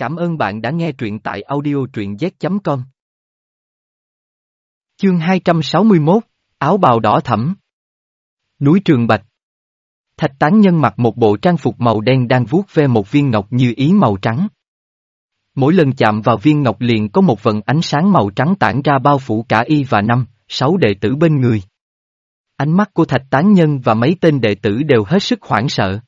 Cảm ơn bạn đã nghe truyện tại audio truyện z.com. Chương 261, Áo bào đỏ thẫm. Núi Trường Bạch. Thạch tán nhân mặc một bộ trang phục màu đen đang vuốt ve một viên ngọc như ý màu trắng. Mỗi lần chạm vào viên ngọc liền có một vần ánh sáng màu trắng tản ra bao phủ cả y và năm, sáu đệ tử bên người. Ánh mắt của thạch tán nhân và mấy tên đệ tử đều hết sức hoảng sợ.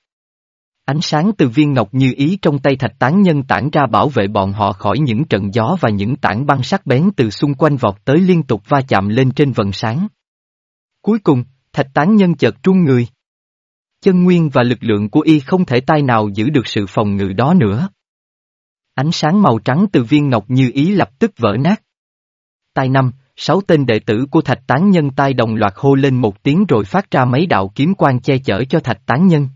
Ánh sáng từ viên ngọc như ý trong tay thạch tán nhân tản ra bảo vệ bọn họ khỏi những trận gió và những tảng băng sắc bén từ xung quanh vọt tới liên tục va chạm lên trên vần sáng. Cuối cùng, thạch tán nhân chợt trung người. Chân nguyên và lực lượng của y không thể tay nào giữ được sự phòng ngự đó nữa. Ánh sáng màu trắng từ viên ngọc như ý lập tức vỡ nát. Tai năm, sáu tên đệ tử của thạch tán nhân tai đồng loạt hô lên một tiếng rồi phát ra mấy đạo kiếm quan che chở cho thạch tán nhân.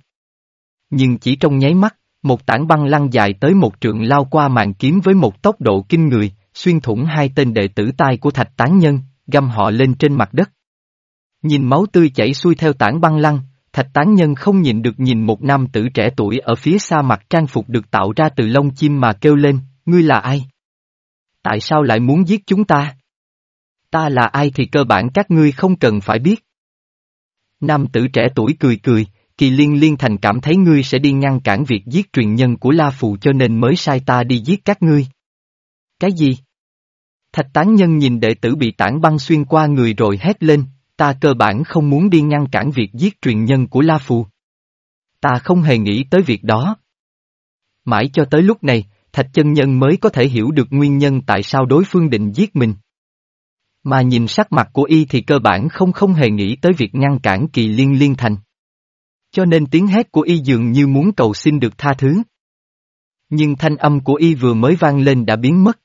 Nhưng chỉ trong nháy mắt, một tảng băng lăn dài tới một trượng lao qua màn kiếm với một tốc độ kinh người, xuyên thủng hai tên đệ tử tai của thạch tán nhân, găm họ lên trên mặt đất. Nhìn máu tươi chảy xuôi theo tảng băng lăn, thạch tán nhân không nhìn được nhìn một nam tử trẻ tuổi ở phía xa mặt trang phục được tạo ra từ lông chim mà kêu lên, ngươi là ai? Tại sao lại muốn giết chúng ta? Ta là ai thì cơ bản các ngươi không cần phải biết. Nam tử trẻ tuổi cười cười, Kỳ liên liên thành cảm thấy ngươi sẽ đi ngăn cản việc giết truyền nhân của La Phù cho nên mới sai ta đi giết các ngươi. Cái gì? Thạch tán nhân nhìn đệ tử bị tảng băng xuyên qua người rồi hét lên, ta cơ bản không muốn đi ngăn cản việc giết truyền nhân của La Phù. Ta không hề nghĩ tới việc đó. Mãi cho tới lúc này, thạch chân nhân mới có thể hiểu được nguyên nhân tại sao đối phương định giết mình. Mà nhìn sắc mặt của y thì cơ bản không không hề nghĩ tới việc ngăn cản kỳ liên liên thành. Cho nên tiếng hét của y dường như muốn cầu xin được tha thứ. Nhưng thanh âm của y vừa mới vang lên đã biến mất.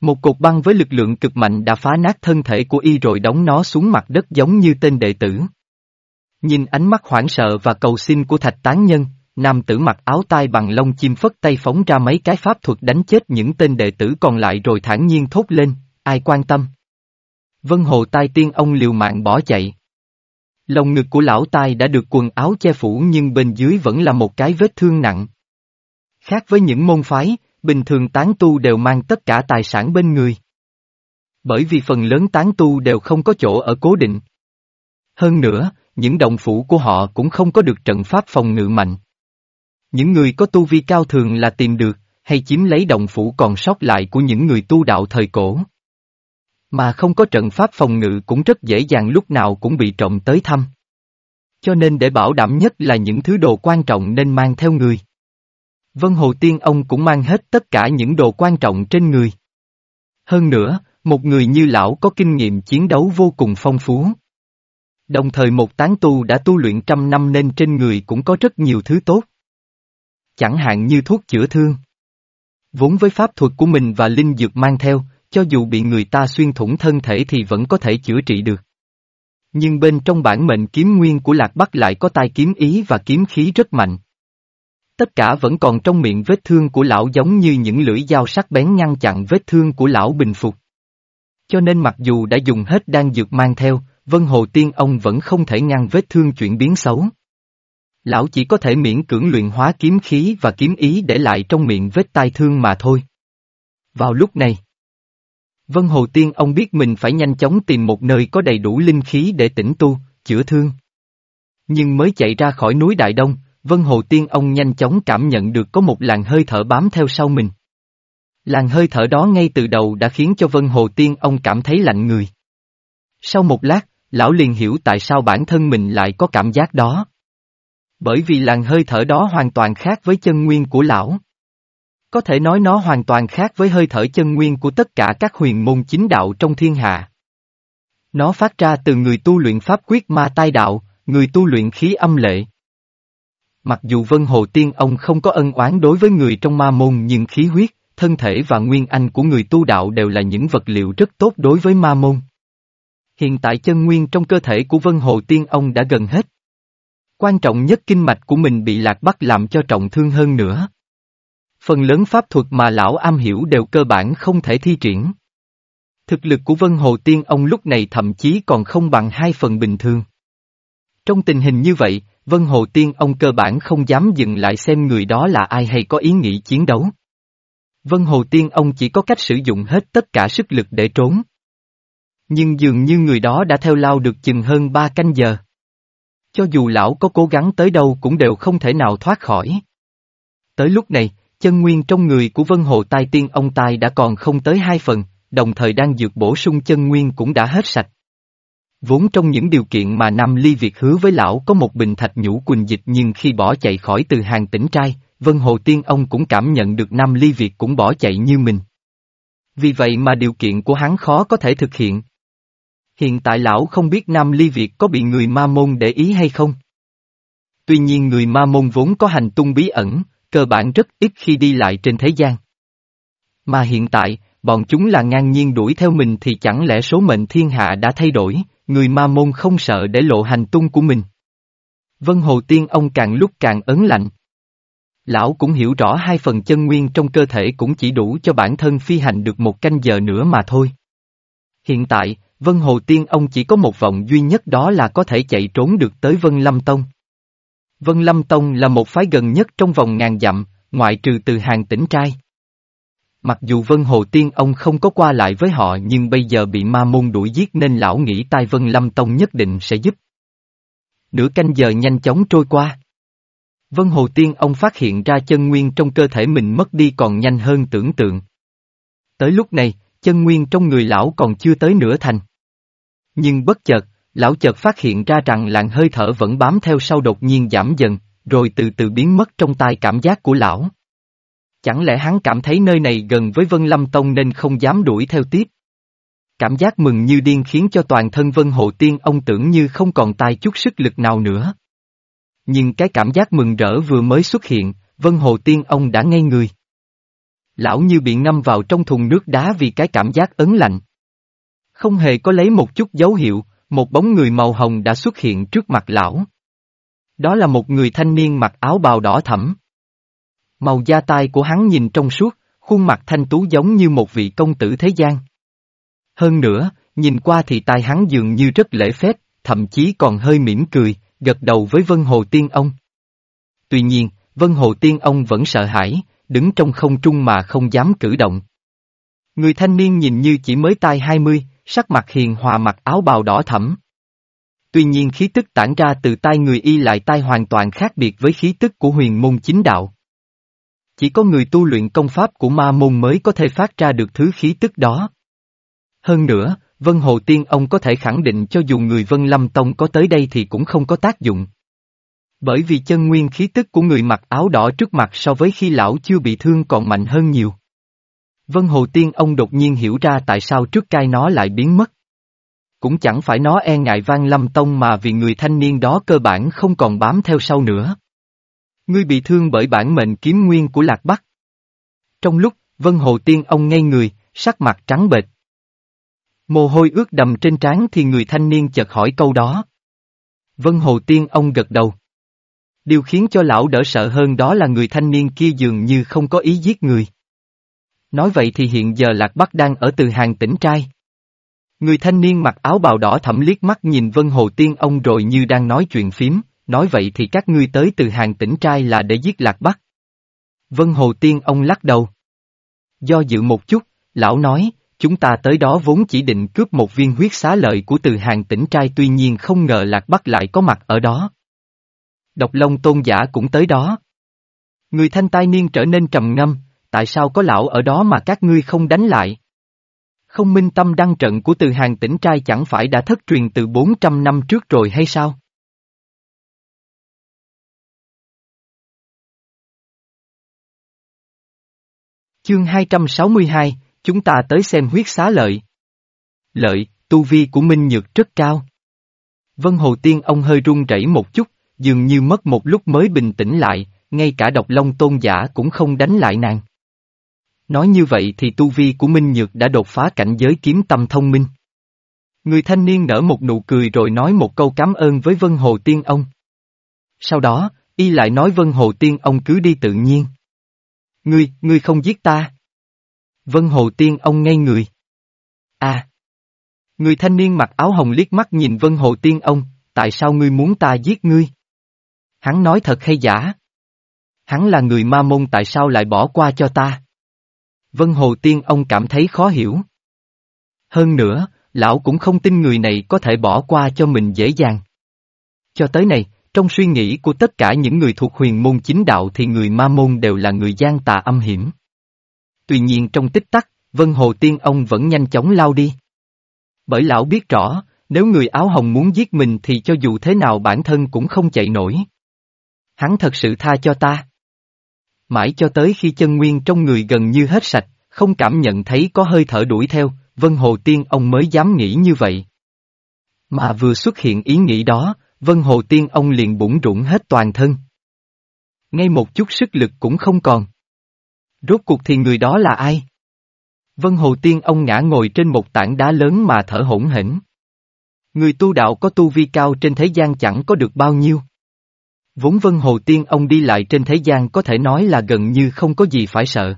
Một cột băng với lực lượng cực mạnh đã phá nát thân thể của y rồi đóng nó xuống mặt đất giống như tên đệ tử. Nhìn ánh mắt hoảng sợ và cầu xin của thạch tán nhân, nam tử mặc áo tai bằng lông chim phất tay phóng ra mấy cái pháp thuật đánh chết những tên đệ tử còn lại rồi thản nhiên thốt lên, ai quan tâm. Vân hồ tai tiên ông liều mạng bỏ chạy. Lồng ngực của lão tai đã được quần áo che phủ nhưng bên dưới vẫn là một cái vết thương nặng. Khác với những môn phái, bình thường tán tu đều mang tất cả tài sản bên người. Bởi vì phần lớn tán tu đều không có chỗ ở cố định. Hơn nữa, những động phủ của họ cũng không có được trận pháp phòng ngự mạnh. Những người có tu vi cao thường là tìm được, hay chiếm lấy động phủ còn sót lại của những người tu đạo thời cổ. Mà không có trận pháp phòng ngự cũng rất dễ dàng lúc nào cũng bị trộm tới thăm. Cho nên để bảo đảm nhất là những thứ đồ quan trọng nên mang theo người. Vân Hồ Tiên ông cũng mang hết tất cả những đồ quan trọng trên người. Hơn nữa, một người như lão có kinh nghiệm chiến đấu vô cùng phong phú. Đồng thời một tán tu đã tu luyện trăm năm nên trên người cũng có rất nhiều thứ tốt. Chẳng hạn như thuốc chữa thương. Vốn với pháp thuật của mình và linh dược mang theo, cho dù bị người ta xuyên thủng thân thể thì vẫn có thể chữa trị được. Nhưng bên trong bản mệnh kiếm nguyên của Lạc Bắc lại có tai kiếm ý và kiếm khí rất mạnh. Tất cả vẫn còn trong miệng vết thương của lão giống như những lưỡi dao sắc bén ngăn chặn vết thương của lão bình phục. Cho nên mặc dù đã dùng hết đan dược mang theo, Vân Hồ Tiên ông vẫn không thể ngăn vết thương chuyển biến xấu. Lão chỉ có thể miễn cưỡng luyện hóa kiếm khí và kiếm ý để lại trong miệng vết tai thương mà thôi. Vào lúc này, Vân Hồ Tiên ông biết mình phải nhanh chóng tìm một nơi có đầy đủ linh khí để tĩnh tu, chữa thương. Nhưng mới chạy ra khỏi núi Đại Đông, Vân Hồ Tiên ông nhanh chóng cảm nhận được có một làn hơi thở bám theo sau mình. Làn hơi thở đó ngay từ đầu đã khiến cho Vân Hồ Tiên ông cảm thấy lạnh người. Sau một lát, lão liền hiểu tại sao bản thân mình lại có cảm giác đó. Bởi vì làn hơi thở đó hoàn toàn khác với chân nguyên của lão. Có thể nói nó hoàn toàn khác với hơi thở chân nguyên của tất cả các huyền môn chính đạo trong thiên hạ. Nó phát ra từ người tu luyện pháp quyết ma tai đạo, người tu luyện khí âm lệ. Mặc dù Vân Hồ Tiên ông không có ân oán đối với người trong ma môn nhưng khí huyết, thân thể và nguyên anh của người tu đạo đều là những vật liệu rất tốt đối với ma môn. Hiện tại chân nguyên trong cơ thể của Vân Hồ Tiên ông đã gần hết. Quan trọng nhất kinh mạch của mình bị lạc bắt làm cho trọng thương hơn nữa. Phần lớn pháp thuật mà lão am hiểu đều cơ bản không thể thi triển. Thực lực của Vân Hồ Tiên ông lúc này thậm chí còn không bằng hai phần bình thường. Trong tình hình như vậy, Vân Hồ Tiên ông cơ bản không dám dừng lại xem người đó là ai hay có ý nghĩ chiến đấu. Vân Hồ Tiên ông chỉ có cách sử dụng hết tất cả sức lực để trốn. Nhưng dường như người đó đã theo lao được chừng hơn ba canh giờ. Cho dù lão có cố gắng tới đâu cũng đều không thể nào thoát khỏi. Tới lúc này, chân nguyên trong người của Vân Hồ Tai Tiên ông Tai đã còn không tới hai phần, đồng thời đang dược bổ sung chân nguyên cũng đã hết sạch. Vốn trong những điều kiện mà Nam Ly Việt hứa với lão có một bình thạch nhũ quỳnh dịch nhưng khi bỏ chạy khỏi từ hàng tỉnh trai, Vân Hồ Tiên ông cũng cảm nhận được Nam Ly Việt cũng bỏ chạy như mình. Vì vậy mà điều kiện của hắn khó có thể thực hiện. Hiện tại lão không biết Nam Ly Việt có bị người ma môn để ý hay không. Tuy nhiên người ma môn vốn có hành tung bí ẩn, cơ bản rất ít khi đi lại trên thế gian. Mà hiện tại, bọn chúng là ngang nhiên đuổi theo mình thì chẳng lẽ số mệnh thiên hạ đã thay đổi, người ma môn không sợ để lộ hành tung của mình. Vân Hồ Tiên ông càng lúc càng ấn lạnh. Lão cũng hiểu rõ hai phần chân nguyên trong cơ thể cũng chỉ đủ cho bản thân phi hành được một canh giờ nữa mà thôi. Hiện tại, Vân Hồ Tiên ông chỉ có một vọng duy nhất đó là có thể chạy trốn được tới Vân Lâm Tông. Vân Lâm Tông là một phái gần nhất trong vòng ngàn dặm, ngoại trừ từ hàng tỉnh trai. Mặc dù Vân Hồ Tiên ông không có qua lại với họ nhưng bây giờ bị ma môn đuổi giết nên lão nghĩ tai Vân Lâm Tông nhất định sẽ giúp. Nửa canh giờ nhanh chóng trôi qua. Vân Hồ Tiên ông phát hiện ra chân nguyên trong cơ thể mình mất đi còn nhanh hơn tưởng tượng. Tới lúc này, chân nguyên trong người lão còn chưa tới nửa thành. Nhưng bất chợt, lão chợt phát hiện ra rằng làn hơi thở vẫn bám theo sau đột nhiên giảm dần, rồi từ từ biến mất trong tai cảm giác của lão. Chẳng lẽ hắn cảm thấy nơi này gần với Vân Lâm Tông nên không dám đuổi theo tiếp? Cảm giác mừng như điên khiến cho toàn thân Vân Hộ Tiên ông tưởng như không còn tai chút sức lực nào nữa. Nhưng cái cảm giác mừng rỡ vừa mới xuất hiện, Vân Hồ Tiên ông đã ngây người. Lão như bị ngâm vào trong thùng nước đá vì cái cảm giác ấn lạnh. Không hề có lấy một chút dấu hiệu, một bóng người màu hồng đã xuất hiện trước mặt lão. Đó là một người thanh niên mặc áo bào đỏ thẫm. Màu da tai của hắn nhìn trong suốt, khuôn mặt thanh tú giống như một vị công tử thế gian. Hơn nữa, nhìn qua thì tai hắn dường như rất lễ phép, thậm chí còn hơi mỉm cười, gật đầu với Vân Hồ Tiên Ông. Tuy nhiên, Vân Hồ Tiên Ông vẫn sợ hãi, đứng trong không trung mà không dám cử động. Người thanh niên nhìn như chỉ mới tai 20, sắc mặt hiền hòa mặc áo bào đỏ thẫm. Tuy nhiên khí tức tản ra từ tai người y lại tai hoàn toàn khác biệt với khí tức của huyền môn chính đạo. Chỉ có người tu luyện công pháp của ma môn mới có thể phát ra được thứ khí tức đó. Hơn nữa, Vân Hồ Tiên ông có thể khẳng định cho dù người Vân Lâm Tông có tới đây thì cũng không có tác dụng. Bởi vì chân nguyên khí tức của người mặc áo đỏ trước mặt so với khi lão chưa bị thương còn mạnh hơn nhiều. Vân Hồ Tiên ông đột nhiên hiểu ra tại sao trước cai nó lại biến mất. Cũng chẳng phải nó e ngại Vang Lâm Tông mà vì người thanh niên đó cơ bản không còn bám theo sau nữa. Ngươi bị thương bởi bản mệnh kiếm nguyên của Lạc Bắc. Trong lúc, Vân Hồ Tiên ông ngây người, sắc mặt trắng bệch. Mồ hôi ướt đầm trên trán thì người thanh niên chợt hỏi câu đó. Vân Hồ Tiên ông gật đầu. Điều khiến cho lão đỡ sợ hơn đó là người thanh niên kia dường như không có ý giết người. Nói vậy thì hiện giờ Lạc Bắc đang ở từ hàng tỉnh trai. Người thanh niên mặc áo bào đỏ thẩm liếc mắt nhìn Vân Hồ Tiên ông rồi như đang nói chuyện phím, nói vậy thì các ngươi tới từ hàng tỉnh trai là để giết Lạc Bắc. Vân Hồ Tiên ông lắc đầu. Do dự một chút, lão nói, chúng ta tới đó vốn chỉ định cướp một viên huyết xá lợi của từ hàng tỉnh trai tuy nhiên không ngờ Lạc Bắc lại có mặt ở đó. Độc Long tôn giả cũng tới đó. Người thanh tai niên trở nên trầm ngâm, tại sao có lão ở đó mà các ngươi không đánh lại? Không minh tâm đăng trận của từ hàng tỉnh trai chẳng phải đã thất truyền từ 400 năm trước rồi hay sao? Chương 262, chúng ta tới xem huyết xá lợi. Lợi, tu vi của Minh Nhược rất cao. Vân Hồ Tiên ông hơi run rẩy một chút, dường như mất một lúc mới bình tĩnh lại, ngay cả độc long tôn giả cũng không đánh lại nàng. Nói như vậy thì tu vi của Minh Nhược đã đột phá cảnh giới kiếm tâm thông minh. Người thanh niên nở một nụ cười rồi nói một câu cảm ơn với Vân Hồ Tiên ông. Sau đó, y lại nói Vân Hồ Tiên ông cứ đi tự nhiên. Ngươi, ngươi không giết ta. Vân Hồ Tiên ông ngay người. À! Người thanh niên mặc áo hồng liếc mắt nhìn Vân Hồ Tiên ông, tại sao ngươi muốn ta giết ngươi? Hắn nói thật hay giả? Hắn là người ma môn tại sao lại bỏ qua cho ta? Vân Hồ Tiên ông cảm thấy khó hiểu. Hơn nữa, lão cũng không tin người này có thể bỏ qua cho mình dễ dàng. Cho tới này, trong suy nghĩ của tất cả những người thuộc huyền môn chính đạo thì người ma môn đều là người gian tà âm hiểm. Tuy nhiên trong tích tắc, Vân Hồ Tiên ông vẫn nhanh chóng lao đi. Bởi lão biết rõ, nếu người áo hồng muốn giết mình thì cho dù thế nào bản thân cũng không chạy nổi. Hắn thật sự tha cho ta. Mãi cho tới khi chân nguyên trong người gần như hết sạch, không cảm nhận thấy có hơi thở đuổi theo, Vân Hồ Tiên ông mới dám nghĩ như vậy. Mà vừa xuất hiện ý nghĩ đó, Vân Hồ Tiên ông liền bủng rủng hết toàn thân. Ngay một chút sức lực cũng không còn. Rốt cuộc thì người đó là ai? Vân Hồ Tiên ông ngã ngồi trên một tảng đá lớn mà thở hổn hển. Người tu đạo có tu vi cao trên thế gian chẳng có được bao nhiêu. Vốn Vân Hồ Tiên ông đi lại trên thế gian có thể nói là gần như không có gì phải sợ.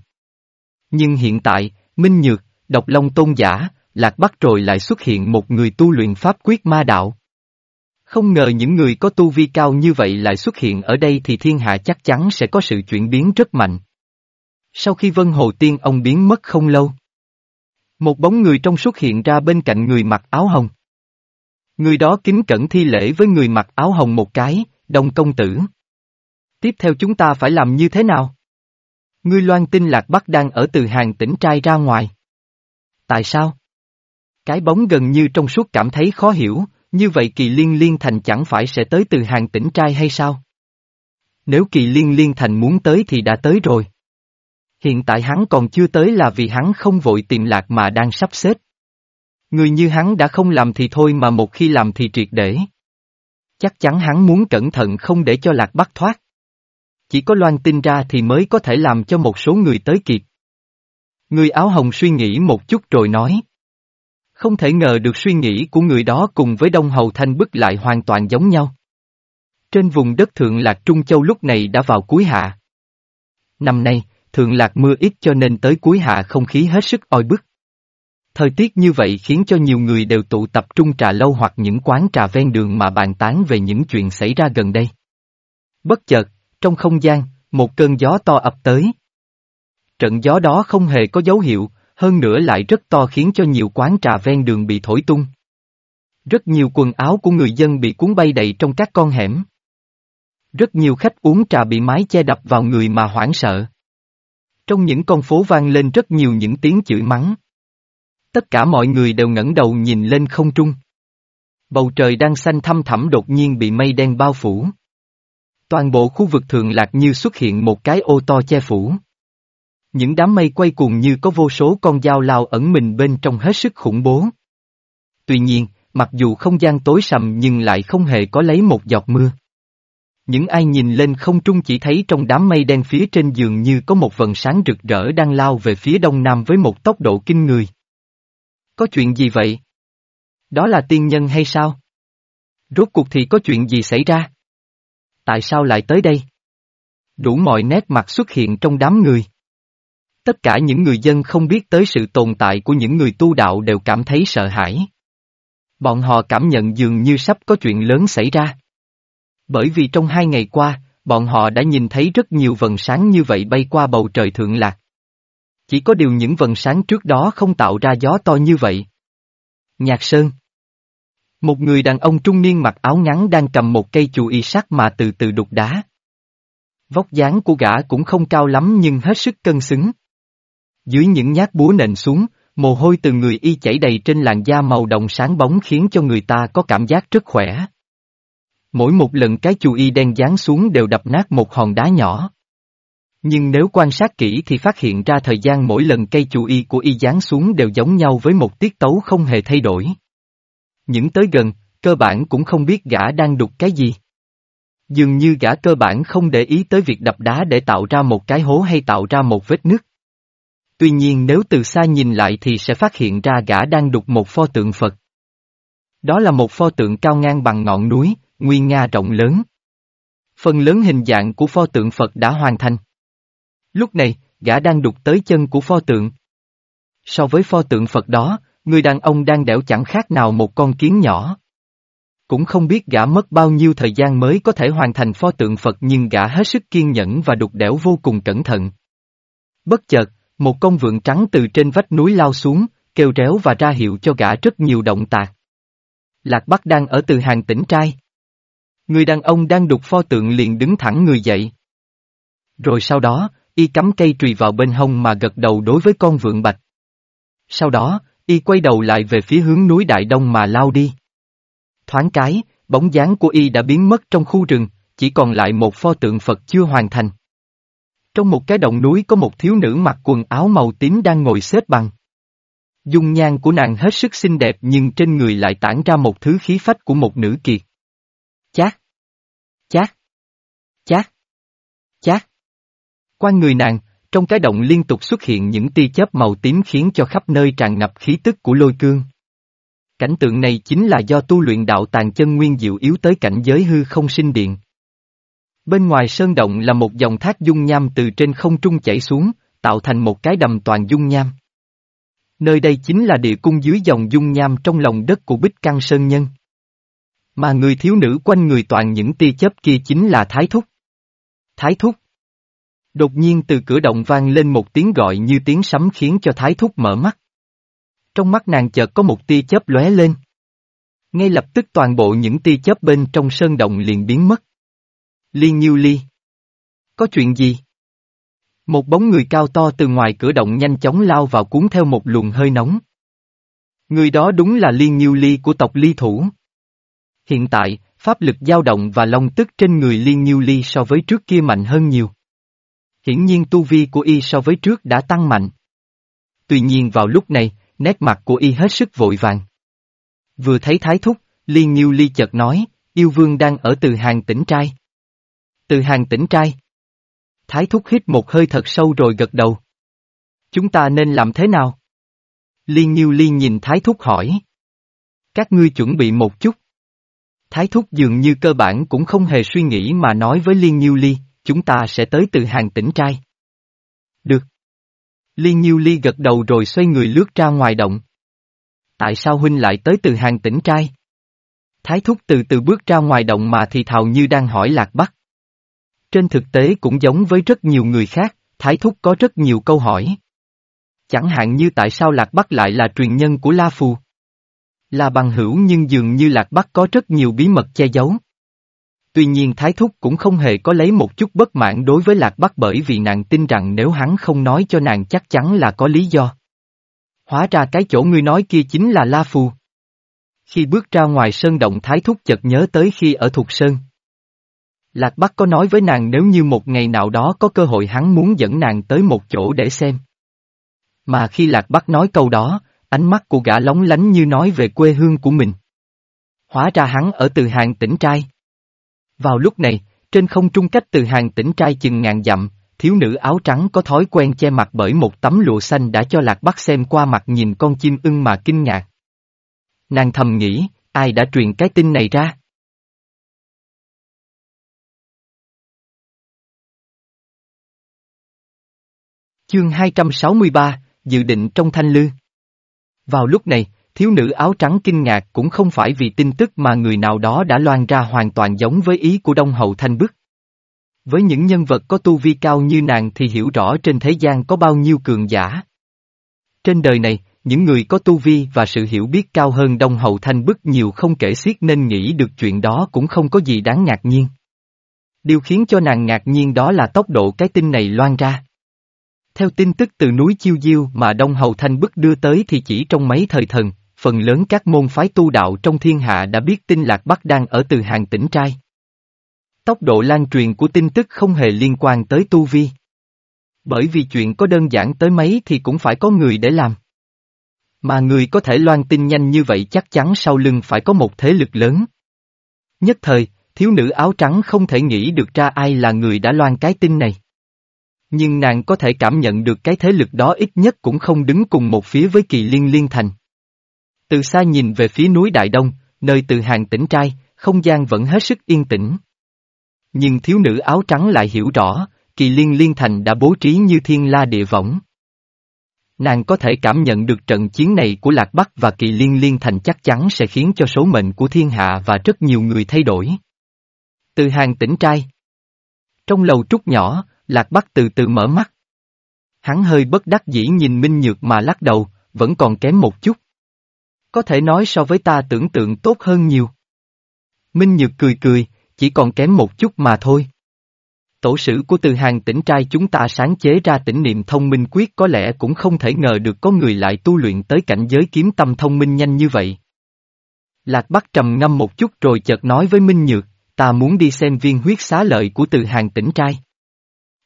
Nhưng hiện tại, Minh Nhược, Độc Long Tôn Giả, Lạc Bắc rồi lại xuất hiện một người tu luyện pháp quyết ma đạo. Không ngờ những người có tu vi cao như vậy lại xuất hiện ở đây thì thiên hạ chắc chắn sẽ có sự chuyển biến rất mạnh. Sau khi Vân Hồ Tiên ông biến mất không lâu. Một bóng người trong xuất hiện ra bên cạnh người mặc áo hồng. Người đó kính cẩn thi lễ với người mặc áo hồng một cái, đông công tử. Tiếp theo chúng ta phải làm như thế nào? Ngươi loan tin lạc bắc đang ở từ hàng tỉnh trai ra ngoài. Tại sao? Cái bóng gần như trong suốt cảm thấy khó hiểu, như vậy kỳ liên liên thành chẳng phải sẽ tới từ hàng tỉnh trai hay sao? Nếu kỳ liên liên thành muốn tới thì đã tới rồi. Hiện tại hắn còn chưa tới là vì hắn không vội tìm lạc mà đang sắp xếp. Người như hắn đã không làm thì thôi mà một khi làm thì triệt để. Chắc chắn hắn muốn cẩn thận không để cho lạc bắt thoát. Chỉ có loan tin ra thì mới có thể làm cho một số người tới kịp. Người áo hồng suy nghĩ một chút rồi nói. Không thể ngờ được suy nghĩ của người đó cùng với Đông Hầu Thanh bức lại hoàn toàn giống nhau. Trên vùng đất Thượng Lạc Trung Châu lúc này đã vào cuối hạ. Năm nay, Thượng Lạc mưa ít cho nên tới cuối hạ không khí hết sức oi bức. Thời tiết như vậy khiến cho nhiều người đều tụ tập trung trà lâu hoặc những quán trà ven đường mà bàn tán về những chuyện xảy ra gần đây. Bất chợt, trong không gian, một cơn gió to ập tới. Trận gió đó không hề có dấu hiệu, hơn nữa lại rất to khiến cho nhiều quán trà ven đường bị thổi tung. Rất nhiều quần áo của người dân bị cuốn bay đầy trong các con hẻm. Rất nhiều khách uống trà bị mái che đập vào người mà hoảng sợ. Trong những con phố vang lên rất nhiều những tiếng chửi mắng. Tất cả mọi người đều ngẩng đầu nhìn lên không trung. Bầu trời đang xanh thăm thẳm đột nhiên bị mây đen bao phủ. Toàn bộ khu vực thường lạc như xuất hiện một cái ô to che phủ. Những đám mây quay cuồng như có vô số con dao lao ẩn mình bên trong hết sức khủng bố. Tuy nhiên, mặc dù không gian tối sầm nhưng lại không hề có lấy một giọt mưa. Những ai nhìn lên không trung chỉ thấy trong đám mây đen phía trên giường như có một vần sáng rực rỡ đang lao về phía đông nam với một tốc độ kinh người. Có chuyện gì vậy? Đó là tiên nhân hay sao? Rốt cuộc thì có chuyện gì xảy ra? Tại sao lại tới đây? Đủ mọi nét mặt xuất hiện trong đám người. Tất cả những người dân không biết tới sự tồn tại của những người tu đạo đều cảm thấy sợ hãi. Bọn họ cảm nhận dường như sắp có chuyện lớn xảy ra. Bởi vì trong hai ngày qua, bọn họ đã nhìn thấy rất nhiều vần sáng như vậy bay qua bầu trời thượng lạc. Chỉ có điều những vần sáng trước đó không tạo ra gió to như vậy. Nhạc Sơn Một người đàn ông trung niên mặc áo ngắn đang cầm một cây chù y sắt mà từ từ đục đá. Vóc dáng của gã cũng không cao lắm nhưng hết sức cân xứng. Dưới những nhát búa nền xuống, mồ hôi từ người y chảy đầy trên làn da màu đồng sáng bóng khiến cho người ta có cảm giác rất khỏe. Mỗi một lần cái chù y đen giáng xuống đều đập nát một hòn đá nhỏ. Nhưng nếu quan sát kỹ thì phát hiện ra thời gian mỗi lần cây chù y của y giáng xuống đều giống nhau với một tiết tấu không hề thay đổi. Những tới gần, cơ bản cũng không biết gã đang đục cái gì. Dường như gã cơ bản không để ý tới việc đập đá để tạo ra một cái hố hay tạo ra một vết nứt. Tuy nhiên nếu từ xa nhìn lại thì sẽ phát hiện ra gã đang đục một pho tượng Phật. Đó là một pho tượng cao ngang bằng ngọn núi, nguyên nga rộng lớn. Phần lớn hình dạng của pho tượng Phật đã hoàn thành. Lúc này, gã đang đục tới chân của pho tượng. So với pho tượng Phật đó, người đàn ông đang đẻo chẳng khác nào một con kiến nhỏ. Cũng không biết gã mất bao nhiêu thời gian mới có thể hoàn thành pho tượng Phật nhưng gã hết sức kiên nhẫn và đục đẽo vô cùng cẩn thận. Bất chợt, một con vượn trắng từ trên vách núi lao xuống, kêu réo và ra hiệu cho gã rất nhiều động tạc. Lạc Bắc đang ở từ hàng tỉnh trai. Người đàn ông đang đục pho tượng liền đứng thẳng người dậy. Rồi sau đó, y cắm cây trùy vào bên hông mà gật đầu đối với con vượn bạch. Sau đó, y quay đầu lại về phía hướng núi Đại Đông mà lao đi. Thoáng cái, bóng dáng của y đã biến mất trong khu rừng, chỉ còn lại một pho tượng Phật chưa hoàn thành. Trong một cái động núi có một thiếu nữ mặc quần áo màu tím đang ngồi xếp bằng. Dung nhan của nàng hết sức xinh đẹp nhưng trên người lại tản ra một thứ khí phách của một nữ kiệt. Chát! Chát! Chát! Chát! Quanh người nàng, trong cái động liên tục xuất hiện những tia chớp màu tím khiến cho khắp nơi tràn ngập khí tức của lôi cương. Cảnh tượng này chính là do tu luyện đạo tàng chân nguyên diệu yếu tới cảnh giới hư không sinh điện. Bên ngoài sơn động là một dòng thác dung nham từ trên không trung chảy xuống, tạo thành một cái đầm toàn dung nham. Nơi đây chính là địa cung dưới dòng dung nham trong lòng đất của Bích Căng Sơn Nhân. Mà người thiếu nữ quanh người toàn những tia chớp kia chính là Thái Thúc. Thái Thúc. Đột nhiên từ cửa động vang lên một tiếng gọi như tiếng sấm khiến cho Thái Thúc mở mắt. Trong mắt nàng chợt có một tia chớp lóe lên. Ngay lập tức toàn bộ những tia chớp bên trong sơn động liền biến mất. Liên Nhiêu Ly. Có chuyện gì? Một bóng người cao to từ ngoài cửa động nhanh chóng lao vào cuốn theo một luồng hơi nóng. Người đó đúng là Liên Nhiêu Ly của tộc Ly Thủ. Hiện tại, pháp lực dao động và long tức trên người Liên Nhiêu Ly so với trước kia mạnh hơn nhiều. Hiển nhiên tu vi của y so với trước đã tăng mạnh. Tuy nhiên vào lúc này, nét mặt của y hết sức vội vàng. Vừa thấy thái thúc, Liên Nhiêu Ly chợt nói, yêu vương đang ở từ hàng tỉnh trai. Từ hàng tỉnh trai. Thái thúc hít một hơi thật sâu rồi gật đầu. Chúng ta nên làm thế nào? Liên Nhiêu Ly nhìn Thái thúc hỏi. Các ngươi chuẩn bị một chút. Thái thúc dường như cơ bản cũng không hề suy nghĩ mà nói với Liên Nhiêu Ly, chúng ta sẽ tới từ hàng tỉnh trai. Được. Liên Nhiêu Ly gật đầu rồi xoay người lướt ra ngoài động. Tại sao huynh lại tới từ hàng tỉnh trai? Thái thúc từ từ bước ra ngoài động mà thì thào như đang hỏi Lạc Bắc. Trên thực tế cũng giống với rất nhiều người khác, Thái thúc có rất nhiều câu hỏi. Chẳng hạn như tại sao Lạc Bắc lại là truyền nhân của La Phù? Là bằng hữu nhưng dường như Lạc Bắc có rất nhiều bí mật che giấu. Tuy nhiên Thái Thúc cũng không hề có lấy một chút bất mãn đối với Lạc Bắc bởi vì nàng tin rằng nếu hắn không nói cho nàng chắc chắn là có lý do. Hóa ra cái chỗ ngươi nói kia chính là La Phù. Khi bước ra ngoài sơn động Thái Thúc chợt nhớ tới khi ở Thục Sơn. Lạc Bắc có nói với nàng nếu như một ngày nào đó có cơ hội hắn muốn dẫn nàng tới một chỗ để xem. Mà khi Lạc Bắc nói câu đó, ánh mắt của gã lóng lánh như nói về quê hương của mình. Hóa ra hắn ở từ hàng tỉnh trai. Vào lúc này, trên không trung cách từ hàng tỉnh trai chừng ngàn dặm, thiếu nữ áo trắng có thói quen che mặt bởi một tấm lụa xanh đã cho Lạc Bắc xem qua mặt nhìn con chim ưng mà kinh ngạc. Nàng thầm nghĩ, ai đã truyền cái tin này ra? Chương 263, Dự định trong thanh lư. Vào lúc này, thiếu nữ áo trắng kinh ngạc cũng không phải vì tin tức mà người nào đó đã loan ra hoàn toàn giống với ý của Đông Hậu Thanh Bức. Với những nhân vật có tu vi cao như nàng thì hiểu rõ trên thế gian có bao nhiêu cường giả. Trên đời này, những người có tu vi và sự hiểu biết cao hơn Đông Hậu Thanh Bức nhiều không kể xiết nên nghĩ được chuyện đó cũng không có gì đáng ngạc nhiên. Điều khiến cho nàng ngạc nhiên đó là tốc độ cái tin này loan ra. Theo tin tức từ núi Chiêu Diêu mà Đông Hầu Thanh Bức đưa tới thì chỉ trong mấy thời thần, phần lớn các môn phái tu đạo trong thiên hạ đã biết tin Lạc Bắc đang ở từ hàng tỉnh trai. Tốc độ lan truyền của tin tức không hề liên quan tới tu vi. Bởi vì chuyện có đơn giản tới mấy thì cũng phải có người để làm. Mà người có thể loan tin nhanh như vậy chắc chắn sau lưng phải có một thế lực lớn. Nhất thời, thiếu nữ áo trắng không thể nghĩ được ra ai là người đã loan cái tin này. Nhưng nàng có thể cảm nhận được cái thế lực đó ít nhất cũng không đứng cùng một phía với kỳ liên liên thành. Từ xa nhìn về phía núi Đại Đông, nơi từ hàng tỉnh trai, không gian vẫn hết sức yên tĩnh. Nhưng thiếu nữ áo trắng lại hiểu rõ, kỳ liên liên thành đã bố trí như thiên la địa võng. Nàng có thể cảm nhận được trận chiến này của Lạc Bắc và kỳ liên liên thành chắc chắn sẽ khiến cho số mệnh của thiên hạ và rất nhiều người thay đổi. Từ hàng tỉnh trai Trong lầu trúc nhỏ, Lạc Bắc từ từ mở mắt. Hắn hơi bất đắc dĩ nhìn Minh Nhược mà lắc đầu, vẫn còn kém một chút. Có thể nói so với ta tưởng tượng tốt hơn nhiều. Minh Nhược cười cười, chỉ còn kém một chút mà thôi. Tổ sử của từ hàng tỉnh trai chúng ta sáng chế ra tỉnh niệm thông minh quyết có lẽ cũng không thể ngờ được có người lại tu luyện tới cảnh giới kiếm tâm thông minh nhanh như vậy. Lạc Bắc trầm ngâm một chút rồi chợt nói với Minh Nhược, ta muốn đi xem viên huyết xá lợi của từ hàng tỉnh trai.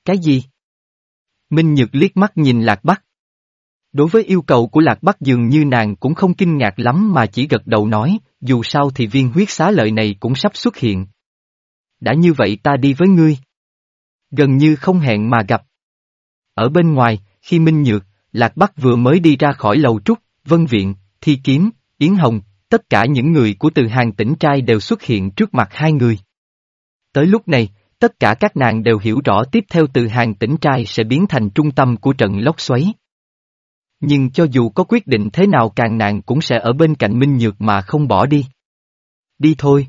Cái gì? Minh Nhược liếc mắt nhìn Lạc Bắc. Đối với yêu cầu của Lạc Bắc dường như nàng cũng không kinh ngạc lắm mà chỉ gật đầu nói, dù sao thì viên huyết xá lợi này cũng sắp xuất hiện. Đã như vậy ta đi với ngươi. Gần như không hẹn mà gặp. Ở bên ngoài, khi Minh Nhược, Lạc Bắc vừa mới đi ra khỏi lầu trúc, Vân Viện, Thi Kiếm, Yến Hồng, tất cả những người của từ hàng tỉnh trai đều xuất hiện trước mặt hai người. Tới lúc này, tất cả các nàng đều hiểu rõ tiếp theo từ hàng tỉnh trai sẽ biến thành trung tâm của trận lốc xoáy. Nhưng cho dù có quyết định thế nào càng nàng cũng sẽ ở bên cạnh Minh Nhược mà không bỏ đi. Đi thôi.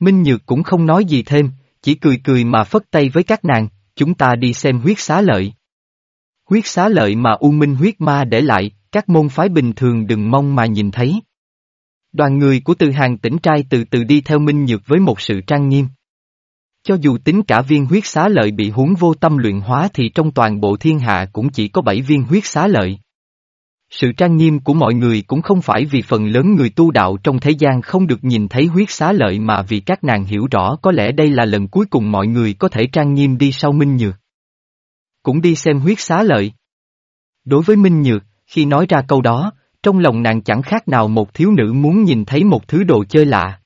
Minh Nhược cũng không nói gì thêm, chỉ cười cười mà phất tay với các nàng, chúng ta đi xem huyết xá lợi. Huyết xá lợi mà U Minh huyết ma để lại, các môn phái bình thường đừng mong mà nhìn thấy. Đoàn người của từ hàng tỉnh trai từ từ đi theo Minh Nhược với một sự trang nghiêm. Cho dù tính cả viên huyết xá lợi bị huống vô tâm luyện hóa thì trong toàn bộ thiên hạ cũng chỉ có bảy viên huyết xá lợi. Sự trang nghiêm của mọi người cũng không phải vì phần lớn người tu đạo trong thế gian không được nhìn thấy huyết xá lợi mà vì các nàng hiểu rõ có lẽ đây là lần cuối cùng mọi người có thể trang nghiêm đi sau Minh Nhược. Cũng đi xem huyết xá lợi. Đối với Minh Nhược, khi nói ra câu đó, trong lòng nàng chẳng khác nào một thiếu nữ muốn nhìn thấy một thứ đồ chơi lạ.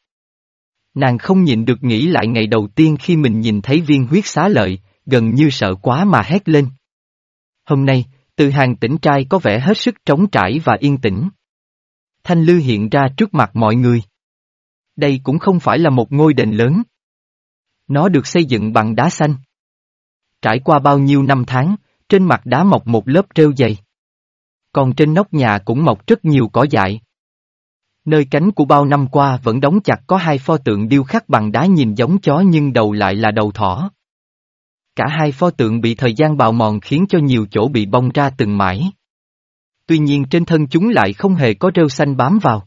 Nàng không nhịn được nghĩ lại ngày đầu tiên khi mình nhìn thấy viên huyết xá lợi, gần như sợ quá mà hét lên. Hôm nay, từ hàng tỉnh trai có vẻ hết sức trống trải và yên tĩnh. Thanh lư hiện ra trước mặt mọi người. Đây cũng không phải là một ngôi đền lớn. Nó được xây dựng bằng đá xanh. Trải qua bao nhiêu năm tháng, trên mặt đá mọc một lớp rêu dày. Còn trên nóc nhà cũng mọc rất nhiều cỏ dại. Nơi cánh của bao năm qua vẫn đóng chặt có hai pho tượng điêu khắc bằng đá nhìn giống chó nhưng đầu lại là đầu thỏ. Cả hai pho tượng bị thời gian bào mòn khiến cho nhiều chỗ bị bong ra từng mãi. Tuy nhiên trên thân chúng lại không hề có rêu xanh bám vào.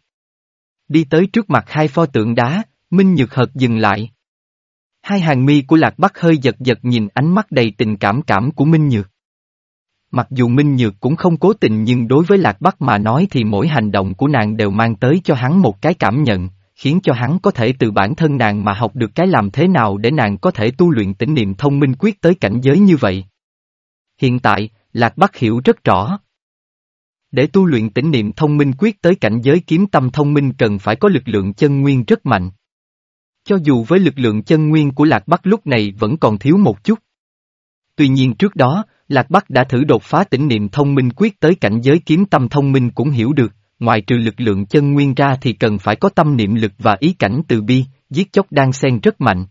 Đi tới trước mặt hai pho tượng đá, Minh Nhược Hợt dừng lại. Hai hàng mi của Lạc Bắc hơi giật giật nhìn ánh mắt đầy tình cảm cảm của Minh Nhược. Mặc dù Minh Nhược cũng không cố tình nhưng đối với Lạc Bắc mà nói thì mỗi hành động của nàng đều mang tới cho hắn một cái cảm nhận, khiến cho hắn có thể từ bản thân nàng mà học được cái làm thế nào để nàng có thể tu luyện tỉnh niệm thông minh quyết tới cảnh giới như vậy. Hiện tại, Lạc Bắc hiểu rất rõ. Để tu luyện tỉnh niệm thông minh quyết tới cảnh giới kiếm tâm thông minh cần phải có lực lượng chân nguyên rất mạnh. Cho dù với lực lượng chân nguyên của Lạc Bắc lúc này vẫn còn thiếu một chút. Tuy nhiên trước đó, Lạc Bắc đã thử đột phá tỉnh niệm thông minh quyết tới cảnh giới kiếm tâm thông minh cũng hiểu được, ngoài trừ lực lượng chân nguyên ra thì cần phải có tâm niệm lực và ý cảnh từ bi, giết chóc đang xen rất mạnh.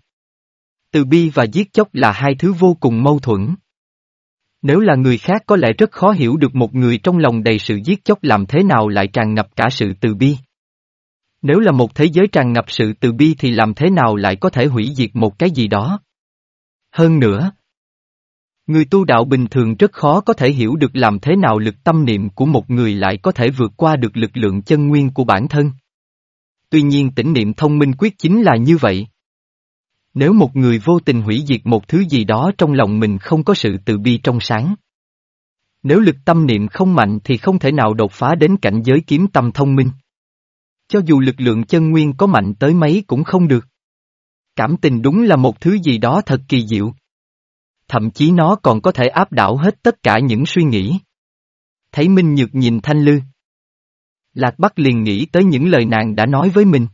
Từ bi và giết chóc là hai thứ vô cùng mâu thuẫn. Nếu là người khác có lẽ rất khó hiểu được một người trong lòng đầy sự giết chóc làm thế nào lại tràn ngập cả sự từ bi. Nếu là một thế giới tràn ngập sự từ bi thì làm thế nào lại có thể hủy diệt một cái gì đó. Hơn nữa, Người tu đạo bình thường rất khó có thể hiểu được làm thế nào lực tâm niệm của một người lại có thể vượt qua được lực lượng chân nguyên của bản thân. Tuy nhiên tỉnh niệm thông minh quyết chính là như vậy. Nếu một người vô tình hủy diệt một thứ gì đó trong lòng mình không có sự từ bi trong sáng. Nếu lực tâm niệm không mạnh thì không thể nào đột phá đến cảnh giới kiếm tâm thông minh. Cho dù lực lượng chân nguyên có mạnh tới mấy cũng không được. Cảm tình đúng là một thứ gì đó thật kỳ diệu thậm chí nó còn có thể áp đảo hết tất cả những suy nghĩ. Thấy Minh Nhược nhìn Thanh Lư. Lạc Bắc liền nghĩ tới những lời nàng đã nói với mình.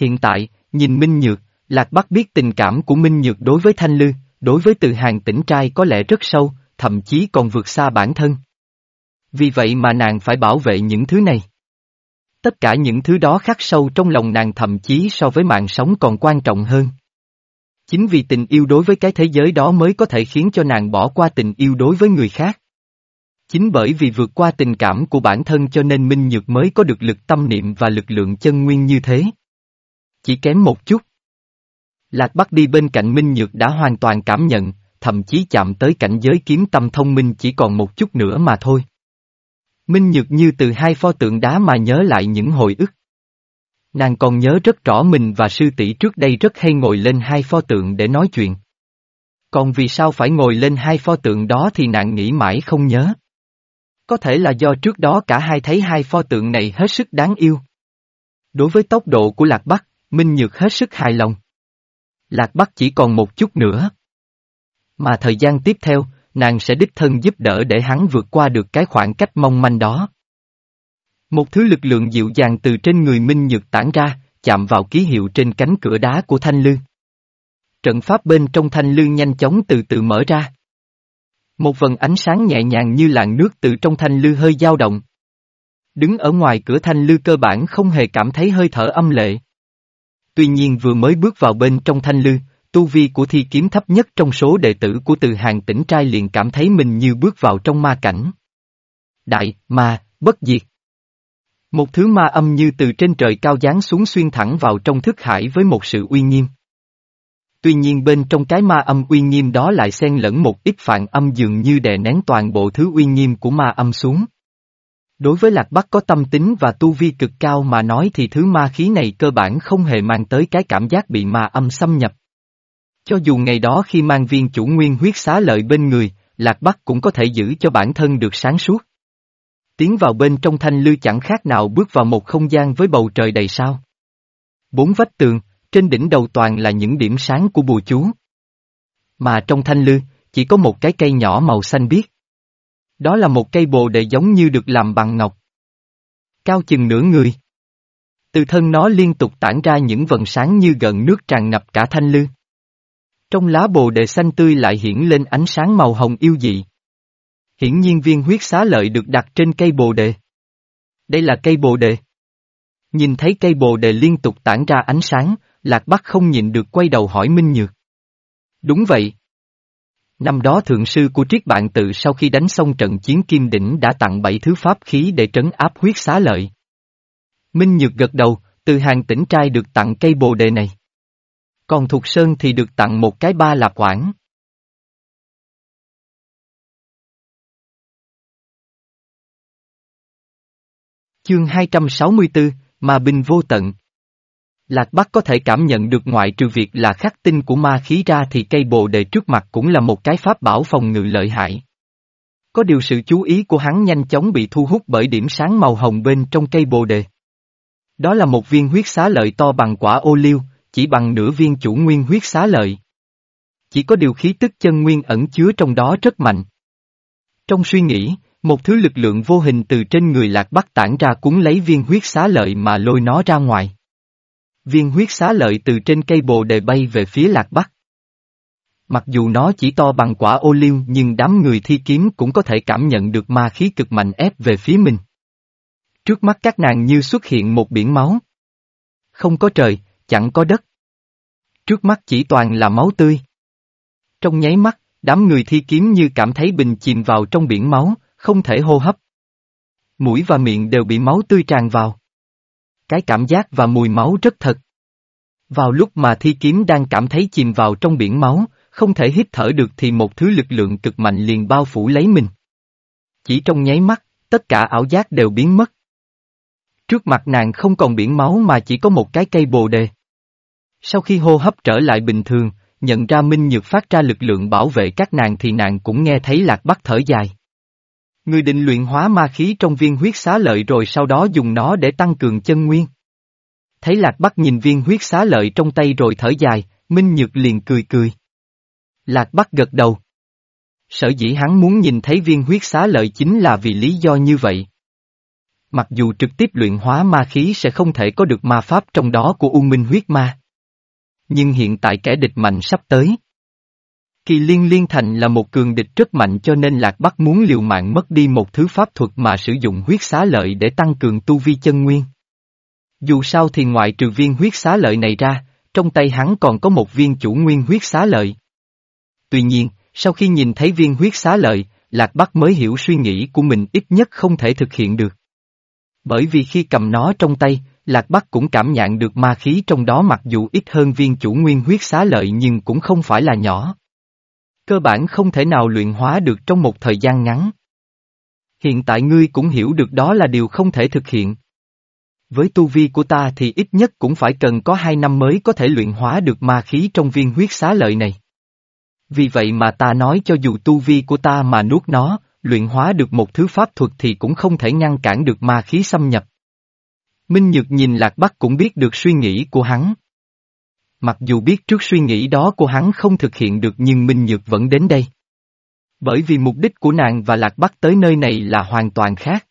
Hiện tại, nhìn Minh Nhược, Lạc Bắc biết tình cảm của Minh Nhược đối với Thanh Lư, đối với từ hàng tỉnh trai có lẽ rất sâu, thậm chí còn vượt xa bản thân. Vì vậy mà nàng phải bảo vệ những thứ này. Tất cả những thứ đó khắc sâu trong lòng nàng thậm chí so với mạng sống còn quan trọng hơn. Chính vì tình yêu đối với cái thế giới đó mới có thể khiến cho nàng bỏ qua tình yêu đối với người khác. Chính bởi vì vượt qua tình cảm của bản thân cho nên Minh Nhược mới có được lực tâm niệm và lực lượng chân nguyên như thế. Chỉ kém một chút. Lạc Bắc đi bên cạnh Minh Nhược đã hoàn toàn cảm nhận, thậm chí chạm tới cảnh giới kiếm tâm thông minh chỉ còn một chút nữa mà thôi. Minh Nhược như từ hai pho tượng đá mà nhớ lại những hồi ức. Nàng còn nhớ rất rõ mình và sư tỷ trước đây rất hay ngồi lên hai pho tượng để nói chuyện. Còn vì sao phải ngồi lên hai pho tượng đó thì nàng nghĩ mãi không nhớ. Có thể là do trước đó cả hai thấy hai pho tượng này hết sức đáng yêu. Đối với tốc độ của Lạc Bắc, Minh Nhược hết sức hài lòng. Lạc Bắc chỉ còn một chút nữa. Mà thời gian tiếp theo, nàng sẽ đích thân giúp đỡ để hắn vượt qua được cái khoảng cách mong manh đó. Một thứ lực lượng dịu dàng từ trên người Minh Nhược tản ra, chạm vào ký hiệu trên cánh cửa đá của Thanh Lương. Trận pháp bên trong Thanh Lương nhanh chóng từ từ mở ra. Một vần ánh sáng nhẹ nhàng như làn nước từ trong Thanh Lư hơi dao động. Đứng ở ngoài cửa Thanh Lư cơ bản không hề cảm thấy hơi thở âm lệ. Tuy nhiên vừa mới bước vào bên trong Thanh Lư, tu vi của thi kiếm thấp nhất trong số đệ tử của từ hàng tỉnh trai liền cảm thấy mình như bước vào trong ma cảnh. Đại, ma, bất diệt. Một thứ ma âm như từ trên trời cao giáng xuống xuyên thẳng vào trong thức hải với một sự uy nghiêm. Tuy nhiên bên trong cái ma âm uy nghiêm đó lại xen lẫn một ít phản âm dường như đè nén toàn bộ thứ uy nghiêm của ma âm xuống. Đối với Lạc Bắc có tâm tính và tu vi cực cao mà nói thì thứ ma khí này cơ bản không hề mang tới cái cảm giác bị ma âm xâm nhập. Cho dù ngày đó khi mang viên chủ nguyên huyết xá lợi bên người, Lạc Bắc cũng có thể giữ cho bản thân được sáng suốt. Tiến vào bên trong thanh lư chẳng khác nào bước vào một không gian với bầu trời đầy sao. Bốn vách tường, trên đỉnh đầu toàn là những điểm sáng của bùa chú. Mà trong thanh lư, chỉ có một cái cây nhỏ màu xanh biếc. Đó là một cây bồ đề giống như được làm bằng ngọc. Cao chừng nửa người. Từ thân nó liên tục tản ra những vần sáng như gần nước tràn ngập cả thanh lư. Trong lá bồ đề xanh tươi lại hiển lên ánh sáng màu hồng yêu dị. Hiển nhiên viên huyết xá lợi được đặt trên cây bồ đề. Đây là cây bồ đề. Nhìn thấy cây bồ đề liên tục tản ra ánh sáng, Lạc Bắc không nhịn được quay đầu hỏi Minh Nhược. Đúng vậy. Năm đó thượng sư của triết bạn tự sau khi đánh xong trận chiến kim đỉnh đã tặng bảy thứ pháp khí để trấn áp huyết xá lợi. Minh Nhược gật đầu, từ hàng tỉnh trai được tặng cây bồ đề này. Còn Thục Sơn thì được tặng một cái ba lạp quảng. Chương 264, Ma binh vô tận. Lạc Bắc có thể cảm nhận được ngoại trừ việc là khắc tinh của ma khí ra thì cây bồ đề trước mặt cũng là một cái pháp bảo phòng ngự lợi hại. Có điều sự chú ý của hắn nhanh chóng bị thu hút bởi điểm sáng màu hồng bên trong cây bồ đề. Đó là một viên huyết xá lợi to bằng quả ô liu, chỉ bằng nửa viên chủ nguyên huyết xá lợi. Chỉ có điều khí tức chân nguyên ẩn chứa trong đó rất mạnh. Trong suy nghĩ, một thứ lực lượng vô hình từ trên người lạc bắc tản ra cuốn lấy viên huyết xá lợi mà lôi nó ra ngoài. Viên huyết xá lợi từ trên cây bồ đề bay về phía lạc bắc. Mặc dù nó chỉ to bằng quả ô liu nhưng đám người thi kiếm cũng có thể cảm nhận được ma khí cực mạnh ép về phía mình. Trước mắt các nàng như xuất hiện một biển máu. Không có trời, chẳng có đất. Trước mắt chỉ toàn là máu tươi. Trong nháy mắt, đám người thi kiếm như cảm thấy bình chìm vào trong biển máu, không thể hô hấp. Mũi và miệng đều bị máu tươi tràn vào. Cái cảm giác và mùi máu rất thật. Vào lúc mà thi kiếm đang cảm thấy chìm vào trong biển máu, không thể hít thở được thì một thứ lực lượng cực mạnh liền bao phủ lấy mình. Chỉ trong nháy mắt, tất cả ảo giác đều biến mất. Trước mặt nàng không còn biển máu mà chỉ có một cái cây bồ đề. Sau khi hô hấp trở lại bình thường, nhận ra Minh Nhược phát ra lực lượng bảo vệ các nàng thì nàng cũng nghe thấy lạc bắc thở dài. Người định luyện hóa ma khí trong viên huyết xá lợi rồi sau đó dùng nó để tăng cường chân nguyên. Thấy lạc bắc nhìn viên huyết xá lợi trong tay rồi thở dài, Minh Nhược liền cười cười. Lạc bắc gật đầu. Sở dĩ hắn muốn nhìn thấy viên huyết xá lợi chính là vì lý do như vậy. Mặc dù trực tiếp luyện hóa ma khí sẽ không thể có được ma pháp trong đó của U Minh huyết ma. Nhưng hiện tại kẻ địch mạnh sắp tới. Kỳ liên liên thành là một cường địch rất mạnh cho nên Lạc Bắc muốn liều mạng mất đi một thứ pháp thuật mà sử dụng huyết xá lợi để tăng cường tu vi chân nguyên. Dù sao thì ngoại trừ viên huyết xá lợi này ra, trong tay hắn còn có một viên chủ nguyên huyết xá lợi. Tuy nhiên, sau khi nhìn thấy viên huyết xá lợi, Lạc Bắc mới hiểu suy nghĩ của mình ít nhất không thể thực hiện được. Bởi vì khi cầm nó trong tay, Lạc Bắc cũng cảm nhận được ma khí trong đó mặc dù ít hơn viên chủ nguyên huyết xá lợi nhưng cũng không phải là nhỏ. Cơ bản không thể nào luyện hóa được trong một thời gian ngắn. Hiện tại ngươi cũng hiểu được đó là điều không thể thực hiện. Với tu vi của ta thì ít nhất cũng phải cần có hai năm mới có thể luyện hóa được ma khí trong viên huyết xá lợi này. Vì vậy mà ta nói cho dù tu vi của ta mà nuốt nó, luyện hóa được một thứ pháp thuật thì cũng không thể ngăn cản được ma khí xâm nhập. Minh Nhược nhìn Lạc Bắc cũng biết được suy nghĩ của hắn. Mặc dù biết trước suy nghĩ đó của hắn không thực hiện được nhưng Minh Nhược vẫn đến đây. Bởi vì mục đích của nàng và Lạc Bắc tới nơi này là hoàn toàn khác.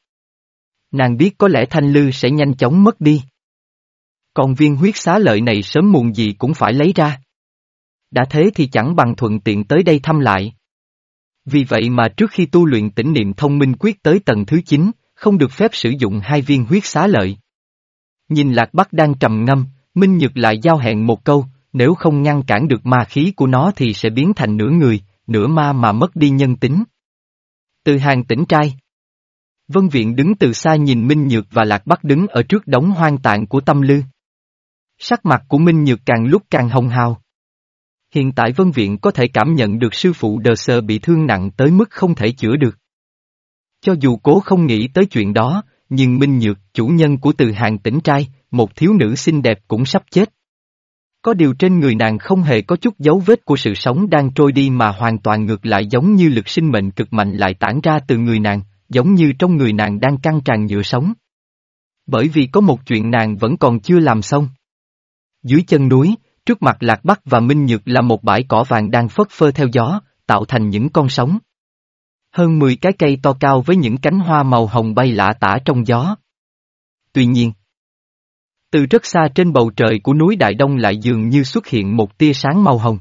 Nàng biết có lẽ Thanh Lư sẽ nhanh chóng mất đi. Còn viên huyết xá lợi này sớm muộn gì cũng phải lấy ra. Đã thế thì chẳng bằng thuận tiện tới đây thăm lại. Vì vậy mà trước khi tu luyện tỉnh niệm thông minh quyết tới tầng thứ 9, không được phép sử dụng hai viên huyết xá lợi. Nhìn Lạc Bắc đang trầm ngâm, Minh Nhược lại giao hẹn một câu, nếu không ngăn cản được ma khí của nó thì sẽ biến thành nửa người, nửa ma mà mất đi nhân tính. Từ hàng tỉnh trai. Vân Viện đứng từ xa nhìn Minh Nhược và Lạc Bắc đứng ở trước đống hoang tạng của tâm lư. Sắc mặt của Minh Nhược càng lúc càng hồng hào. Hiện tại Vân Viện có thể cảm nhận được sư phụ đờ sơ bị thương nặng tới mức không thể chữa được. Cho dù cố không nghĩ tới chuyện đó, nhưng Minh Nhược, chủ nhân của từ hàng tỉnh trai, một thiếu nữ xinh đẹp cũng sắp chết. Có điều trên người nàng không hề có chút dấu vết của sự sống đang trôi đi mà hoàn toàn ngược lại giống như lực sinh mệnh cực mạnh lại tản ra từ người nàng, giống như trong người nàng đang căng tràn nhựa sống. Bởi vì có một chuyện nàng vẫn còn chưa làm xong. Dưới chân núi, trước mặt Lạc Bắc và Minh Nhược là một bãi cỏ vàng đang phất phơ theo gió, tạo thành những con sóng. Hơn 10 cái cây to cao với những cánh hoa màu hồng bay lạ tả trong gió. Tuy nhiên, từ rất xa trên bầu trời của núi Đại Đông lại dường như xuất hiện một tia sáng màu hồng.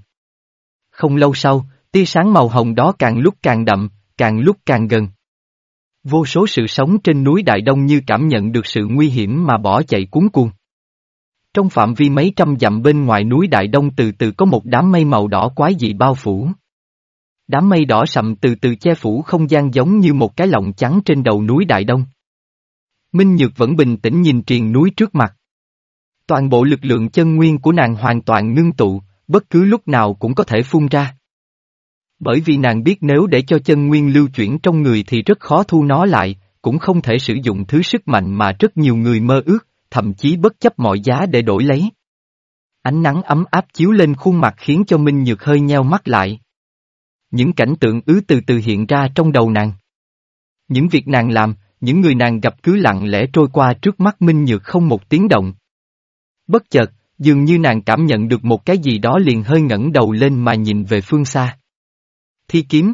Không lâu sau, tia sáng màu hồng đó càng lúc càng đậm, càng lúc càng gần. Vô số sự sống trên núi Đại Đông như cảm nhận được sự nguy hiểm mà bỏ chạy cuốn cuồng. Trong phạm vi mấy trăm dặm bên ngoài núi Đại Đông từ từ có một đám mây màu đỏ quái dị bao phủ. Đám mây đỏ sậm từ từ che phủ không gian giống như một cái lọng trắng trên đầu núi Đại Đông. Minh Nhược vẫn bình tĩnh nhìn triền núi trước mặt. Toàn bộ lực lượng chân nguyên của nàng hoàn toàn ngưng tụ, bất cứ lúc nào cũng có thể phun ra. Bởi vì nàng biết nếu để cho chân nguyên lưu chuyển trong người thì rất khó thu nó lại, cũng không thể sử dụng thứ sức mạnh mà rất nhiều người mơ ước, thậm chí bất chấp mọi giá để đổi lấy. Ánh nắng ấm áp chiếu lên khuôn mặt khiến cho Minh Nhược hơi nheo mắt lại. Những cảnh tượng ứ từ từ hiện ra trong đầu nàng. Những việc nàng làm, những người nàng gặp cứ lặng lẽ trôi qua trước mắt Minh Nhược không một tiếng động. Bất chợt, dường như nàng cảm nhận được một cái gì đó liền hơi ngẩng đầu lên mà nhìn về phương xa. Thi kiếm.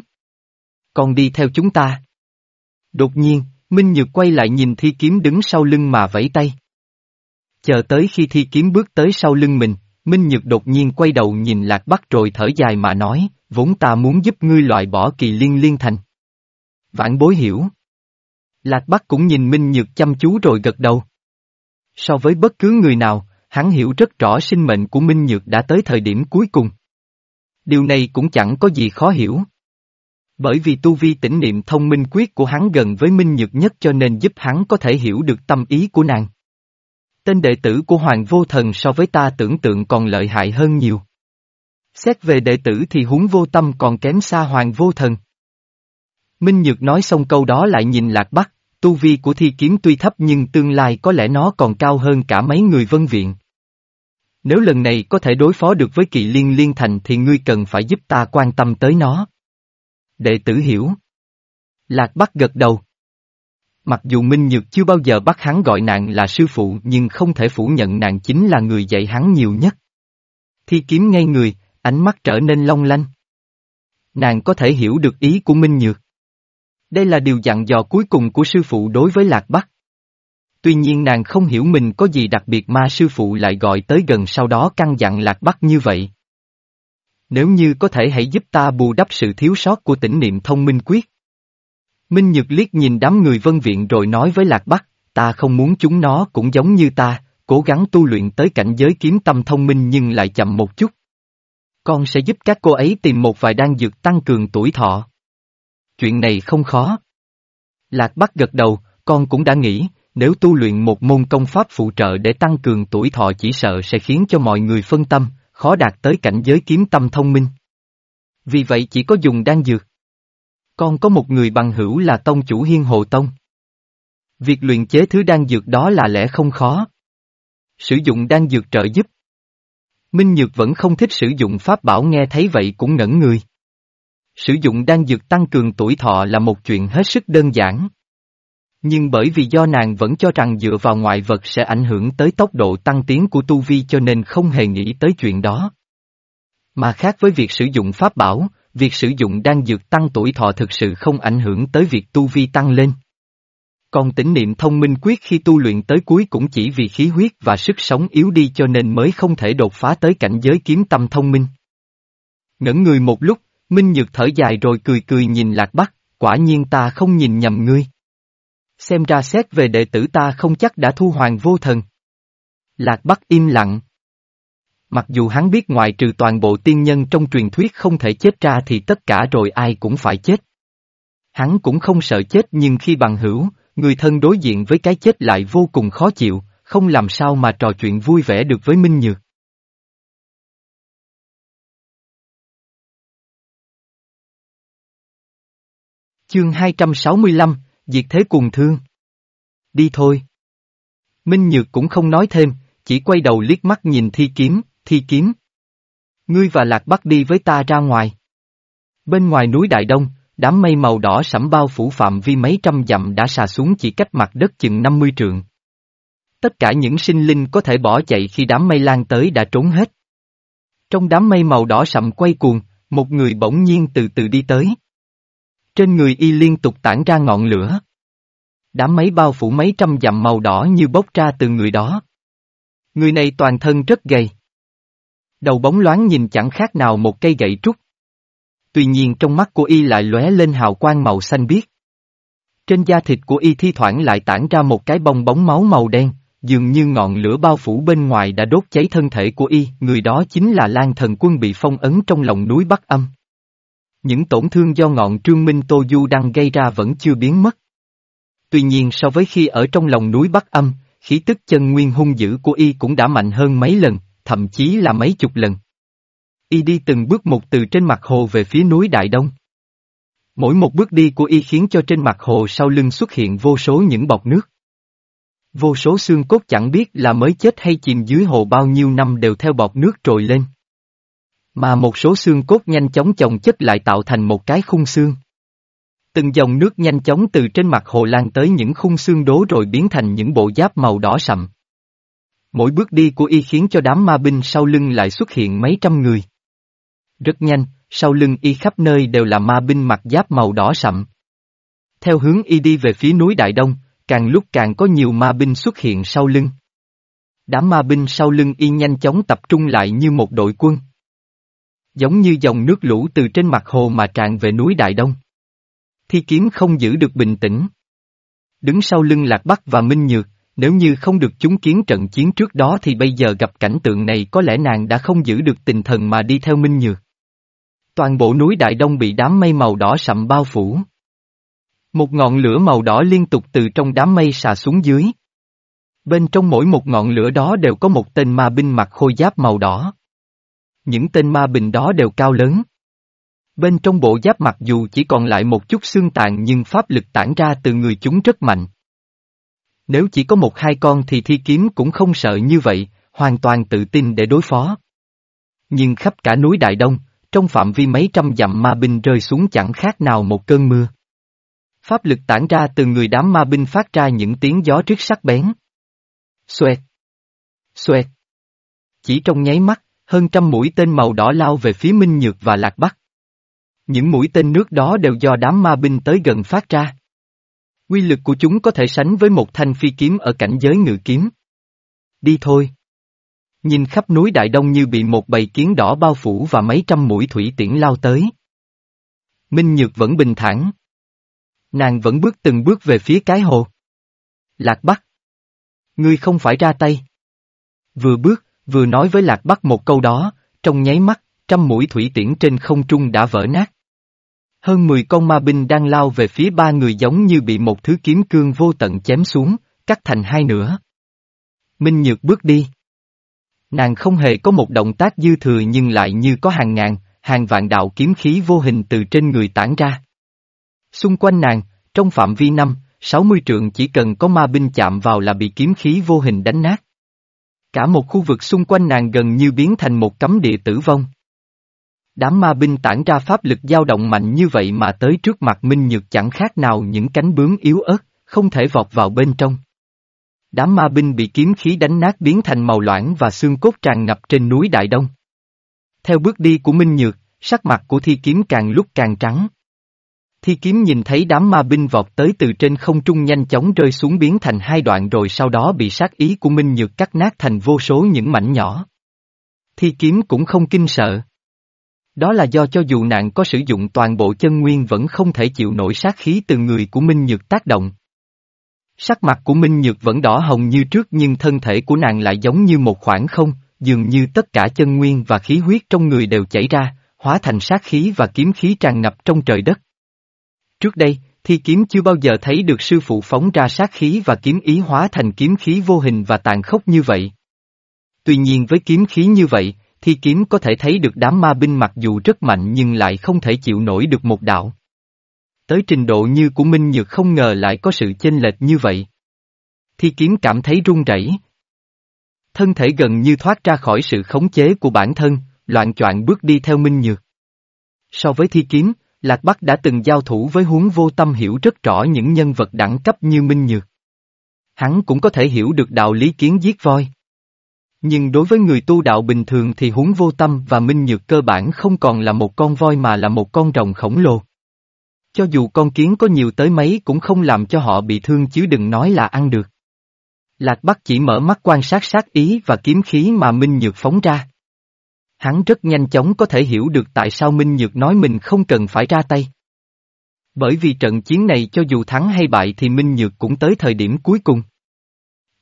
Con đi theo chúng ta. Đột nhiên, Minh Nhược quay lại nhìn thi kiếm đứng sau lưng mà vẫy tay. Chờ tới khi thi kiếm bước tới sau lưng mình, Minh Nhược đột nhiên quay đầu nhìn Lạc Bắc rồi thở dài mà nói, vốn ta muốn giúp ngươi loại bỏ kỳ liên liên thành. Vãn bối hiểu. Lạc Bắc cũng nhìn Minh Nhược chăm chú rồi gật đầu. So với bất cứ người nào, hắn hiểu rất rõ sinh mệnh của Minh Nhược đã tới thời điểm cuối cùng. Điều này cũng chẳng có gì khó hiểu. Bởi vì tu vi tỉnh niệm thông minh quyết của hắn gần với Minh Nhược nhất cho nên giúp hắn có thể hiểu được tâm ý của nàng. Tên đệ tử của Hoàng Vô Thần so với ta tưởng tượng còn lợi hại hơn nhiều. Xét về đệ tử thì huống vô tâm còn kém xa Hoàng Vô Thần. Minh Nhược nói xong câu đó lại nhìn Lạc Bắc, tu vi của thi kiếm tuy thấp nhưng tương lai có lẽ nó còn cao hơn cả mấy người vân viện. Nếu lần này có thể đối phó được với kỳ liên liên thành thì ngươi cần phải giúp ta quan tâm tới nó. Đệ tử hiểu. Lạc Bắc gật đầu. Mặc dù Minh Nhược chưa bao giờ bắt hắn gọi nàng là sư phụ nhưng không thể phủ nhận nàng chính là người dạy hắn nhiều nhất. Thi kiếm ngay người, ánh mắt trở nên long lanh. Nàng có thể hiểu được ý của Minh Nhược. Đây là điều dặn dò cuối cùng của sư phụ đối với Lạc Bắc. Tuy nhiên nàng không hiểu mình có gì đặc biệt mà sư phụ lại gọi tới gần sau đó căn dặn Lạc Bắc như vậy. Nếu như có thể hãy giúp ta bù đắp sự thiếu sót của tỉnh niệm thông minh quyết. Minh Nhược liếc nhìn đám người vân viện rồi nói với Lạc Bắc, ta không muốn chúng nó cũng giống như ta, cố gắng tu luyện tới cảnh giới kiếm tâm thông minh nhưng lại chậm một chút. Con sẽ giúp các cô ấy tìm một vài đan dược tăng cường tuổi thọ. Chuyện này không khó. Lạc Bắc gật đầu, con cũng đã nghĩ, nếu tu luyện một môn công pháp phụ trợ để tăng cường tuổi thọ chỉ sợ sẽ khiến cho mọi người phân tâm, khó đạt tới cảnh giới kiếm tâm thông minh. Vì vậy chỉ có dùng đan dược. Con có một người bằng hữu là tông chủ hiên hồ tông. Việc luyện chế thứ đan dược đó là lẽ không khó. Sử dụng đan dược trợ giúp. Minh Nhược vẫn không thích sử dụng pháp bảo nghe thấy vậy cũng ngẩn người. Sử dụng đan dược tăng cường tuổi thọ là một chuyện hết sức đơn giản. Nhưng bởi vì do nàng vẫn cho rằng dựa vào ngoại vật sẽ ảnh hưởng tới tốc độ tăng tiến của tu vi cho nên không hề nghĩ tới chuyện đó. Mà khác với việc sử dụng pháp bảo, việc sử dụng đan dược tăng tuổi thọ thực sự không ảnh hưởng tới việc tu vi tăng lên. Còn tỉnh niệm thông minh quyết khi tu luyện tới cuối cũng chỉ vì khí huyết và sức sống yếu đi cho nên mới không thể đột phá tới cảnh giới kiếm tâm thông minh. Ngẩn người một lúc, Minh Nhược thở dài rồi cười cười nhìn Lạc Bắc, quả nhiên ta không nhìn nhầm ngươi. Xem ra xét về đệ tử ta không chắc đã thu hoàng vô thần. Lạc Bắc im lặng. Mặc dù hắn biết ngoại trừ toàn bộ tiên nhân trong truyền thuyết không thể chết ra thì tất cả rồi ai cũng phải chết. Hắn cũng không sợ chết nhưng khi bằng hữu, người thân đối diện với cái chết lại vô cùng khó chịu, không làm sao mà trò chuyện vui vẻ được với Minh Nhược. Chương 265, Diệt thế cùng thương. Đi thôi. Minh Nhược cũng không nói thêm, chỉ quay đầu liếc mắt nhìn thi kiếm, thi kiếm. Ngươi và Lạc Bắc đi với ta ra ngoài. Bên ngoài núi Đại Đông, đám mây màu đỏ sẫm bao phủ phạm vi mấy trăm dặm đã xà xuống chỉ cách mặt đất chừng 50 trượng. Tất cả những sinh linh có thể bỏ chạy khi đám mây lan tới đã trốn hết. Trong đám mây màu đỏ sậm quay cuồng, một người bỗng nhiên từ từ đi tới. Trên người y liên tục tản ra ngọn lửa. Đám mây bao phủ mấy trăm dặm màu đỏ như bốc ra từ người đó. Người này toàn thân rất gầy. Đầu bóng loáng nhìn chẳng khác nào một cây gậy trúc. Tuy nhiên trong mắt của y lại lóe lên hào quang màu xanh biếc. Trên da thịt của y thi thoảng lại tản ra một cái bong bóng máu màu đen, dường như ngọn lửa bao phủ bên ngoài đã đốt cháy thân thể của y, người đó chính là Lan Thần Quân bị phong ấn trong lòng núi Bắc Âm. Những tổn thương do ngọn trương minh Tô Du đang gây ra vẫn chưa biến mất. Tuy nhiên so với khi ở trong lòng núi Bắc Âm, khí tức chân nguyên hung dữ của y cũng đã mạnh hơn mấy lần, thậm chí là mấy chục lần. Y đi từng bước một từ trên mặt hồ về phía núi Đại Đông. Mỗi một bước đi của y khiến cho trên mặt hồ sau lưng xuất hiện vô số những bọt nước. Vô số xương cốt chẳng biết là mới chết hay chìm dưới hồ bao nhiêu năm đều theo bọt nước trồi lên. Mà một số xương cốt nhanh chóng chồng chất lại tạo thành một cái khung xương. Từng dòng nước nhanh chóng từ trên mặt hồ lan tới những khung xương đố rồi biến thành những bộ giáp màu đỏ sậm. Mỗi bước đi của y khiến cho đám ma binh sau lưng lại xuất hiện mấy trăm người. Rất nhanh, sau lưng y khắp nơi đều là ma binh mặc giáp màu đỏ sậm. Theo hướng y đi về phía núi Đại Đông, càng lúc càng có nhiều ma binh xuất hiện sau lưng. Đám ma binh sau lưng y nhanh chóng tập trung lại như một đội quân. Giống như dòng nước lũ từ trên mặt hồ mà tràn về núi Đại Đông. Thi kiếm không giữ được bình tĩnh. Đứng sau lưng Lạc Bắc và Minh Nhược, nếu như không được chúng kiến trận chiến trước đó thì bây giờ gặp cảnh tượng này có lẽ nàng đã không giữ được tình thần mà đi theo Minh Nhược. Toàn bộ núi Đại Đông bị đám mây màu đỏ sậm bao phủ. Một ngọn lửa màu đỏ liên tục từ trong đám mây xà xuống dưới. Bên trong mỗi một ngọn lửa đó đều có một tên ma binh mặc khôi giáp màu đỏ. Những tên ma binh đó đều cao lớn. Bên trong bộ giáp mặc dù chỉ còn lại một chút xương tàn nhưng pháp lực tản ra từ người chúng rất mạnh. Nếu chỉ có một hai con thì thi kiếm cũng không sợ như vậy, hoàn toàn tự tin để đối phó. Nhưng khắp cả núi Đại Đông, trong phạm vi mấy trăm dặm ma binh rơi xuống chẳng khác nào một cơn mưa. Pháp lực tản ra từ người đám ma binh phát ra những tiếng gió rít sắc bén. Xoẹt! Xoẹt! Chỉ trong nháy mắt, hơn trăm mũi tên màu đỏ lao về phía Minh Nhược và Lạc Bắc. Những mũi tên nước đó đều do đám ma binh tới gần phát ra. Quy lực của chúng có thể sánh với một thanh phi kiếm ở cảnh giới ngự kiếm. Đi thôi. Nhìn khắp núi Đại Đông như bị một bầy kiến đỏ bao phủ và mấy trăm mũi thủy tiễn lao tới. Minh Nhược vẫn bình thản. Nàng vẫn bước từng bước về phía cái hồ. Lạc Bắc. Ngươi không phải ra tay. Vừa bước, vừa nói với Lạc Bắc một câu đó, trong nháy mắt, trăm mũi thủy tiễn trên không trung đã vỡ nát. Hơn 10 con ma binh đang lao về phía ba người giống như bị một thứ kiếm cương vô tận chém xuống, cắt thành hai nửa. Minh Nhược bước đi. Nàng không hề có một động tác dư thừa nhưng lại như có hàng ngàn, hàng vạn đạo kiếm khí vô hình từ trên người tản ra. Xung quanh nàng, trong phạm vi năm, 60 trượng chỉ cần có ma binh chạm vào là bị kiếm khí vô hình đánh nát. Cả một khu vực xung quanh nàng gần như biến thành một cấm địa tử vong. Đám ma binh tản ra pháp lực dao động mạnh như vậy mà tới trước mặt Minh Nhược chẳng khác nào những cánh bướm yếu ớt, không thể vọt vào bên trong. Đám ma binh bị kiếm khí đánh nát biến thành màu loãng và xương cốt tràn ngập trên núi Đại Đông. Theo bước đi của Minh Nhược, sắc mặt của thi kiếm càng lúc càng trắng. Thi kiếm nhìn thấy đám ma binh vọt tới từ trên không trung nhanh chóng rơi xuống biến thành hai đoạn rồi sau đó bị sát ý của Minh Nhược cắt nát thành vô số những mảnh nhỏ. Thi kiếm cũng không kinh sợ. Đó là do cho dù nạn có sử dụng toàn bộ chân nguyên vẫn không thể chịu nổi sát khí từ người của Minh Nhược tác động. Sắc mặt của Minh Nhược vẫn đỏ hồng như trước nhưng thân thể của nàng lại giống như một khoảng không, dường như tất cả chân nguyên và khí huyết trong người đều chảy ra, hóa thành sát khí và kiếm khí tràn ngập trong trời đất. Trước đây, thi kiếm chưa bao giờ thấy được sư phụ phóng ra sát khí và kiếm ý hóa thành kiếm khí vô hình và tàn khốc như vậy. Tuy nhiên với kiếm khí như vậy, thi kiếm có thể thấy được đám ma binh mặc dù rất mạnh nhưng lại không thể chịu nổi được một đạo. Tới trình độ như của Minh Nhược không ngờ lại có sự chênh lệch như vậy. Thi kiếm cảm thấy run rẩy. Thân thể gần như thoát ra khỏi sự khống chế của bản thân, loạn choạng bước đi theo Minh Nhược. So với thi kiếm, Lạc Bắc đã từng giao thủ với huống vô tâm hiểu rất rõ những nhân vật đẳng cấp như Minh Nhược. Hắn cũng có thể hiểu được đạo lý kiến giết voi. Nhưng đối với người tu đạo bình thường thì huống vô tâm và Minh Nhược cơ bản không còn là một con voi mà là một con rồng khổng lồ. Cho dù con kiến có nhiều tới mấy cũng không làm cho họ bị thương chứ đừng nói là ăn được. Lạc Bắc chỉ mở mắt quan sát sát ý và kiếm khí mà Minh Nhược phóng ra. Hắn rất nhanh chóng có thể hiểu được tại sao Minh Nhược nói mình không cần phải ra tay. Bởi vì trận chiến này cho dù thắng hay bại thì Minh Nhược cũng tới thời điểm cuối cùng.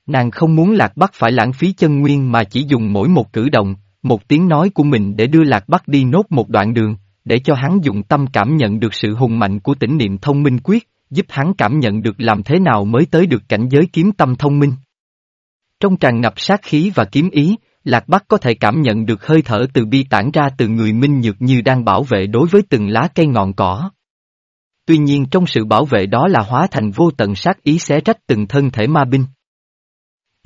Nàng không muốn Lạc Bắc phải lãng phí chân nguyên mà chỉ dùng mỗi một cử động, một tiếng nói của mình để đưa Lạc Bắc đi nốt một đoạn đường, để cho hắn dụng tâm cảm nhận được sự hùng mạnh của tỉnh niệm thông minh quyết, giúp hắn cảm nhận được làm thế nào mới tới được cảnh giới kiếm tâm thông minh. Trong tràn ngập sát khí và kiếm ý, Lạc Bắc có thể cảm nhận được hơi thở từ bi tản ra từ người minh nhược như đang bảo vệ đối với từng lá cây ngọn cỏ. Tuy nhiên trong sự bảo vệ đó là hóa thành vô tận sát ý xé rách từng thân thể ma binh.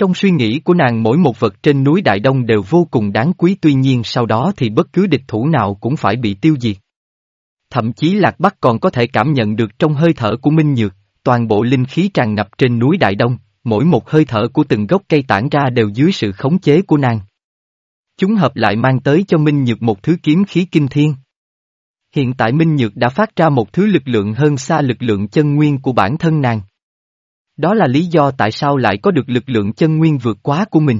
Trong suy nghĩ của nàng mỗi một vật trên núi Đại Đông đều vô cùng đáng quý tuy nhiên sau đó thì bất cứ địch thủ nào cũng phải bị tiêu diệt. Thậm chí Lạc Bắc còn có thể cảm nhận được trong hơi thở của Minh Nhược, toàn bộ linh khí tràn ngập trên núi Đại Đông, mỗi một hơi thở của từng gốc cây tản ra đều dưới sự khống chế của nàng. Chúng hợp lại mang tới cho Minh Nhược một thứ kiếm khí kinh thiên. Hiện tại Minh Nhược đã phát ra một thứ lực lượng hơn xa lực lượng chân nguyên của bản thân nàng. Đó là lý do tại sao lại có được lực lượng chân nguyên vượt quá của mình.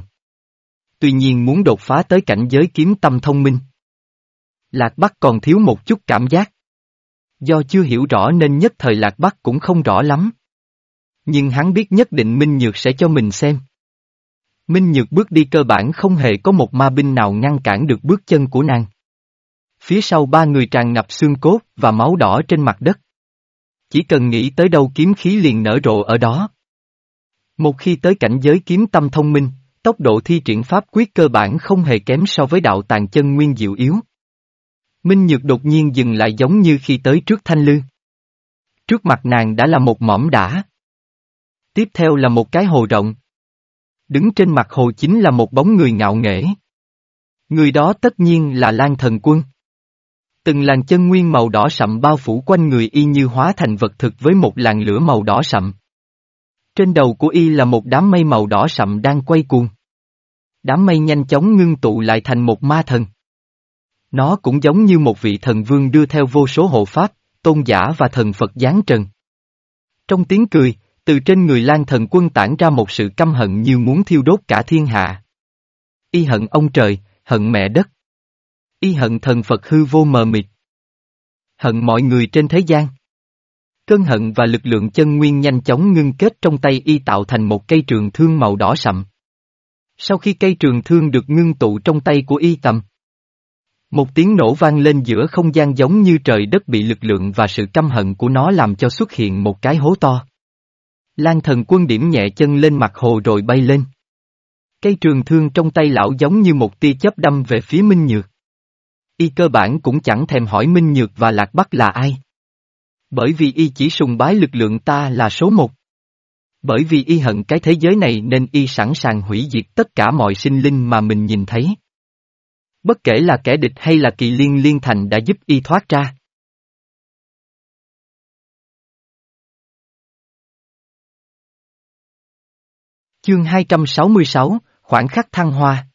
Tuy nhiên muốn đột phá tới cảnh giới kiếm tâm thông minh. Lạc Bắc còn thiếu một chút cảm giác. Do chưa hiểu rõ nên nhất thời Lạc Bắc cũng không rõ lắm. Nhưng hắn biết nhất định Minh Nhược sẽ cho mình xem. Minh Nhược bước đi cơ bản không hề có một ma binh nào ngăn cản được bước chân của nàng. Phía sau ba người tràn ngập xương cốt và máu đỏ trên mặt đất. Chỉ cần nghĩ tới đâu kiếm khí liền nở rộ ở đó. Một khi tới cảnh giới kiếm tâm thông minh, tốc độ thi triển pháp quyết cơ bản không hề kém so với đạo tàn chân nguyên diệu yếu. Minh Nhược đột nhiên dừng lại giống như khi tới trước thanh lư. Trước mặt nàng đã là một mỏm đã. Tiếp theo là một cái hồ rộng. Đứng trên mặt hồ chính là một bóng người ngạo nghễ. Người đó tất nhiên là Lan Thần Quân. Từng làn chân nguyên màu đỏ sậm bao phủ quanh người y như hóa thành vật thực với một làn lửa màu đỏ sậm. Trên đầu của y là một đám mây màu đỏ sậm đang quay cuồng. Đám mây nhanh chóng ngưng tụ lại thành một ma thần. Nó cũng giống như một vị thần vương đưa theo vô số hộ pháp, tôn giả và thần Phật giáng trần. Trong tiếng cười, từ trên người Lan thần quân tản ra một sự căm hận như muốn thiêu đốt cả thiên hạ. Y hận ông trời, hận mẹ đất. Y hận thần Phật hư vô mờ mịt. Hận mọi người trên thế gian. Cơn hận và lực lượng chân nguyên nhanh chóng ngưng kết trong tay y tạo thành một cây trường thương màu đỏ sậm. Sau khi cây trường thương được ngưng tụ trong tay của y tầm, một tiếng nổ vang lên giữa không gian giống như trời đất bị lực lượng và sự căm hận của nó làm cho xuất hiện một cái hố to. Lan thần quân điểm nhẹ chân lên mặt hồ rồi bay lên. Cây trường thương trong tay lão giống như một tia chớp đâm về phía Minh Nhược y cơ bản cũng chẳng thèm hỏi Minh Nhược và Lạc Bắc là ai. Bởi vì y chỉ sùng bái lực lượng ta là số một. Bởi vì y hận cái thế giới này nên y sẵn sàng hủy diệt tất cả mọi sinh linh mà mình nhìn thấy. Bất kể là kẻ địch hay là kỳ liên liên thành đã giúp y thoát ra. Chương 266, khoảng khắc thăng hoa.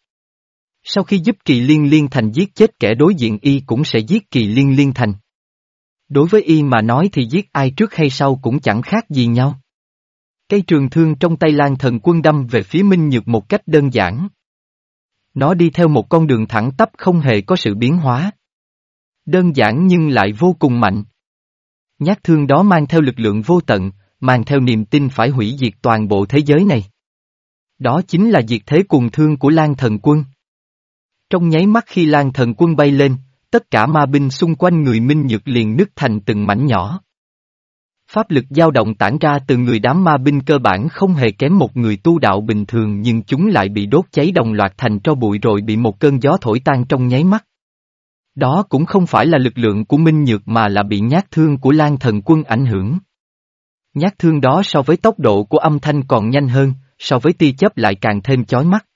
Sau khi giúp kỳ liên liên thành giết chết kẻ đối diện y cũng sẽ giết kỳ liên liên thành. Đối với y mà nói thì giết ai trước hay sau cũng chẳng khác gì nhau. Cây trường thương trong tay Lan thần quân đâm về phía Minh Nhược một cách đơn giản. Nó đi theo một con đường thẳng tắp không hề có sự biến hóa. Đơn giản nhưng lại vô cùng mạnh. Nhát thương đó mang theo lực lượng vô tận, mang theo niềm tin phải hủy diệt toàn bộ thế giới này. Đó chính là diệt thế cuồng thương của Lan thần quân. Trong nháy mắt khi Lan thần quân bay lên, tất cả ma binh xung quanh người Minh Nhược liền nứt thành từng mảnh nhỏ. Pháp lực dao động tản ra từ người đám ma binh cơ bản không hề kém một người tu đạo bình thường nhưng chúng lại bị đốt cháy đồng loạt thành tro bụi rồi bị một cơn gió thổi tan trong nháy mắt. Đó cũng không phải là lực lượng của Minh Nhược mà là bị nhát thương của Lan thần quân ảnh hưởng. Nhát thương đó so với tốc độ của âm thanh còn nhanh hơn, so với tia chớp lại càng thêm chói mắt.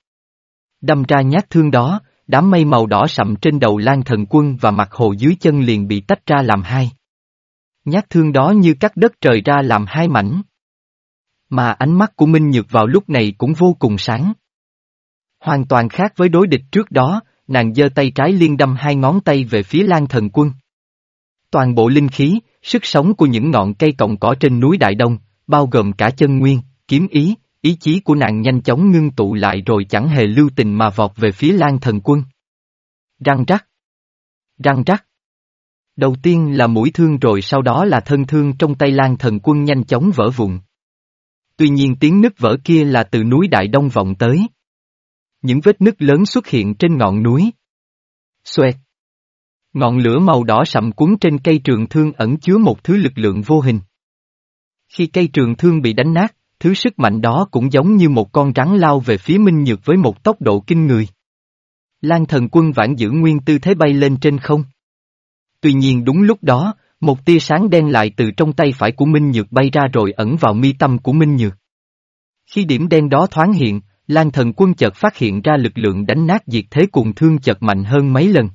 Đâm ra nhát thương đó, đám mây màu đỏ sậm trên đầu Lan thần quân và mặt hồ dưới chân liền bị tách ra làm hai. Nhát thương đó như cắt đất trời ra làm hai mảnh. Mà ánh mắt của Minh Nhược vào lúc này cũng vô cùng sáng. Hoàn toàn khác với đối địch trước đó, nàng giơ tay trái liên đâm hai ngón tay về phía Lan thần quân. Toàn bộ linh khí, sức sống của những ngọn cây cọng cỏ trên núi Đại Đông, bao gồm cả chân nguyên, kiếm ý, ý chí của nàng nhanh chóng ngưng tụ lại rồi chẳng hề lưu tình mà vọt về phía Lan thần quân. Răng rắc. Răng rắc. Đầu tiên là mũi thương rồi sau đó là thân thương trong tay Lan thần quân nhanh chóng vỡ vụn. Tuy nhiên tiếng nứt vỡ kia là từ núi Đại Đông vọng tới. Những vết nứt lớn xuất hiện trên ngọn núi. Xoẹt. Ngọn lửa màu đỏ sậm cuốn trên cây trường thương ẩn chứa một thứ lực lượng vô hình. Khi cây trường thương bị đánh nát, thứ sức mạnh đó cũng giống như một con rắn lao về phía Minh Nhược với một tốc độ kinh người. Lan thần quân vãn giữ nguyên tư thế bay lên trên không. Tuy nhiên đúng lúc đó, một tia sáng đen lại từ trong tay phải của Minh Nhược bay ra rồi ẩn vào mi tâm của Minh Nhược. Khi điểm đen đó thoáng hiện, Lan thần quân chợt phát hiện ra lực lượng đánh nát diệt thế cùng thương chợt mạnh hơn mấy lần.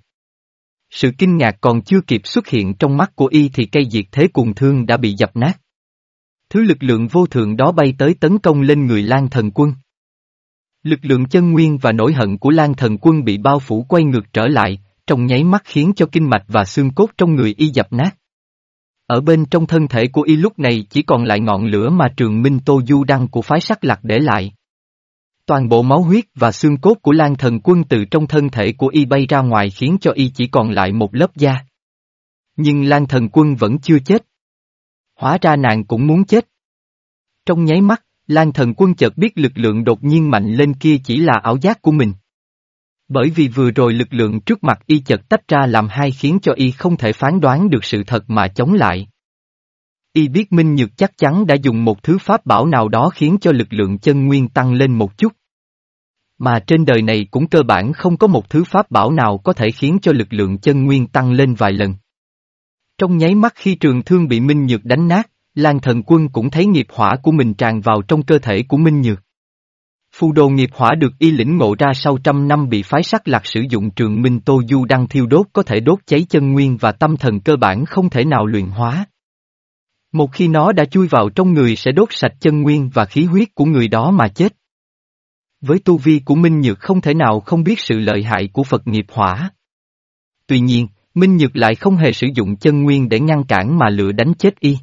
Sự kinh ngạc còn chưa kịp xuất hiện trong mắt của y thì cây diệt thế cùng thương đã bị dập nát. Thứ lực lượng vô thượng đó bay tới tấn công lên người Lan thần quân. Lực lượng chân nguyên và nổi hận của Lan thần quân bị bao phủ quay ngược trở lại, trong nháy mắt khiến cho kinh mạch và xương cốt trong người y dập nát. Ở bên trong thân thể của y lúc này chỉ còn lại ngọn lửa mà trường minh tô du đăng của phái sắc lạc để lại. Toàn bộ máu huyết và xương cốt của Lan thần quân từ trong thân thể của y bay ra ngoài khiến cho y chỉ còn lại một lớp da. Nhưng Lan thần quân vẫn chưa chết. Hóa ra nàng cũng muốn chết. Trong nháy mắt, Lan thần quân chợt biết lực lượng đột nhiên mạnh lên kia chỉ là ảo giác của mình. Bởi vì vừa rồi lực lượng trước mặt y chợt tách ra làm hai khiến cho y không thể phán đoán được sự thật mà chống lại. Y biết Minh Nhược chắc chắn đã dùng một thứ pháp bảo nào đó khiến cho lực lượng chân nguyên tăng lên một chút. Mà trên đời này cũng cơ bản không có một thứ pháp bảo nào có thể khiến cho lực lượng chân nguyên tăng lên vài lần. Trong nháy mắt khi trường thương bị Minh Nhược đánh nát, Lan thần quân cũng thấy nghiệp hỏa của mình tràn vào trong cơ thể của Minh Nhược. Phù đồ nghiệp hỏa được y lĩnh ngộ ra sau trăm năm bị phái sắc lạc sử dụng trường Minh Tô Du đăng thiêu đốt có thể đốt cháy chân nguyên và tâm thần cơ bản không thể nào luyện hóa. Một khi nó đã chui vào trong người sẽ đốt sạch chân nguyên và khí huyết của người đó mà chết. Với tu vi của Minh Nhược không thể nào không biết sự lợi hại của Phật nghiệp hỏa. Tuy nhiên, Minh Nhược lại không hề sử dụng chân nguyên để ngăn cản mà lửa đánh chết y.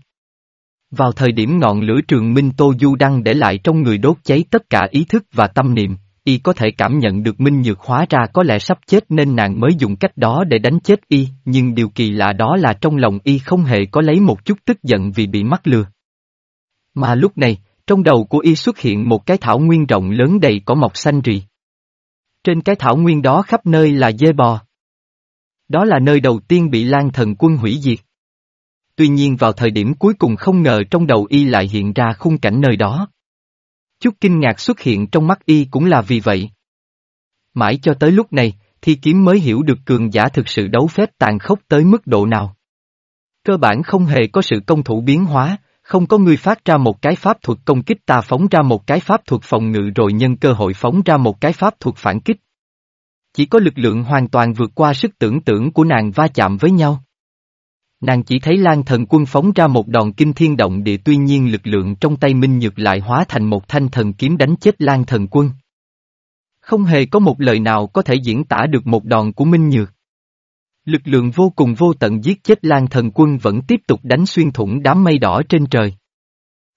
Vào thời điểm ngọn lửa trường Minh Tô Du Đăng để lại trong người đốt cháy tất cả ý thức và tâm niệm, y có thể cảm nhận được Minh Nhược hóa ra có lẽ sắp chết nên nàng mới dùng cách đó để đánh chết y, nhưng điều kỳ lạ đó là trong lòng y không hề có lấy một chút tức giận vì bị mắc lừa. Mà lúc này, trong đầu của y xuất hiện một cái thảo nguyên rộng lớn đầy cỏ mọc xanh rì. Trên cái thảo nguyên đó khắp nơi là dê bò. Đó là nơi đầu tiên bị Lan thần quân hủy diệt. Tuy nhiên vào thời điểm cuối cùng không ngờ trong đầu y lại hiện ra khung cảnh nơi đó. Chút kinh ngạc xuất hiện trong mắt y cũng là vì vậy. Mãi cho tới lúc này, thi kiếm mới hiểu được cường giả thực sự đấu phép tàn khốc tới mức độ nào. Cơ bản không hề có sự công thủ biến hóa, không có người phát ra một cái pháp thuật công kích ta phóng ra một cái pháp thuật phòng ngự rồi nhân cơ hội phóng ra một cái pháp thuật phản kích. Chỉ có lực lượng hoàn toàn vượt qua sức tưởng tượng của nàng va chạm với nhau. Nàng chỉ thấy Lan thần quân phóng ra một đòn kinh thiên động địa, tuy nhiên lực lượng trong tay Minh Nhược lại hóa thành một thanh thần kiếm đánh chết Lan thần quân. Không hề có một lời nào có thể diễn tả được một đòn của Minh Nhược. Lực lượng vô cùng vô tận giết chết Lan thần quân vẫn tiếp tục đánh xuyên thủng đám mây đỏ trên trời.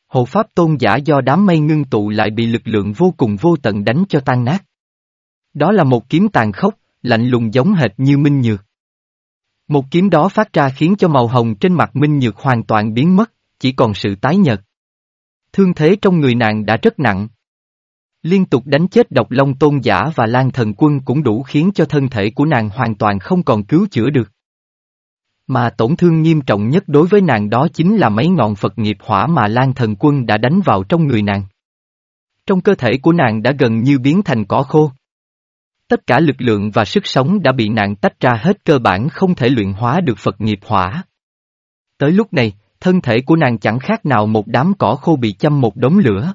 Hộ pháp tôn giả do đám mây ngưng tụ lại bị lực lượng vô cùng vô tận đánh cho tan nát. Đó là một kiếm tàn khốc, lạnh lùng giống hệt như Minh Nhược. Một kiếm đó phát ra khiến cho màu hồng trên mặt Minh Nhược hoàn toàn biến mất, chỉ còn sự tái nhợt. Thương thế trong người nàng đã rất nặng. Liên tục đánh chết độc long tôn giả và lan thần quân cũng đủ khiến cho thân thể của nàng hoàn toàn không còn cứu chữa được. Mà tổn thương nghiêm trọng nhất đối với nàng đó chính là mấy ngọn Phật nghiệp hỏa mà Lan Thần Quân đã đánh vào trong người nàng. Trong cơ thể của nàng đã gần như biến thành cỏ khô. Tất cả lực lượng và sức sống đã bị nạn tách ra hết cơ bản không thể luyện hóa được Phật nghiệp hỏa. Tới lúc này, thân thể của nàng chẳng khác nào một đám cỏ khô bị châm một đống lửa.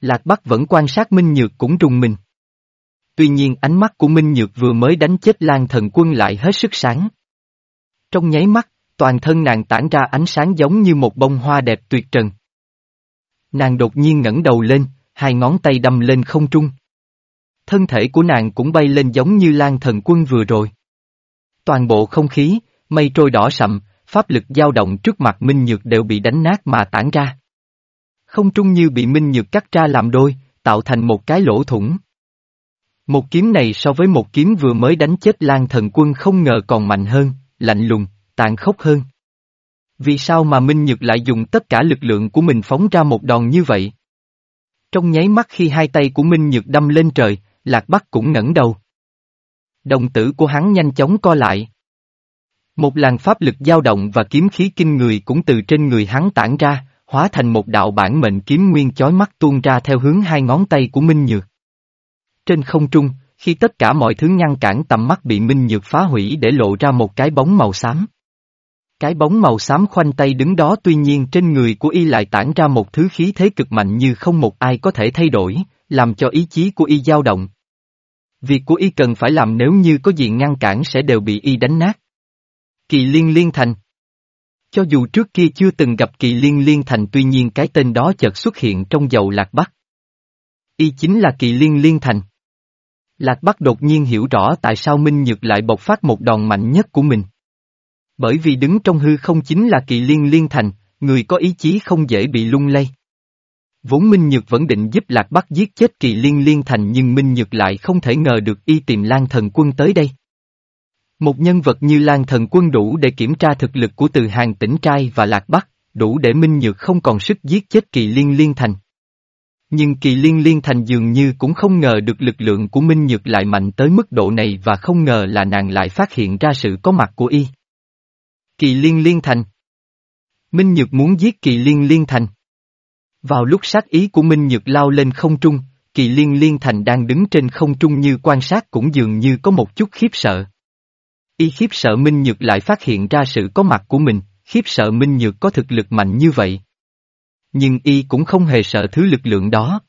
Lạc Bắc vẫn quan sát Minh Nhược cũng trùng mình. Tuy nhiên ánh mắt của Minh Nhược vừa mới đánh chết Lan thần quân lại hết sức sáng. Trong nháy mắt, toàn thân nàng tản ra ánh sáng giống như một bông hoa đẹp tuyệt trần. Nàng đột nhiên ngẩng đầu lên, hai ngón tay đâm lên không trung thân thể của nàng cũng bay lên giống như lan thần quân vừa rồi. Toàn bộ không khí, mây trôi đỏ sậm, pháp lực dao động trước mặt Minh Nhược đều bị đánh nát mà tản ra. Không trung như bị Minh Nhược cắt ra làm đôi, tạo thành một cái lỗ thủng. Một kiếm này so với một kiếm vừa mới đánh chết Lan thần quân không ngờ còn mạnh hơn, lạnh lùng, tàn khốc hơn. Vì sao mà Minh Nhược lại dùng tất cả lực lượng của mình phóng ra một đòn như vậy? Trong nháy mắt khi hai tay của Minh Nhược đâm lên trời, Lạc Bắc cũng ngẩng đầu. Đồng tử của hắn nhanh chóng co lại. Một làn pháp lực dao động và kiếm khí kinh người cũng từ trên người hắn tản ra, hóa thành một đạo bản mệnh kiếm nguyên chói mắt tuôn ra theo hướng hai ngón tay của Minh Nhược. Trên không trung, khi tất cả mọi thứ ngăn cản tầm mắt bị Minh Nhược phá hủy để lộ ra một cái bóng màu xám. Cái bóng màu xám khoanh tay đứng đó tuy nhiên trên người của y lại tản ra một thứ khí thế cực mạnh như không một ai có thể thay đổi, làm cho ý chí của y dao động. Việc của y cần phải làm nếu như có gì ngăn cản sẽ đều bị y đánh nát. Kỳ liên liên thành Cho dù trước kia chưa từng gặp kỳ liên liên thành tuy nhiên cái tên đó chợt xuất hiện trong dầu lạc bắc. Y chính là kỳ liên liên thành. Lạc Bắc đột nhiên hiểu rõ tại sao Minh Nhược lại bộc phát một đòn mạnh nhất của mình. Bởi vì đứng trong hư không chính là kỳ liên liên thành, người có ý chí không dễ bị lung lay. Vốn Minh Nhược vẫn định giúp Lạc Bắc giết chết kỳ liên liên thành nhưng Minh Nhược lại không thể ngờ được y tìm Lan Thần Quân tới đây. Một nhân vật như Lan Thần Quân đủ để kiểm tra thực lực của từ hàng tỉnh trai và Lạc Bắc, đủ để Minh Nhược không còn sức giết chết kỳ liên liên thành. Nhưng kỳ liên liên thành dường như cũng không ngờ được lực lượng của Minh Nhược lại mạnh tới mức độ này và không ngờ là nàng lại phát hiện ra sự có mặt của y. Kỳ liên liên thành Minh Nhược muốn giết kỳ liên liên thành. Vào lúc sát ý của Minh Nhược lao lên không trung, kỳ liên liên thành đang đứng trên không trung như quan sát cũng dường như có một chút khiếp sợ. Y khiếp sợ Minh Nhược lại phát hiện ra sự có mặt của mình, khiếp sợ Minh Nhược có thực lực mạnh như vậy. Nhưng Y cũng không hề sợ thứ lực lượng đó.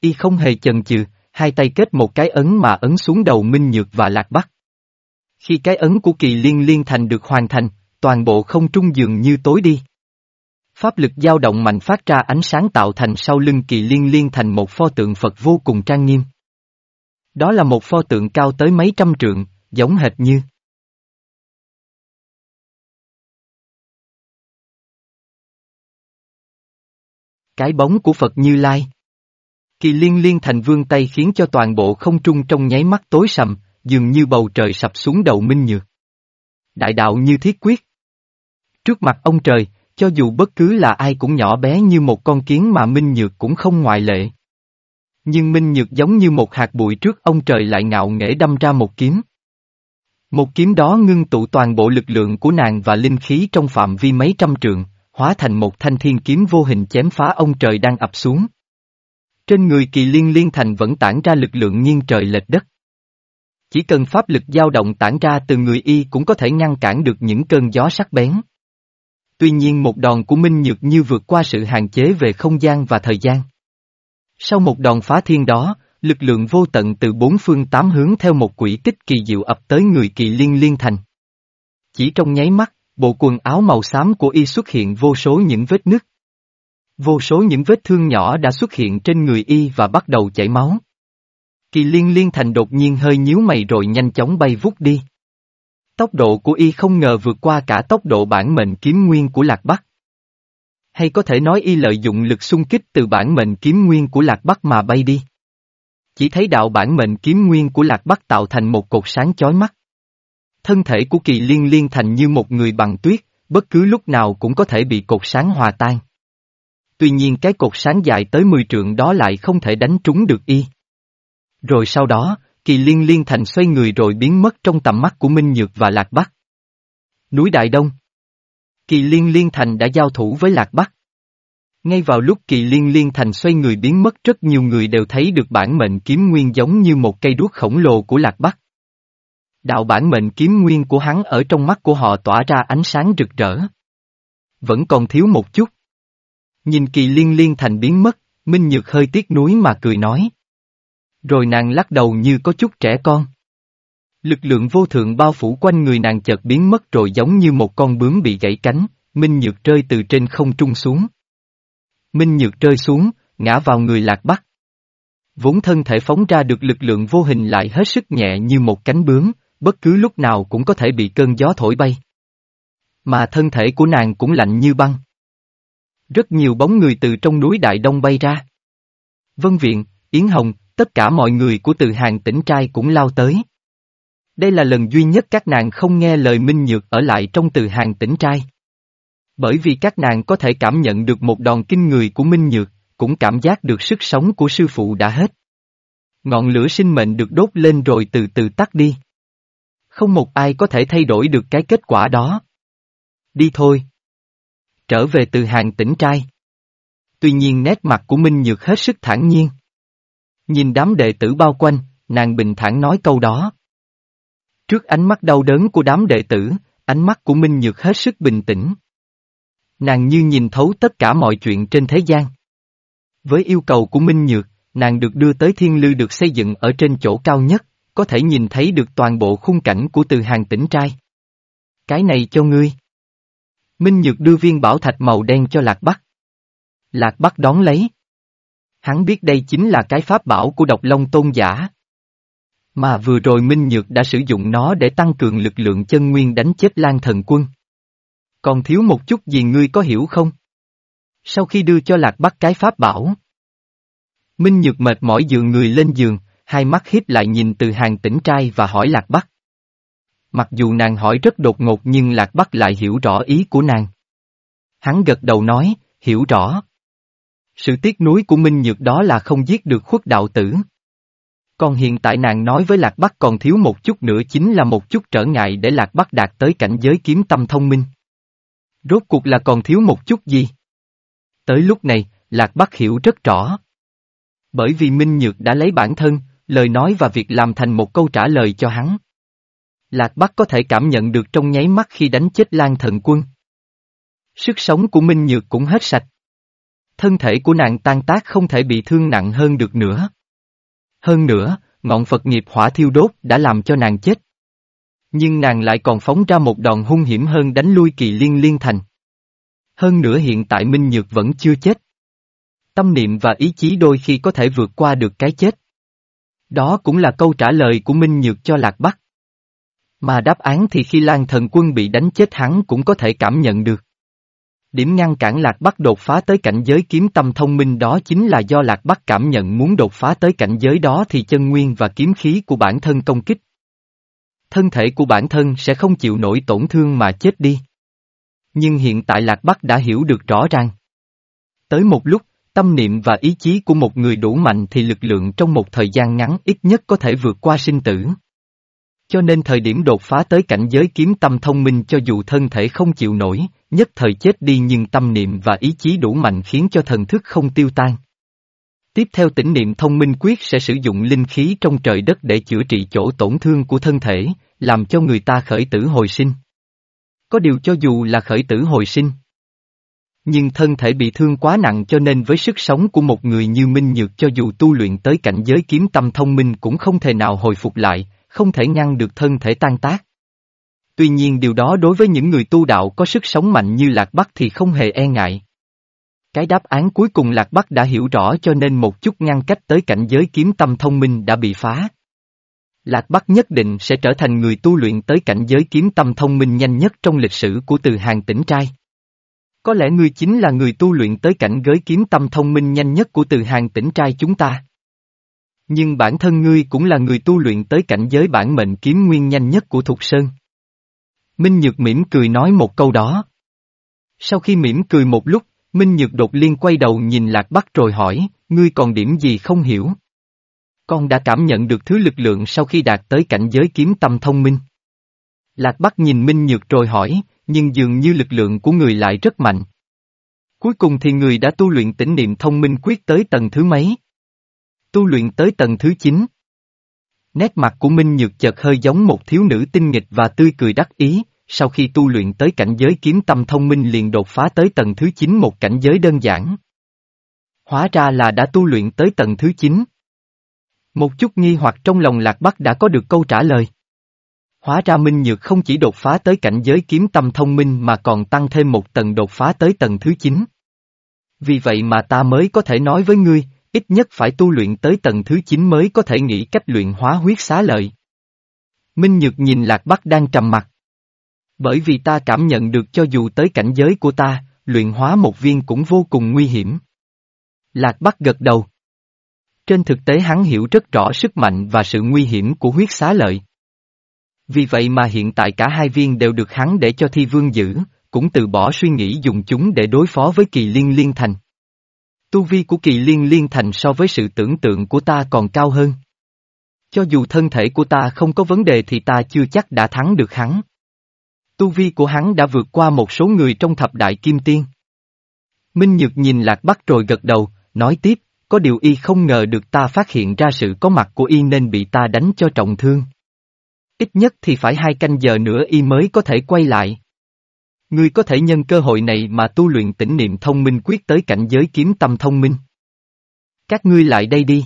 Y không hề chần chừ, hai tay kết một cái ấn mà ấn xuống đầu Minh Nhược và Lạc Bắc. Khi cái ấn của kỳ liên liên thành được hoàn thành, toàn bộ không trung dường như tối đi. Pháp lực dao động mạnh phát ra ánh sáng tạo thành sau lưng kỳ liên liên thành một pho tượng Phật vô cùng trang nghiêm. Đó là một pho tượng cao tới mấy trăm trượng, giống hệt như Cái bóng của Phật Như Lai Kỳ liên liên thành vương tay khiến cho toàn bộ không trung trong nháy mắt tối sầm, dường như bầu trời sập xuống đầu Minh Nhược. Đại đạo như thiết quyết. Trước mặt ông trời, cho dù bất cứ là ai cũng nhỏ bé như một con kiến mà Minh Nhược cũng không ngoại lệ. Nhưng Minh Nhược giống như một hạt bụi trước ông trời lại ngạo nghễ đâm ra một kiếm. Một kiếm đó ngưng tụ toàn bộ lực lượng của nàng và linh khí trong phạm vi mấy trăm trượng, hóa thành một thanh thiên kiếm vô hình chém phá ông trời đang ập xuống. Trên người kỳ liên liên thành vẫn tản ra lực lượng nghiêng trời lệch đất. Chỉ cần pháp lực dao động tản ra từ người y cũng có thể ngăn cản được những cơn gió sắc bén. Tuy nhiên một đòn của Minh Nhược như vượt qua sự hạn chế về không gian và thời gian. Sau một đòn phá thiên đó, lực lượng vô tận từ bốn phương tám hướng theo một quỹ tích kỳ diệu ập tới người kỳ liên liên thành. Chỉ trong nháy mắt, bộ quần áo màu xám của y xuất hiện vô số những vết nứt. Vô số những vết thương nhỏ đã xuất hiện trên người y và bắt đầu chảy máu. Kỳ liên liên thành đột nhiên hơi nhíu mày rồi nhanh chóng bay vút đi. Tốc độ của y không ngờ vượt qua cả tốc độ bản mệnh kiếm nguyên của Lạc Bắc. Hay có thể nói y lợi dụng lực xung kích từ bản mệnh kiếm nguyên của Lạc Bắc mà bay đi. Chỉ thấy đạo bản mệnh kiếm nguyên của Lạc Bắc tạo thành một cột sáng chói mắt. Thân thể của kỳ liên liên thành như một người bằng tuyết, bất cứ lúc nào cũng có thể bị cột sáng hòa tan. Tuy nhiên cái cột sáng dài tới 10 trượng đó lại không thể đánh trúng được y. Rồi sau đó, kỳ liên liên thành xoay người rồi biến mất trong tầm mắt của Minh Nhược và Lạc Bắc. Núi Đại Đông Kỳ liên liên thành đã giao thủ với Lạc Bắc. Ngay vào lúc kỳ liên liên thành xoay người biến mất rất nhiều người đều thấy được bản mệnh kiếm nguyên giống như một cây đuốc khổng lồ của Lạc Bắc. Đạo bản mệnh kiếm nguyên của hắn ở trong mắt của họ tỏa ra ánh sáng rực rỡ. Vẫn còn thiếu một chút. Nhìn kỳ liên liên thành biến mất, Minh Nhược hơi tiếc nuối mà cười nói. Rồi nàng lắc đầu như có chút trẻ con. Lực lượng vô thượng bao phủ quanh người nàng chợt biến mất rồi giống như một con bướm bị gãy cánh, Minh Nhược rơi từ trên không trung xuống. Minh Nhược rơi xuống, ngã vào người lạc bắc. Vốn thân thể phóng ra được lực lượng vô hình lại hết sức nhẹ như một cánh bướm, bất cứ lúc nào cũng có thể bị cơn gió thổi bay. Mà thân thể của nàng cũng lạnh như băng. Rất nhiều bóng người từ trong núi Đại Đông bay ra. Vân Viện, Yến Hồng, tất cả mọi người của từ hàng tỉnh trai cũng lao tới. Đây là lần duy nhất các nàng không nghe lời Minh Nhược ở lại trong từ hàng tỉnh trai. Bởi vì các nàng có thể cảm nhận được một đòn kinh người của Minh Nhược, cũng cảm giác được sức sống của sư phụ đã hết. Ngọn lửa sinh mệnh được đốt lên rồi từ từ tắt đi. Không một ai có thể thay đổi được cái kết quả đó. Đi thôi. Trở về từ hàng tỉnh trai. Tuy nhiên nét mặt của Minh Nhược hết sức thản nhiên. Nhìn đám đệ tử bao quanh, nàng bình thản nói câu đó. Trước ánh mắt đau đớn của đám đệ tử, ánh mắt của Minh Nhược hết sức bình tĩnh. Nàng như nhìn thấu tất cả mọi chuyện trên thế gian. Với yêu cầu của Minh Nhược, nàng được đưa tới thiên lư được xây dựng ở trên chỗ cao nhất, có thể nhìn thấy được toàn bộ khung cảnh của từ hàng tỉnh trai. Cái này cho ngươi. Minh Nhược đưa viên bảo thạch màu đen cho Lạc Bắc. Lạc Bắc đón lấy. Hắn biết đây chính là cái pháp bảo của độc long tôn giả. Mà vừa rồi Minh Nhược đã sử dụng nó để tăng cường lực lượng chân nguyên đánh chết Lan thần quân. Còn thiếu một chút gì ngươi có hiểu không? Sau khi đưa cho Lạc Bắc cái pháp bảo. Minh Nhược mệt mỏi dường người lên giường, hai mắt hiếp lại nhìn từ hàng tỉnh trai và hỏi Lạc Bắc. Mặc dù nàng hỏi rất đột ngột nhưng Lạc Bắc lại hiểu rõ ý của nàng. Hắn gật đầu nói, hiểu rõ. Sự tiếc nuối của Minh Nhược đó là không giết được khuất đạo tử. Còn hiện tại nàng nói với Lạc Bắc còn thiếu một chút nữa chính là một chút trở ngại để Lạc Bắc đạt tới cảnh giới kiếm tâm thông minh. Rốt cuộc là còn thiếu một chút gì? Tới lúc này, Lạc Bắc hiểu rất rõ. Bởi vì Minh Nhược đã lấy bản thân, lời nói và việc làm thành một câu trả lời cho hắn. Lạc Bắc có thể cảm nhận được trong nháy mắt khi đánh chết Lan thần quân. Sức sống của Minh Nhược cũng hết sạch. Thân thể của nàng tan tác không thể bị thương nặng hơn được nữa. Hơn nữa, ngọn Phật nghiệp hỏa thiêu đốt đã làm cho nàng chết. Nhưng nàng lại còn phóng ra một đòn hung hiểm hơn đánh lui kỳ liên liên thành. Hơn nữa hiện tại Minh Nhược vẫn chưa chết. Tâm niệm và ý chí đôi khi có thể vượt qua được cái chết. Đó cũng là câu trả lời của Minh Nhược cho Lạc Bắc. Mà đáp án thì khi Lan thần quân bị đánh chết hắn cũng có thể cảm nhận được. Điểm ngăn cản Lạc Bắc đột phá tới cảnh giới kiếm tâm thông minh đó chính là do Lạc Bắc cảm nhận muốn đột phá tới cảnh giới đó thì chân nguyên và kiếm khí của bản thân công kích. Thân thể của bản thân sẽ không chịu nổi tổn thương mà chết đi. Nhưng hiện tại Lạc Bắc đã hiểu được rõ ràng. Tới một lúc, tâm niệm và ý chí của một người đủ mạnh thì lực lượng trong một thời gian ngắn ít nhất có thể vượt qua sinh tử. Cho nên thời điểm đột phá tới cảnh giới kiếm tâm thông minh cho dù thân thể không chịu nổi, nhất thời chết đi nhưng tâm niệm và ý chí đủ mạnh khiến cho thần thức không tiêu tan. Tiếp theo tỉnh niệm thông minh quyết sẽ sử dụng linh khí trong trời đất để chữa trị chỗ tổn thương của thân thể, làm cho người ta khởi tử hồi sinh. Có điều cho dù là khởi tử hồi sinh, nhưng thân thể bị thương quá nặng cho nên với sức sống của một người như Minh Nhược cho dù tu luyện tới cảnh giới kiếm tâm thông minh cũng không thể nào hồi phục lại, không thể ngăn được thân thể tan tác. Tuy nhiên điều đó đối với những người tu đạo có sức sống mạnh như Lạc Bắc thì không hề e ngại. Cái đáp án cuối cùng Lạc Bắc đã hiểu rõ cho nên một chút ngăn cách tới cảnh giới kiếm tâm thông minh đã bị phá. Lạc Bắc nhất định sẽ trở thành người tu luyện tới cảnh giới kiếm tâm thông minh nhanh nhất trong lịch sử của từ hàng tỉnh trai. Có lẽ ngươi chính là người tu luyện tới cảnh giới kiếm tâm thông minh nhanh nhất của từ hàng tỉnh trai chúng ta. Nhưng bản thân ngươi cũng là người tu luyện tới cảnh giới bản mệnh kiếm nguyên nhanh nhất của Thục Sơn. Minh Nhược mỉm cười nói một câu đó. Sau khi mỉm cười một lúc, Minh Nhược đột liên quay đầu nhìn Lạc Bắc rồi hỏi, ngươi còn điểm gì không hiểu? Con đã cảm nhận được thứ lực lượng sau khi đạt tới cảnh giới kiếm tâm thông minh. Lạc Bắc nhìn Minh Nhược rồi hỏi, nhưng dường như lực lượng của người lại rất mạnh. Cuối cùng thì người đã tu luyện tỉnh niệm thông minh quyết tới tầng thứ mấy? Tu luyện tới tầng thứ 9. Nét mặt của Minh Nhược chợt hơi giống một thiếu nữ tinh nghịch và tươi cười đắc ý, sau khi tu luyện tới cảnh giới kiếm tâm thông minh liền đột phá tới tầng thứ 9 một cảnh giới đơn giản. Hóa ra là đã tu luyện tới tầng thứ 9. Một chút nghi hoặc trong lòng Lạc Bắc đã có được câu trả lời. Hóa ra Minh Nhược không chỉ đột phá tới cảnh giới kiếm tâm thông minh mà còn tăng thêm một tầng đột phá tới tầng thứ 9. Vì vậy mà ta mới có thể nói với ngươi, ít nhất phải tu luyện tới tầng thứ 9 mới có thể nghĩ cách luyện hóa huyết xá lợi. Minh Nhược nhìn Lạc Bắc đang trầm mặt. Bởi vì ta cảm nhận được cho dù tới cảnh giới của ta, luyện hóa một viên cũng vô cùng nguy hiểm. Lạc Bắc gật đầu. Trên thực tế hắn hiểu rất rõ sức mạnh và sự nguy hiểm của huyết xá lợi. Vì vậy mà hiện tại cả hai viên đều được hắn để cho thi vương giữ, cũng từ bỏ suy nghĩ dùng chúng để đối phó với kỳ liên liên thành. Tu vi của kỳ liên liên thành so với sự tưởng tượng của ta còn cao hơn. Cho dù thân thể của ta không có vấn đề thì ta chưa chắc đã thắng được hắn. Tu vi của hắn đã vượt qua một số người trong thập đại kim tiên. Minh Nhược nhìn Lạc Bắc rồi gật đầu, nói tiếp, có điều y không ngờ được ta phát hiện ra sự có mặt của y nên bị ta đánh cho trọng thương. Ít nhất thì phải hai canh giờ nữa y mới có thể quay lại. Ngươi có thể nhân cơ hội này mà tu luyện tỉnh niệm thông minh quyết tới cảnh giới kiếm tâm thông minh. Các ngươi lại đây đi.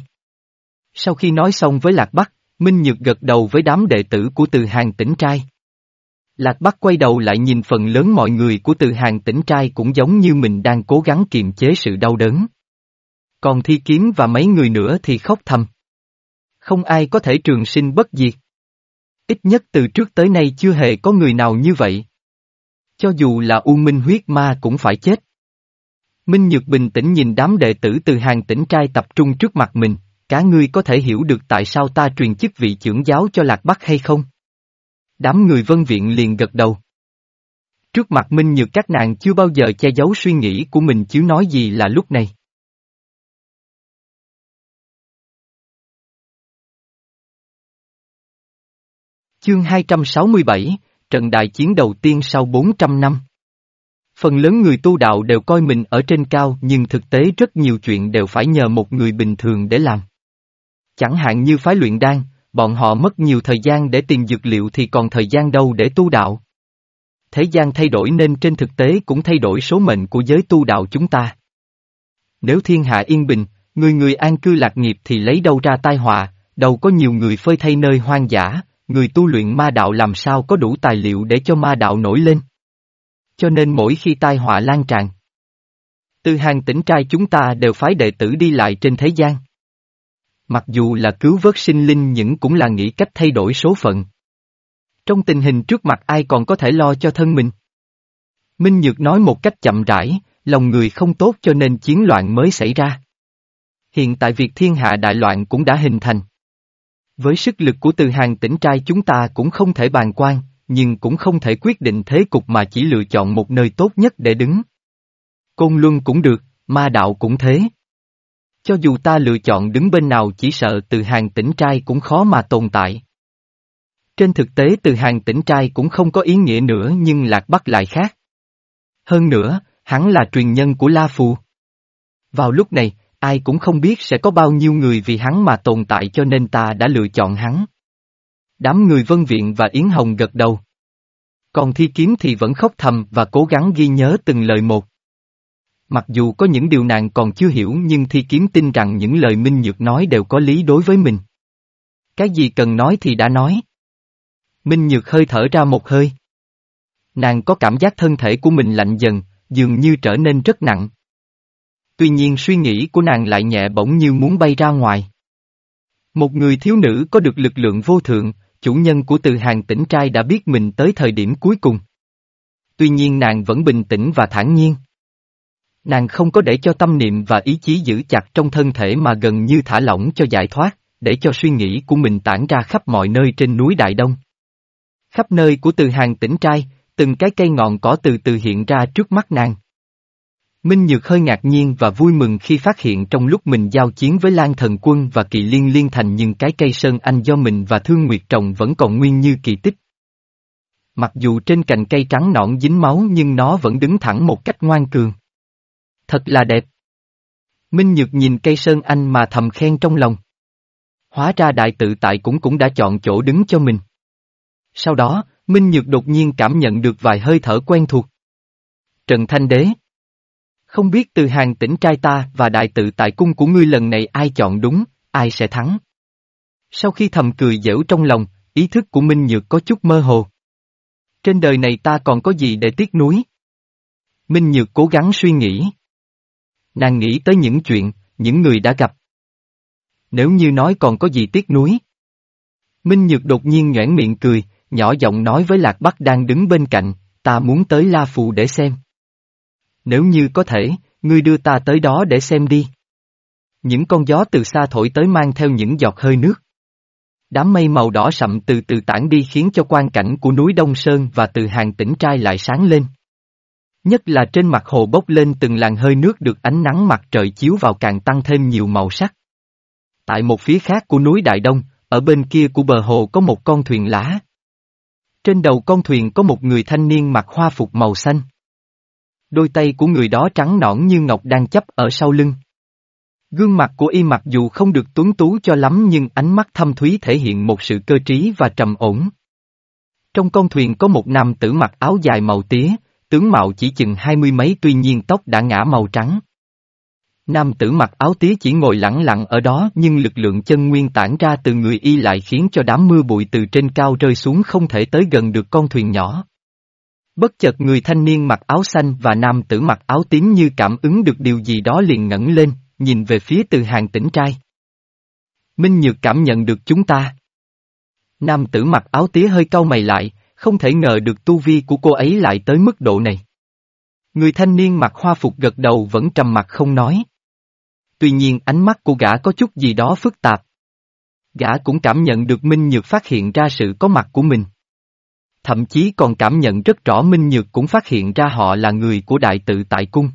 Sau khi nói xong với Lạc Bắc, Minh Nhược gật đầu với đám đệ tử của từ hàng tỉnh trai. Lạc Bắc quay đầu lại nhìn phần lớn mọi người của từ hàng tỉnh trai cũng giống như mình đang cố gắng kiềm chế sự đau đớn. Còn thi kiếm và mấy người nữa thì khóc thầm. Không ai có thể trường sinh bất diệt. Ít nhất từ trước tới nay chưa hề có người nào như vậy. Cho dù là U Minh huyết ma cũng phải chết. Minh Nhược bình tĩnh nhìn đám đệ tử từ hàng tỉnh trai tập trung trước mặt mình, cả ngươi có thể hiểu được tại sao ta truyền chức vị trưởng giáo cho Lạc Bắc hay không? Đám người vân viện liền gật đầu. Trước mặt Minh Nhược các nàng chưa bao giờ che giấu suy nghĩ của mình chứ nói gì là lúc này. Chương 267, trận đại chiến đầu tiên sau 400 năm. Phần lớn người tu đạo đều coi mình ở trên cao nhưng thực tế rất nhiều chuyện đều phải nhờ một người bình thường để làm. Chẳng hạn như phái luyện đan, bọn họ mất nhiều thời gian để tìm dược liệu thì còn thời gian đâu để tu đạo. Thế gian thay đổi nên trên thực tế cũng thay đổi số mệnh của giới tu đạo chúng ta. Nếu thiên hạ yên bình, người người an cư lạc nghiệp thì lấy đâu ra tai họa, đâu có nhiều người phơi thay nơi hoang dã, người tu luyện ma đạo làm sao có đủ tài liệu để cho ma đạo nổi lên. Cho nên mỗi khi tai họa lan tràn, từ hàng tỉnh trai chúng ta đều phái đệ tử đi lại trên thế gian. Mặc dù là cứu vớt sinh linh nhưng cũng là nghĩ cách thay đổi số phận. Trong tình hình trước mặt ai còn có thể lo cho thân mình. Minh Nhược nói một cách chậm rãi, lòng người không tốt cho nên chiến loạn mới xảy ra. Hiện tại việc thiên hạ đại loạn cũng đã hình thành. Với sức lực của từ hàng tỉnh trai chúng ta cũng không thể bàn quan, nhưng cũng không thể quyết định thế cục mà chỉ lựa chọn một nơi tốt nhất để đứng. Côn Luân cũng được, ma đạo cũng thế. Cho dù ta lựa chọn đứng bên nào chỉ sợ từ hàng tỉnh trai cũng khó mà tồn tại. Trên thực tế từ hàng tỉnh trai cũng không có ý nghĩa nữa nhưng Lạc Bắc lại khác. Hơn nữa, hắn là truyền nhân của La Phù. Vào lúc này, ai cũng không biết sẽ có bao nhiêu người vì hắn mà tồn tại cho nên ta đã lựa chọn hắn. Đám người vân viện và Yến Hồng gật đầu. Còn thi kiếm thì vẫn khóc thầm và cố gắng ghi nhớ từng lời một. Mặc dù có những điều nàng còn chưa hiểu nhưng thi kiếm tin rằng những lời Minh Nhược nói đều có lý đối với mình. Cái gì cần nói thì đã nói. Minh Nhược hơi thở ra một hơi. Nàng có cảm giác thân thể của mình lạnh dần, dường như trở nên rất nặng. Tuy nhiên suy nghĩ của nàng lại nhẹ bỗng như muốn bay ra ngoài. Một người thiếu nữ có được lực lượng vô thượng, chủ nhân của từ hàng tỉnh trai đã biết mình tới thời điểm cuối cùng. Tuy nhiên nàng vẫn bình tĩnh và thản nhiên. Nàng không có để cho tâm niệm và ý chí giữ chặt trong thân thể mà gần như thả lỏng cho giải thoát, để cho suy nghĩ của mình tản ra khắp mọi nơi trên núi Đại Đông. Khắp nơi của từ hàng tỉnh trai, từng cái cây ngọn cỏ từ từ hiện ra trước mắt nàng. Minh Nhược hơi ngạc nhiên và vui mừng khi phát hiện trong lúc mình giao chiến với Lan Thần Quân và Kỳ Liên liên thành nhưng cái cây sơn anh do mình và Thương Nguyệt trồng vẫn còn nguyên như kỳ tích. Mặc dù trên cành cây trắng nõn dính máu nhưng nó vẫn đứng thẳng một cách ngoan cường. Thật là đẹp. Minh Nhược nhìn cây sơn anh mà thầm khen trong lòng. Hóa ra đại tự tại cũng cũng đã chọn chỗ đứng cho mình. Sau đó, Minh Nhược đột nhiên cảm nhận được vài hơi thở quen thuộc. Trần Thanh Đế không biết từ hàng tỉnh trai ta và đại tự tại cung của ngươi lần này ai chọn đúng, ai sẽ thắng. Sau khi thầm cười dễu trong lòng, ý thức của Minh Nhược có chút mơ hồ. Trên đời này ta còn có gì để tiếc nuối? Minh Nhược cố gắng suy nghĩ. Nàng nghĩ tới những chuyện, những người đã gặp. Nếu như nói còn có gì tiếc nuối. Minh Nhược đột nhiên nhoẻn miệng cười, nhỏ giọng nói với Lạc Bắc đang đứng bên cạnh, ta muốn tới La Phù để xem. Nếu như có thể, ngươi đưa ta tới đó để xem đi. Những con gió từ xa thổi tới mang theo những giọt hơi nước. Đám mây màu đỏ sậm từ từ tản đi khiến cho quan cảnh của núi Đông Sơn và từ hàng tỉnh trai lại sáng lên. Nhất là trên mặt hồ bốc lên từng làn hơi nước được ánh nắng mặt trời chiếu vào càng tăng thêm nhiều màu sắc. Tại một phía khác của núi Đại Đông, ở bên kia của bờ hồ có một con thuyền lá. Trên đầu con thuyền có một người thanh niên mặc hoa phục màu xanh. Đôi tay của người đó trắng nõn như ngọc đang chấp ở sau lưng. Gương mặt của y mặc dù không được tuấn tú cho lắm nhưng ánh mắt thâm thúy thể hiện một sự cơ trí và trầm ổn. Trong con thuyền có một nam tử mặc áo dài màu tía, tướng mạo chỉ chừng hai mươi mấy tuy nhiên tóc đã ngã màu trắng. Nam tử mặc áo tía chỉ ngồi lặng lặng ở đó nhưng lực lượng chân nguyên tản ra từ người y lại khiến cho đám mưa bụi từ trên cao rơi xuống không thể tới gần được con thuyền nhỏ. Bất chợt người thanh niên mặc áo xanh và nam tử mặc áo tím như cảm ứng được điều gì đó liền ngẩng lên, nhìn về phía từ hàng tỉnh trai. Minh Nhược cảm nhận được chúng ta. Nam tử mặc áo tía hơi cau mày lại, không thể ngờ được tu vi của cô ấy lại tới mức độ này. Người thanh niên mặc hoa phục gật đầu vẫn trầm mặt không nói. Tuy nhiên ánh mắt của gã có chút gì đó phức tạp. Gã cũng cảm nhận được Minh Nhược phát hiện ra sự có mặt của mình. Thậm chí còn cảm nhận rất rõ Minh Nhược cũng phát hiện ra họ là người của đại tự tại cung.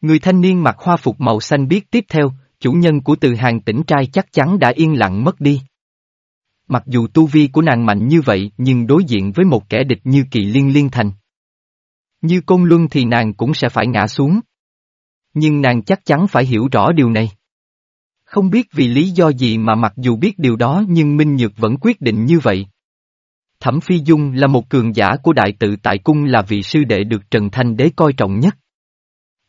Người thanh niên mặc hoa phục màu xanh biết tiếp theo, chủ nhân của từ hàng tỉnh trai chắc chắn đã yên lặng mất đi. Mặc dù tu vi của nàng mạnh như vậy nhưng đối diện với một kẻ địch như kỳ liên liên thành. Như côn luân thì nàng cũng sẽ phải ngã xuống. Nhưng nàng chắc chắn phải hiểu rõ điều này. Không biết vì lý do gì mà mặc dù biết điều đó nhưng Minh Nhược vẫn quyết định như vậy. Thẩm Phi Dung là một cường giả của đại tự tại cung là vị sư đệ được Trần Thanh Đế coi trọng nhất.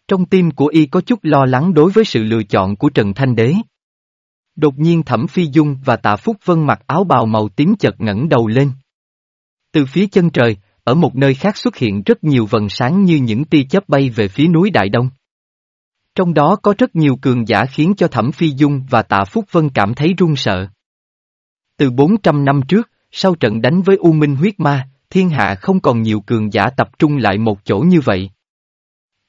Trong tim của y có chút lo lắng đối với sự lựa chọn của Trần Thanh Đế. Đột nhiên Thẩm Phi Dung và Tạ Phúc Vân mặc áo bào màu tím chợt ngẩng đầu lên. Từ phía chân trời, ở một nơi khác xuất hiện rất nhiều vần sáng như những tia chớp bay về phía núi Đại Đông. Trong đó có rất nhiều cường giả khiến cho Thẩm Phi Dung và Tạ Phúc Vân cảm thấy run sợ. Từ 400 năm trước, sau trận đánh với U Minh huyết ma, thiên hạ không còn nhiều cường giả tập trung lại một chỗ như vậy.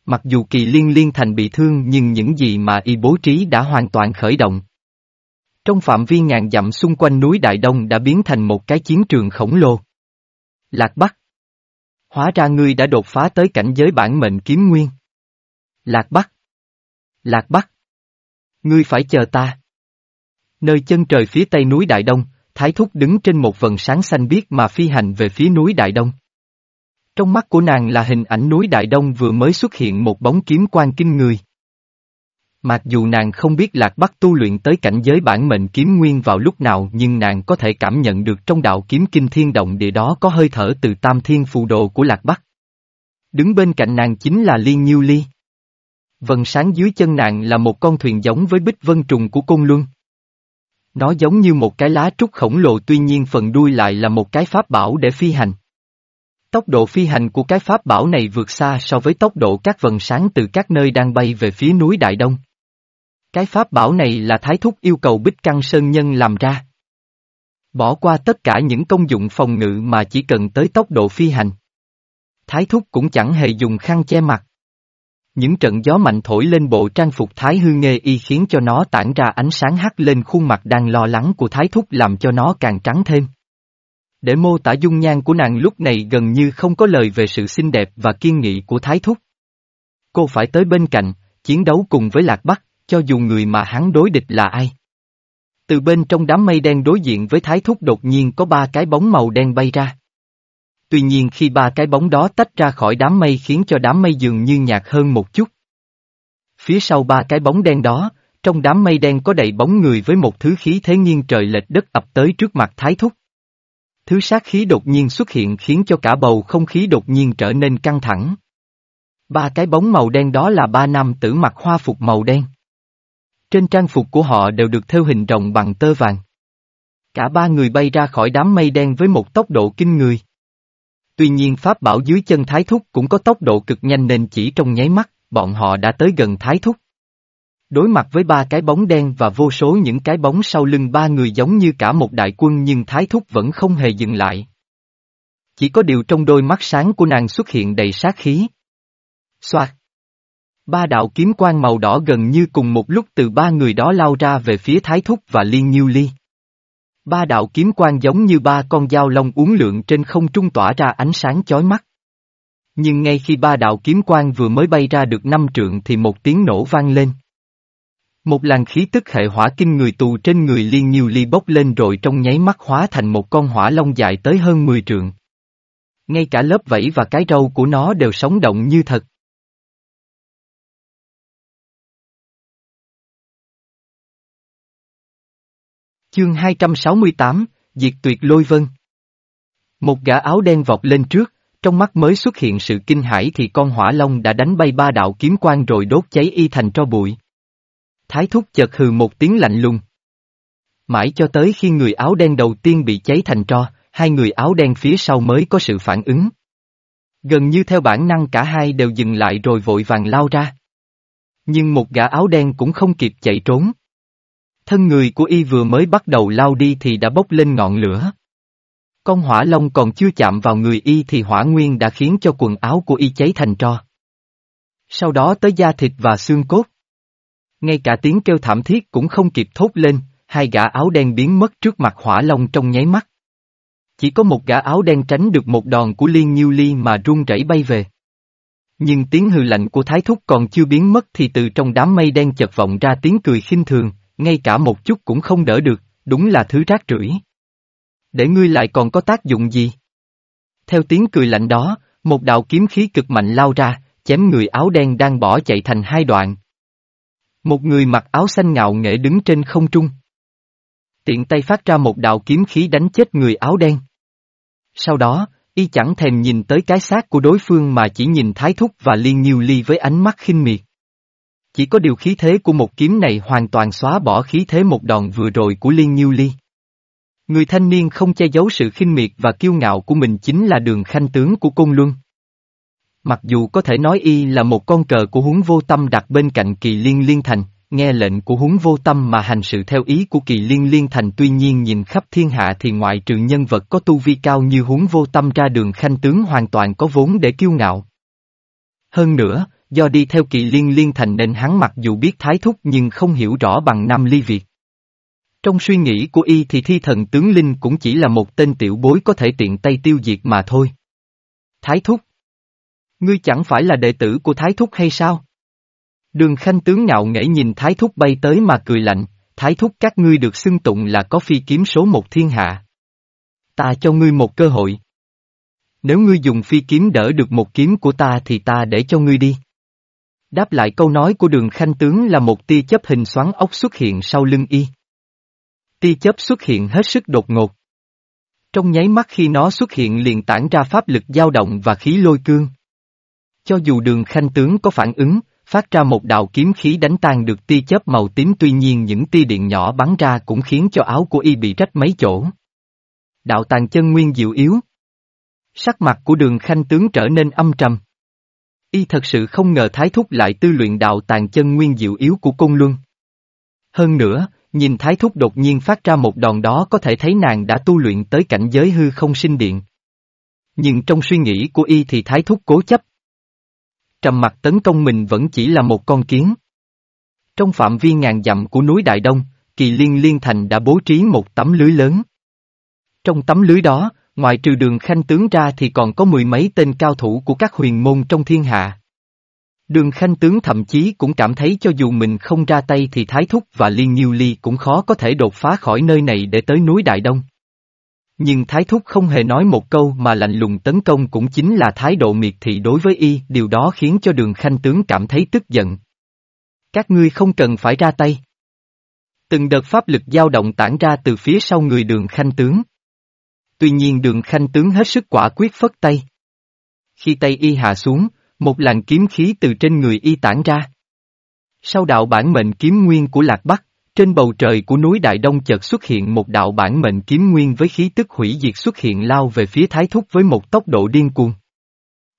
Mặc dù kỳ liên liên thành bị thương nhưng những gì mà y bố trí đã hoàn toàn khởi động. Trong phạm vi ngàn dặm xung quanh núi Đại Đông đã biến thành một cái chiến trường khổng lồ. Lạc Bắc Hóa ra ngươi đã đột phá tới cảnh giới bản mệnh kiếm nguyên. Lạc Bắc Lạc Bắc Ngươi phải chờ ta. Nơi chân trời phía tây núi Đại Đông, Thái Thúc đứng trên một vần sáng xanh biếc mà phi hành về phía núi Đại Đông. Trong mắt của nàng là hình ảnh núi Đại Đông vừa mới xuất hiện một bóng kiếm quan kinh người. Mặc dù nàng không biết Lạc Bắc tu luyện tới cảnh giới bản mệnh kiếm nguyên vào lúc nào, nhưng nàng có thể cảm nhận được trong đạo kiếm kinh thiên động địa đó có hơi thở từ tam thiên phù đồ của Lạc Bắc. Đứng bên cạnh nàng chính là Liên Nhiêu Ly. Vần sáng dưới chân nàng là một con thuyền giống với bích vân trùng của Côn Luân. Nó giống như một cái lá trúc khổng lồ tuy nhiên phần đuôi lại là một cái pháp bảo để phi hành. Tốc độ phi hành của cái pháp bảo này vượt xa so với tốc độ các vần sáng từ các nơi đang bay về phía núi Đại Đông. Cái pháp bảo này là thái thúc yêu cầu Bích Căng Sơn Nhân làm ra. Bỏ qua tất cả những công dụng phòng ngự mà chỉ cần tới tốc độ phi hành. Thái thúc cũng chẳng hề dùng khăn che mặt. Những trận gió mạnh thổi lên bộ trang phục Thái hư nghê y khiến cho nó tản ra ánh sáng hắt lên khuôn mặt đang lo lắng của Thái thúc làm cho nó càng trắng thêm. Để mô tả dung nhan của nàng lúc này gần như không có lời về sự xinh đẹp và kiên nghị của Thái thúc. Cô phải tới bên cạnh, chiến đấu cùng với Lạc Bắc, cho dù người mà hắn đối địch là ai. Từ bên trong đám mây đen đối diện với Thái thúc đột nhiên có ba cái bóng màu đen bay ra. Tuy nhiên khi ba cái bóng đó tách ra khỏi đám mây khiến cho đám mây dường như nhạt hơn một chút. Phía sau ba cái bóng đen đó, trong đám mây đen có đầy bóng người với một thứ khí thế nghiêng trời lệch đất ập tới trước mặt Thái Thúc. Thứ sát khí đột nhiên xuất hiện khiến cho cả bầu không khí đột nhiên trở nên căng thẳng. Ba cái bóng màu đen đó là ba nam tử mặc hoa phục màu đen. Trên trang phục của họ đều được theo hình rồng bằng tơ vàng. Cả ba người bay ra khỏi đám mây đen với một tốc độ kinh người. Tuy nhiên pháp bảo dưới chân Thái Thúc cũng có tốc độ cực nhanh nên chỉ trong nháy mắt, bọn họ đã tới gần Thái Thúc. Đối mặt với ba cái bóng đen và vô số những cái bóng sau lưng ba người giống như cả một đại quân nhưng Thái Thúc vẫn không hề dừng lại. Chỉ có điều trong đôi mắt sáng của nàng xuất hiện đầy sát khí. Xoạt! Ba đạo kiếm quang màu đỏ gần như cùng một lúc từ ba người đó lao ra về phía Thái Thúc và Liên Nhiêu Ly. Ba đạo kiếm quang giống như ba con dao long uốn lượn trên không trung tỏa ra ánh sáng chói mắt. Nhưng ngay khi ba đạo kiếm quang vừa mới bay ra được năm trượng thì một tiếng nổ vang lên. Một làn khí tức hệ hỏa kinh người tù trên người liên nhiều ly bốc lên rồi trong nháy mắt hóa thành một con hỏa long dài tới hơn 10 trượng. Ngay cả lớp vẫy và cái râu của nó đều sống động như thật. Chương 268, Diệt tuyệt lôi vân. Một gã áo đen vọt lên trước, trong mắt mới xuất hiện sự kinh hãi thì con hỏa long đã đánh bay ba đạo kiếm quang rồi đốt cháy y thành tro bụi. Thái thúc chợt hừ một tiếng lạnh lùng. Mãi cho tới khi người áo đen đầu tiên bị cháy thành tro, hai người áo đen phía sau mới có sự phản ứng. Gần như theo bản năng cả hai đều dừng lại rồi vội vàng lao ra. Nhưng một gã áo đen cũng không kịp chạy trốn. Thân người của y vừa mới bắt đầu lao đi thì đã bốc lên ngọn lửa. Con hỏa long còn chưa chạm vào người y thì hỏa nguyên đã khiến cho quần áo của y cháy thành tro. Sau đó tới da thịt và xương cốt. Ngay cả tiếng kêu thảm thiết cũng không kịp thốt lên, hai gã áo đen biến mất trước mặt hỏa long trong nháy mắt. Chỉ có một gã áo đen tránh được một đòn của Liên Nhiêu Ly mà run rẩy bay về. Nhưng tiếng hư lạnh của Thái Thúc còn chưa biến mất thì từ trong đám mây đen chợt vọng ra tiếng cười khinh thường, ngay cả một chút cũng không đỡ được, đúng là thứ rác rưởi. Để ngươi lại còn có tác dụng gì? Theo tiếng cười lạnh đó, một đạo kiếm khí cực mạnh lao ra, chém người áo đen đang bỏ chạy thành hai đoạn. Một người mặc áo xanh ngạo nghễ đứng trên không trung. Tiện tay phát ra một đạo kiếm khí đánh chết người áo đen. Sau đó, y chẳng thèm nhìn tới cái xác của đối phương mà chỉ nhìn Thái Thúc và Liên Nhiêu Ly với ánh mắt khinh miệt. Chỉ có điều khí thế của một kiếm này hoàn toàn xóa bỏ khí thế một đòn vừa rồi của Liên Nhiêu Ly. Người thanh niên không che giấu sự khinh miệt và kiêu ngạo của mình chính là đường khanh tướng của Côn Luân. Mặc dù có thể nói y là một con cờ của huống vô tâm đặt bên cạnh kỳ liên liên thành, nghe lệnh của huống vô tâm mà hành sự theo ý của kỳ liên liên thành tuy nhiên nhìn khắp thiên hạ thì ngoại trừ nhân vật có tu vi cao như huống vô tâm ra đường khanh tướng hoàn toàn có vốn để kiêu ngạo. Hơn nữa, do đi theo kỳ liên liên thành nên hắn mặc dù biết thái thúc nhưng không hiểu rõ bằng năm ly Việt. Trong suy nghĩ của y thì thi thần tướng linh cũng chỉ là một tên tiểu bối có thể tiện tay tiêu diệt mà thôi. Thái thúc Ngươi chẳng phải là đệ tử của Thái Thúc hay sao? Đường khanh tướng ngạo nghễ nhìn Thái Thúc bay tới mà cười lạnh, Thái Thúc các ngươi được xưng tụng là có phi kiếm số một thiên hạ. Ta cho ngươi một cơ hội. Nếu ngươi dùng phi kiếm đỡ được một kiếm của ta thì ta để cho ngươi đi. Đáp lại câu nói của đường khanh tướng là một tia chấp hình xoắn ốc xuất hiện sau lưng y. Tia chấp xuất hiện hết sức đột ngột. Trong nháy mắt khi nó xuất hiện liền tản ra pháp lực dao động và khí lôi cương. Cho dù đường khanh tướng có phản ứng, phát ra một đạo kiếm khí đánh tan được tia chớp màu tím tuy nhiên những tia điện nhỏ bắn ra cũng khiến cho áo của y bị rách mấy chỗ. Đạo tàn chân nguyên dịu yếu. Sắc mặt của đường khanh tướng trở nên âm trầm. Y thật sự không ngờ thái thúc lại tư luyện đạo tàn chân nguyên dịu yếu của cung luân. Hơn nữa, nhìn thái thúc đột nhiên phát ra một đòn đó có thể thấy nàng đã tu luyện tới cảnh giới hư không sinh điện. Nhưng trong suy nghĩ của y thì thái thúc cố chấp. Trầm mặt tấn công mình vẫn chỉ là một con kiến. Trong phạm vi ngàn dặm của núi Đại Đông, kỳ liên liên thành đã bố trí một tấm lưới lớn. Trong tấm lưới đó, ngoại trừ đường khanh tướng ra thì còn có mười mấy tên cao thủ của các huyền môn trong thiên hạ. Đường khanh tướng thậm chí cũng cảm thấy cho dù mình không ra tay thì Thái Thúc và Liên Nhiêu Ly cũng khó có thể đột phá khỏi nơi này để tới núi Đại Đông. Nhưng Thái Thúc không hề nói một câu mà lạnh lùng tấn công cũng chính là thái độ miệt thị đối với y, điều đó khiến cho đường khanh tướng cảm thấy tức giận. Các ngươi không cần phải ra tay. Từng đợt pháp lực dao động tản ra từ phía sau người đường khanh tướng. Tuy nhiên đường khanh tướng hết sức quả quyết phất tay. Khi tay y hạ xuống, một làn kiếm khí từ trên người y tản ra. Sau đạo bản mệnh kiếm nguyên của Lạc Bắc, trên bầu trời của núi Đại Đông chợt xuất hiện một đạo bản mệnh kiếm nguyên với khí tức hủy diệt xuất hiện lao về phía Thái Thúc với một tốc độ điên cuồng.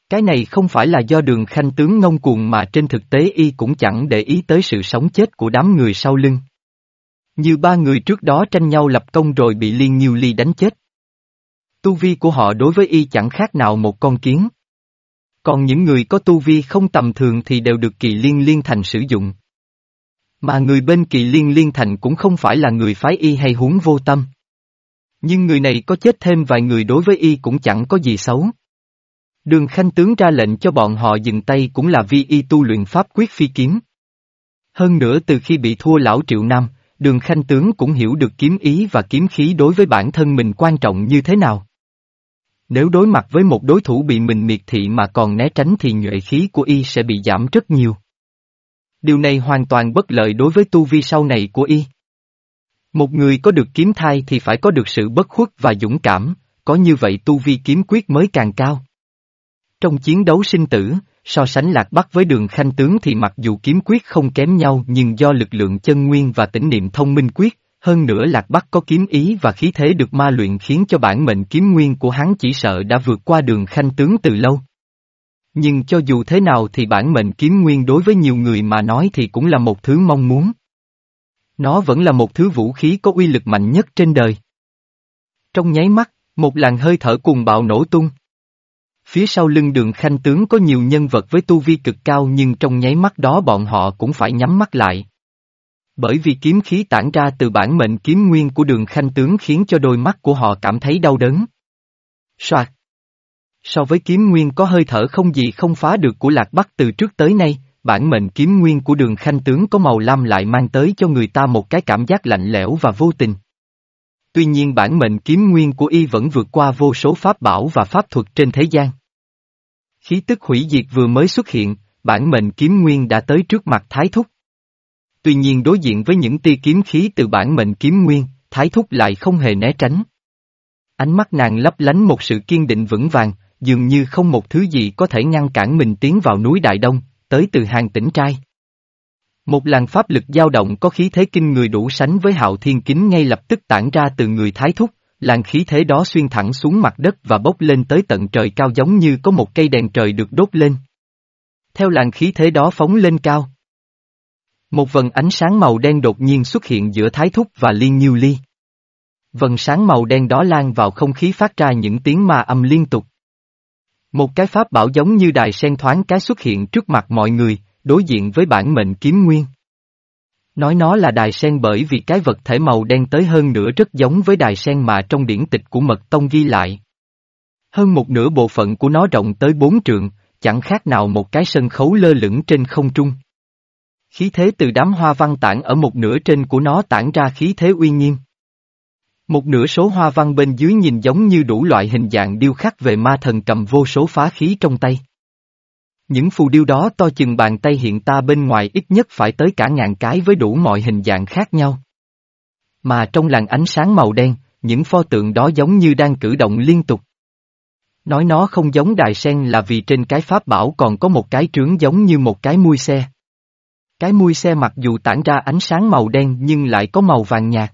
Cái này không phải là do đường khanh tướng ngông cuồng mà trên thực tế y cũng chẳng để ý tới sự sống chết của đám người sau lưng. Như ba người trước đó tranh nhau lập công rồi bị liên nhiêu ly đánh chết. Tu vi của họ đối với y chẳng khác nào một con kiến. Còn những người có tu vi không tầm thường thì đều được kỳ liên liên thành sử dụng. Mà người bên kỳ liên liên thành cũng không phải là người phái y hay huống vô tâm. Nhưng người này có chết thêm vài người đối với y cũng chẳng có gì xấu. Đường khanh tướng ra lệnh cho bọn họ dừng tay cũng là vì y tu luyện pháp quyết phi kiếm. Hơn nữa từ khi bị thua lão triệu nam, đường khanh tướng cũng hiểu được kiếm ý và kiếm khí đối với bản thân mình quan trọng như thế nào. Nếu đối mặt với một đối thủ bị mình miệt thị mà còn né tránh thì nhuệ khí của y sẽ bị giảm rất nhiều. Điều này hoàn toàn bất lợi đối với tu vi sau này của y. Một người có được kiếm thai thì phải có được sự bất khuất và dũng cảm, có như vậy tu vi kiếm quyết mới càng cao. Trong chiến đấu sinh tử, so sánh lạc bắc với đường khanh tướng thì mặc dù kiếm quyết không kém nhau nhưng do lực lượng chân nguyên và tỉnh niệm thông minh quyết, hơn nữa lạc bắc có kiếm ý và khí thế được ma luyện khiến cho bản mệnh kiếm nguyên của hắn chỉ sợ đã vượt qua đường khanh tướng từ lâu. Nhưng cho dù thế nào thì bản mệnh kiếm nguyên đối với nhiều người mà nói thì cũng là một thứ mong muốn. Nó vẫn là một thứ vũ khí có uy lực mạnh nhất trên đời. Trong nháy mắt, một làn hơi thở cùng bạo nổ tung. Phía sau lưng đường khanh tướng có nhiều nhân vật với tu vi cực cao nhưng trong nháy mắt đó bọn họ cũng phải nhắm mắt lại. Bởi vì kiếm khí tản ra từ bản mệnh kiếm nguyên của đường khanh tướng khiến cho đôi mắt của họ cảm thấy đau đớn. Soạt! So với kiếm nguyên có hơi thở không gì không phá được của Lạc Bắc từ trước tới nay, bản mệnh kiếm nguyên của đường khanh tướng có màu lam lại mang tới cho người ta một cái cảm giác lạnh lẽo và vô tình. Tuy nhiên bản mệnh kiếm nguyên của y vẫn vượt qua vô số pháp bảo và pháp thuật trên thế gian. Khí tức hủy diệt vừa mới xuất hiện, bản mệnh kiếm nguyên đã tới trước mặt Thái Thúc. Tuy nhiên đối diện với những tia kiếm khí từ bản mệnh kiếm nguyên, Thái Thúc lại không hề né tránh. Ánh mắt nàng lấp lánh một sự kiên định vững vàng, dường như không một thứ gì có thể ngăn cản mình tiến vào núi Đại Đông, tới từ hàng tỉnh trai. Một làn pháp lực dao động có khí thế kinh người đủ sánh với hạo thiên kính ngay lập tức tản ra từ người thái thúc, làn khí thế đó xuyên thẳng xuống mặt đất và bốc lên tới tận trời cao giống như có một cây đèn trời được đốt lên. Theo làn khí thế đó phóng lên cao. Một vần ánh sáng màu đen đột nhiên xuất hiện giữa thái thúc và liên nhiêu ly. Vần sáng màu đen đó lan vào không khí phát ra những tiếng ma âm liên tục. Một cái pháp bảo giống như đài sen thoáng cái xuất hiện trước mặt mọi người, đối diện với bản mệnh kiếm nguyên. Nói nó là đài sen bởi vì cái vật thể màu đen tới hơn nửa rất giống với đài sen mà trong điển tịch của mật tông ghi lại. Hơn một nửa bộ phận của nó rộng tới bốn trượng, chẳng khác nào một cái sân khấu lơ lửng trên không trung. Khí thế từ đám hoa văn tản ở một nửa trên của nó tản ra khí thế uy nghiêm. Một nửa số hoa văn bên dưới nhìn giống như đủ loại hình dạng điêu khắc về ma thần cầm vô số phá khí trong tay. Những phù điêu đó to chừng bàn tay hiện ta bên ngoài ít nhất phải tới cả ngàn cái với đủ mọi hình dạng khác nhau. Mà trong làn ánh sáng màu đen, những pho tượng đó giống như đang cử động liên tục. Nói nó không giống đài sen là vì trên cái pháp bảo còn có một cái trướng giống như một cái mui xe. Cái mui xe mặc dù tản ra ánh sáng màu đen nhưng lại có màu vàng nhạt.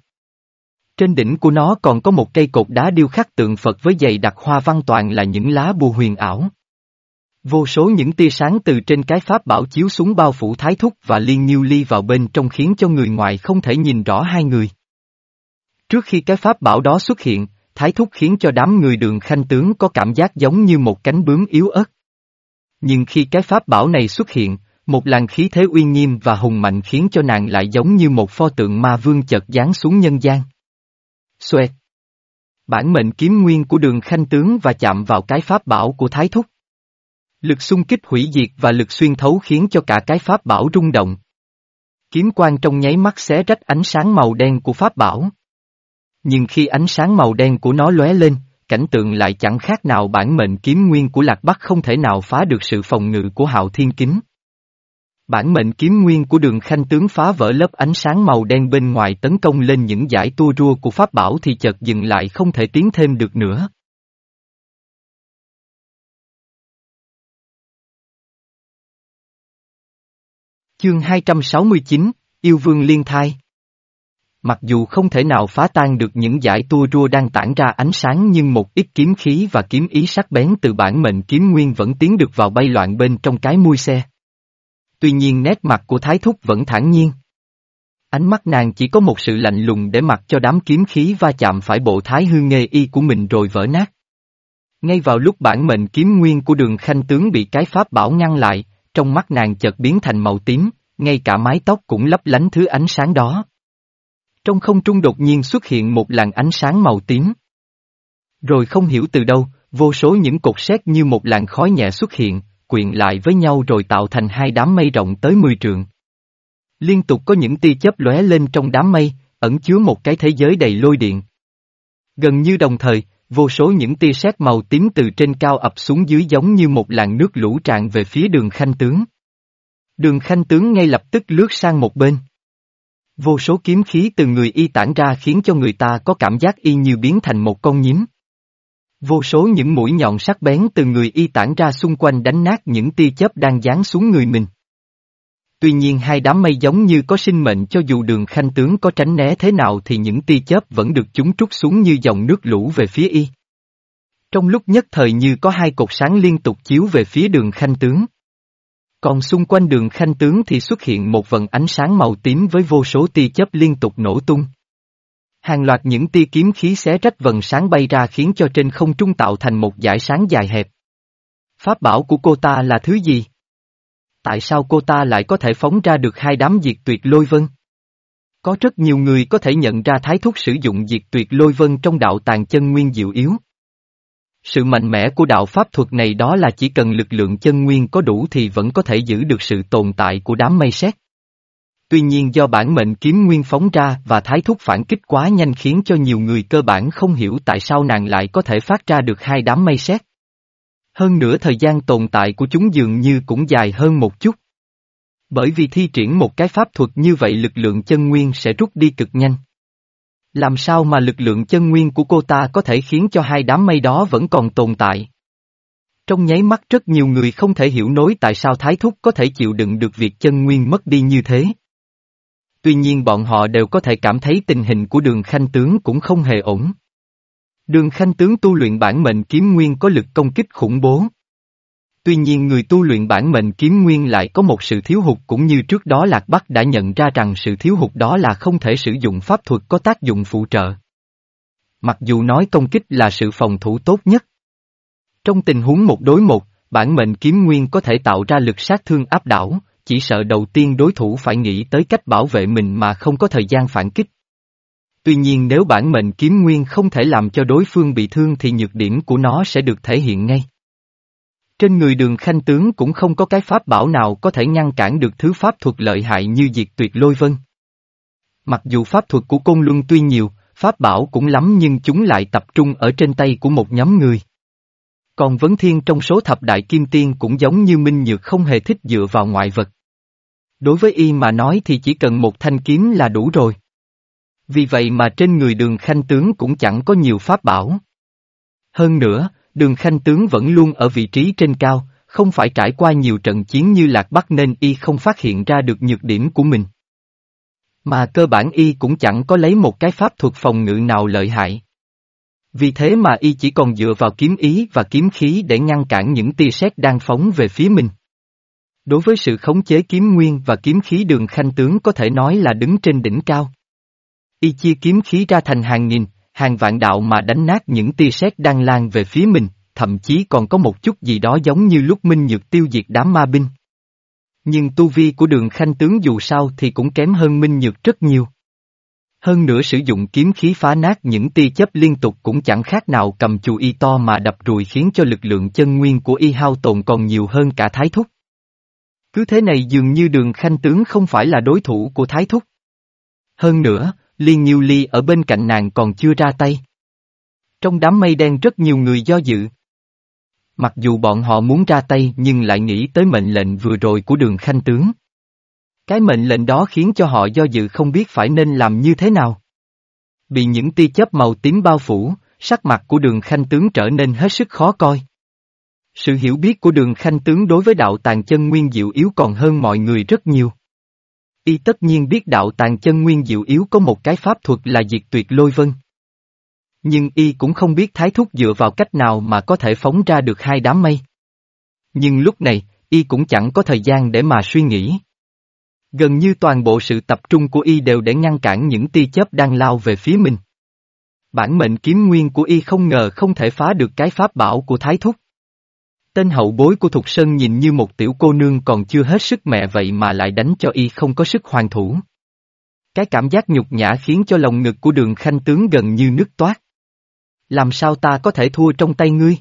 Trên đỉnh của nó còn có một cây cột đá điêu khắc tượng Phật với dày đặc hoa văn toàn là những lá bùa huyền ảo. Vô số những tia sáng từ trên cái pháp bảo chiếu xuống bao phủ thái thúc và liên nhiêu ly vào bên trong khiến cho người ngoài không thể nhìn rõ hai người. Trước khi cái pháp bảo đó xuất hiện, thái thúc khiến cho đám người đường khanh tướng có cảm giác giống như một cánh bướm yếu ớt. Nhưng khi cái pháp bảo này xuất hiện, một làn khí thế uy nghiêm và hùng mạnh khiến cho nàng lại giống như một pho tượng ma vương chợt giáng xuống nhân gian. Xoẹt! Bản mệnh kiếm nguyên của đường khanh tướng và chạm vào cái pháp bảo của thái thúc. Lực xung kích hủy diệt và lực xuyên thấu khiến cho cả cái pháp bảo rung động. Kiếm quang trong nháy mắt xé rách ánh sáng màu đen của pháp bảo. Nhưng khi ánh sáng màu đen của nó lóe lên, cảnh tượng lại chẳng khác nào bản mệnh kiếm nguyên của Lạc Bắc không thể nào phá được sự phòng ngự của hạo thiên kính. Bản mệnh kiếm nguyên của đường khanh tướng phá vỡ lớp ánh sáng màu đen bên ngoài tấn công lên những giải tua rua của pháp bảo thì chợt dừng lại không thể tiến thêm được nữa. Chương 269, Yêu Vương Liên Thai Mặc dù không thể nào phá tan được những giải tua rua đang tản ra ánh sáng nhưng một ít kiếm khí và kiếm ý sắc bén từ bản mệnh kiếm nguyên vẫn tiến được vào bay loạn bên trong cái mui xe. Tuy nhiên nét mặt của Thái Thúc vẫn thản nhiên. Ánh mắt nàng chỉ có một sự lạnh lùng để mặc cho đám kiếm khí va chạm phải bộ thái hư nghề y của mình rồi vỡ nát. Ngay vào lúc bản mệnh kiếm nguyên của đường khanh tướng bị cái pháp bảo ngăn lại, trong mắt nàng chợt biến thành màu tím, ngay cả mái tóc cũng lấp lánh thứ ánh sáng đó. Trong không trung đột nhiên xuất hiện một làn ánh sáng màu tím. Rồi không hiểu từ đâu, vô số những cột sét như một làn khói nhẹ xuất hiện, quyện lại với nhau rồi tạo thành hai đám mây rộng tới 10 trượng. Liên tục có những tia chớp lóe lên trong đám mây, ẩn chứa một cái thế giới đầy lôi điện. Gần như đồng thời, vô số những tia sét màu tím từ trên cao ập xuống dưới giống như một làn nước lũ tràn về phía đường khanh tướng. Đường khanh tướng ngay lập tức lướt sang một bên. Vô số kiếm khí từ người y tản ra khiến cho người ta có cảm giác y như biến thành một con nhím. Vô số những mũi nhọn sắc bén từ người y tản ra xung quanh đánh nát những tia chớp đang dán xuống người mình. Tuy nhiên hai đám mây giống như có sinh mệnh cho dù đường khanh tướng có tránh né thế nào thì những tia chớp vẫn được chúng trút xuống như dòng nước lũ về phía y. Trong lúc nhất thời như có hai cột sáng liên tục chiếu về phía đường khanh tướng. Còn xung quanh đường khanh tướng thì xuất hiện một vần ánh sáng màu tím với vô số tia chớp liên tục nổ tung. Hàng loạt những tia kiếm khí xé rách vần sáng bay ra khiến cho trên không trung tạo thành một dải sáng dài hẹp. Pháp bảo của cô ta là thứ gì? Tại sao cô ta lại có thể phóng ra được hai đám diệt tuyệt lôi vân? Có rất nhiều người có thể nhận ra thái thúc sử dụng diệt tuyệt lôi vân trong đạo tàng chân nguyên diệu yếu. Sự mạnh mẽ của đạo pháp thuật này đó là chỉ cần lực lượng chân nguyên có đủ thì vẫn có thể giữ được sự tồn tại của đám mây sét. Tuy nhiên do bản mệnh kiếm nguyên phóng ra và thái thúc phản kích quá nhanh khiến cho nhiều người cơ bản không hiểu tại sao nàng lại có thể phát ra được hai đám mây sét. Hơn nữa thời gian tồn tại của chúng dường như cũng dài hơn một chút. Bởi vì thi triển một cái pháp thuật như vậy lực lượng chân nguyên sẽ rút đi cực nhanh. Làm sao mà lực lượng chân nguyên của cô ta có thể khiến cho hai đám mây đó vẫn còn tồn tại? Trong nháy mắt rất nhiều người không thể hiểu nối tại sao Thái Thúc có thể chịu đựng được việc chân nguyên mất đi như thế. Tuy nhiên bọn họ đều có thể cảm thấy tình hình của đường khanh tướng cũng không hề ổn. Đường khanh tướng tu luyện bản mệnh kiếm nguyên có lực công kích khủng bố. Tuy nhiên người tu luyện bản mệnh kiếm nguyên lại có một sự thiếu hụt cũng như trước đó Lạc Bắc đã nhận ra rằng sự thiếu hụt đó là không thể sử dụng pháp thuật có tác dụng phụ trợ. Mặc dù nói công kích là sự phòng thủ tốt nhất. Trong tình huống một đối một, bản mệnh kiếm nguyên có thể tạo ra lực sát thương áp đảo, chỉ sợ đầu tiên đối thủ phải nghĩ tới cách bảo vệ mình mà không có thời gian phản kích. Tuy nhiên nếu bản mệnh kiếm nguyên không thể làm cho đối phương bị thương thì nhược điểm của nó sẽ được thể hiện ngay. Trên người đường khanh tướng cũng không có cái pháp bảo nào có thể ngăn cản được thứ pháp thuật lợi hại như diệt tuyệt lôi vân. Mặc dù pháp thuật của Côn Luân tuy nhiều, pháp bảo cũng lắm nhưng chúng lại tập trung ở trên tay của một nhóm người. Còn vấn thiên trong số thập đại kim tiên cũng giống như Minh Nhược không hề thích dựa vào ngoại vật. Đối với y mà nói thì chỉ cần một thanh kiếm là đủ rồi. Vì vậy mà trên người đường khanh tướng cũng chẳng có nhiều pháp bảo. Hơn nữa, đường khanh tướng vẫn luôn ở vị trí trên cao, không phải trải qua nhiều trận chiến như Lạc Bắc nên y không phát hiện ra được nhược điểm của mình. Mà cơ bản y cũng chẳng có lấy một cái pháp thuật phòng ngự nào lợi hại. Vì thế mà y chỉ còn dựa vào kiếm ý và kiếm khí để ngăn cản những tia sét đang phóng về phía mình. Đối với sự khống chế kiếm nguyên và kiếm khí đường khanh tướng có thể nói là đứng trên đỉnh cao. Y chia kiếm khí ra thành hàng nghìn, hàng vạn đạo mà đánh nát những tia sét đang lan về phía mình, thậm chí còn có một chút gì đó giống như lúc Minh Nhược tiêu diệt đám ma binh. Nhưng tu vi của đường khanh tướng dù sao thì cũng kém hơn Minh Nhược rất nhiều. Hơn nữa sử dụng kiếm khí phá nát những tia chấp liên tục cũng chẳng khác nào cầm chù y to mà đập rùi khiến cho lực lượng chân nguyên của y hao tồn còn nhiều hơn cả thái thúc. Cứ thế này dường như đường khanh tướng không phải là đối thủ của thái thúc. Hơn nữa, Liên Nhiêu Ly ở bên cạnh nàng còn chưa ra tay. Trong đám mây đen rất nhiều người do dự. Mặc dù bọn họ muốn ra tay nhưng lại nghĩ tới mệnh lệnh vừa rồi của đường khanh tướng. Cái mệnh lệnh đó khiến cho họ do dự không biết phải nên làm như thế nào. Bị những tia chớp màu tím bao phủ, sắc mặt của đường khanh tướng trở nên hết sức khó coi. Sự hiểu biết của đường khanh tướng đối với đạo tàng chân nguyên diệu yếu còn hơn mọi người rất nhiều. Y tất nhiên biết đạo tàng chân nguyên diệu yếu có một cái pháp thuật là diệt tuyệt lôi vân. Nhưng Y cũng không biết thái thúc dựa vào cách nào mà có thể phóng ra được hai đám mây. Nhưng lúc này, Y cũng chẳng có thời gian để mà suy nghĩ. Gần như toàn bộ sự tập trung của Y đều để ngăn cản những tia chớp đang lao về phía mình. Bản mệnh kiếm nguyên của Y không ngờ không thể phá được cái pháp bảo của thái thúc. Tên hậu bối của Thục Sơn nhìn như một tiểu cô nương còn chưa hết sức mẹ vậy mà lại đánh cho y không có sức hoàn thủ. Cái cảm giác nhục nhã khiến cho lòng ngực của đường khanh tướng gần như nứt toát. Làm sao ta có thể thua trong tay ngươi?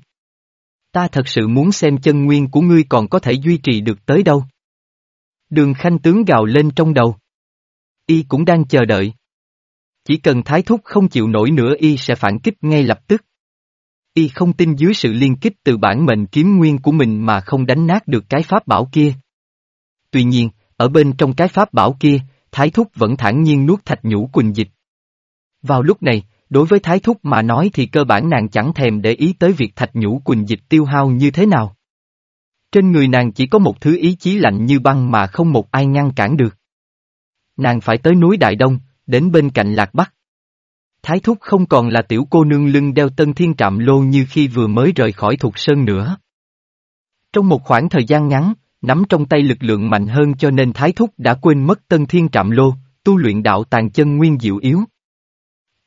Ta thật sự muốn xem chân nguyên của ngươi còn có thể duy trì được tới đâu. Đường khanh tướng gào lên trong đầu. Y cũng đang chờ đợi. Chỉ cần thái thúc không chịu nổi nữa y sẽ phản kích ngay lập tức. Y không tin dưới sự liên kích từ bản mệnh kiếm nguyên của mình mà không đánh nát được cái pháp bảo kia. Tuy nhiên, ở bên trong cái pháp bảo kia, Thái Thúc vẫn thản nhiên nuốt thạch nhũ quỳnh dịch. Vào lúc này, đối với Thái Thúc mà nói thì cơ bản nàng chẳng thèm để ý tới việc thạch nhũ quỳnh dịch tiêu hao như thế nào. Trên người nàng chỉ có một thứ ý chí lạnh như băng mà không một ai ngăn cản được. Nàng phải tới núi Đại Đông, đến bên cạnh Lạc Bắc. Thái Thúc không còn là tiểu cô nương lưng đeo tân thiên trạm lô như khi vừa mới rời khỏi Thục Sơn nữa. Trong một khoảng thời gian ngắn, nắm trong tay lực lượng mạnh hơn cho nên Thái Thúc đã quên mất tân thiên trạm lô, tu luyện đạo tàn chân nguyên diệu yếu.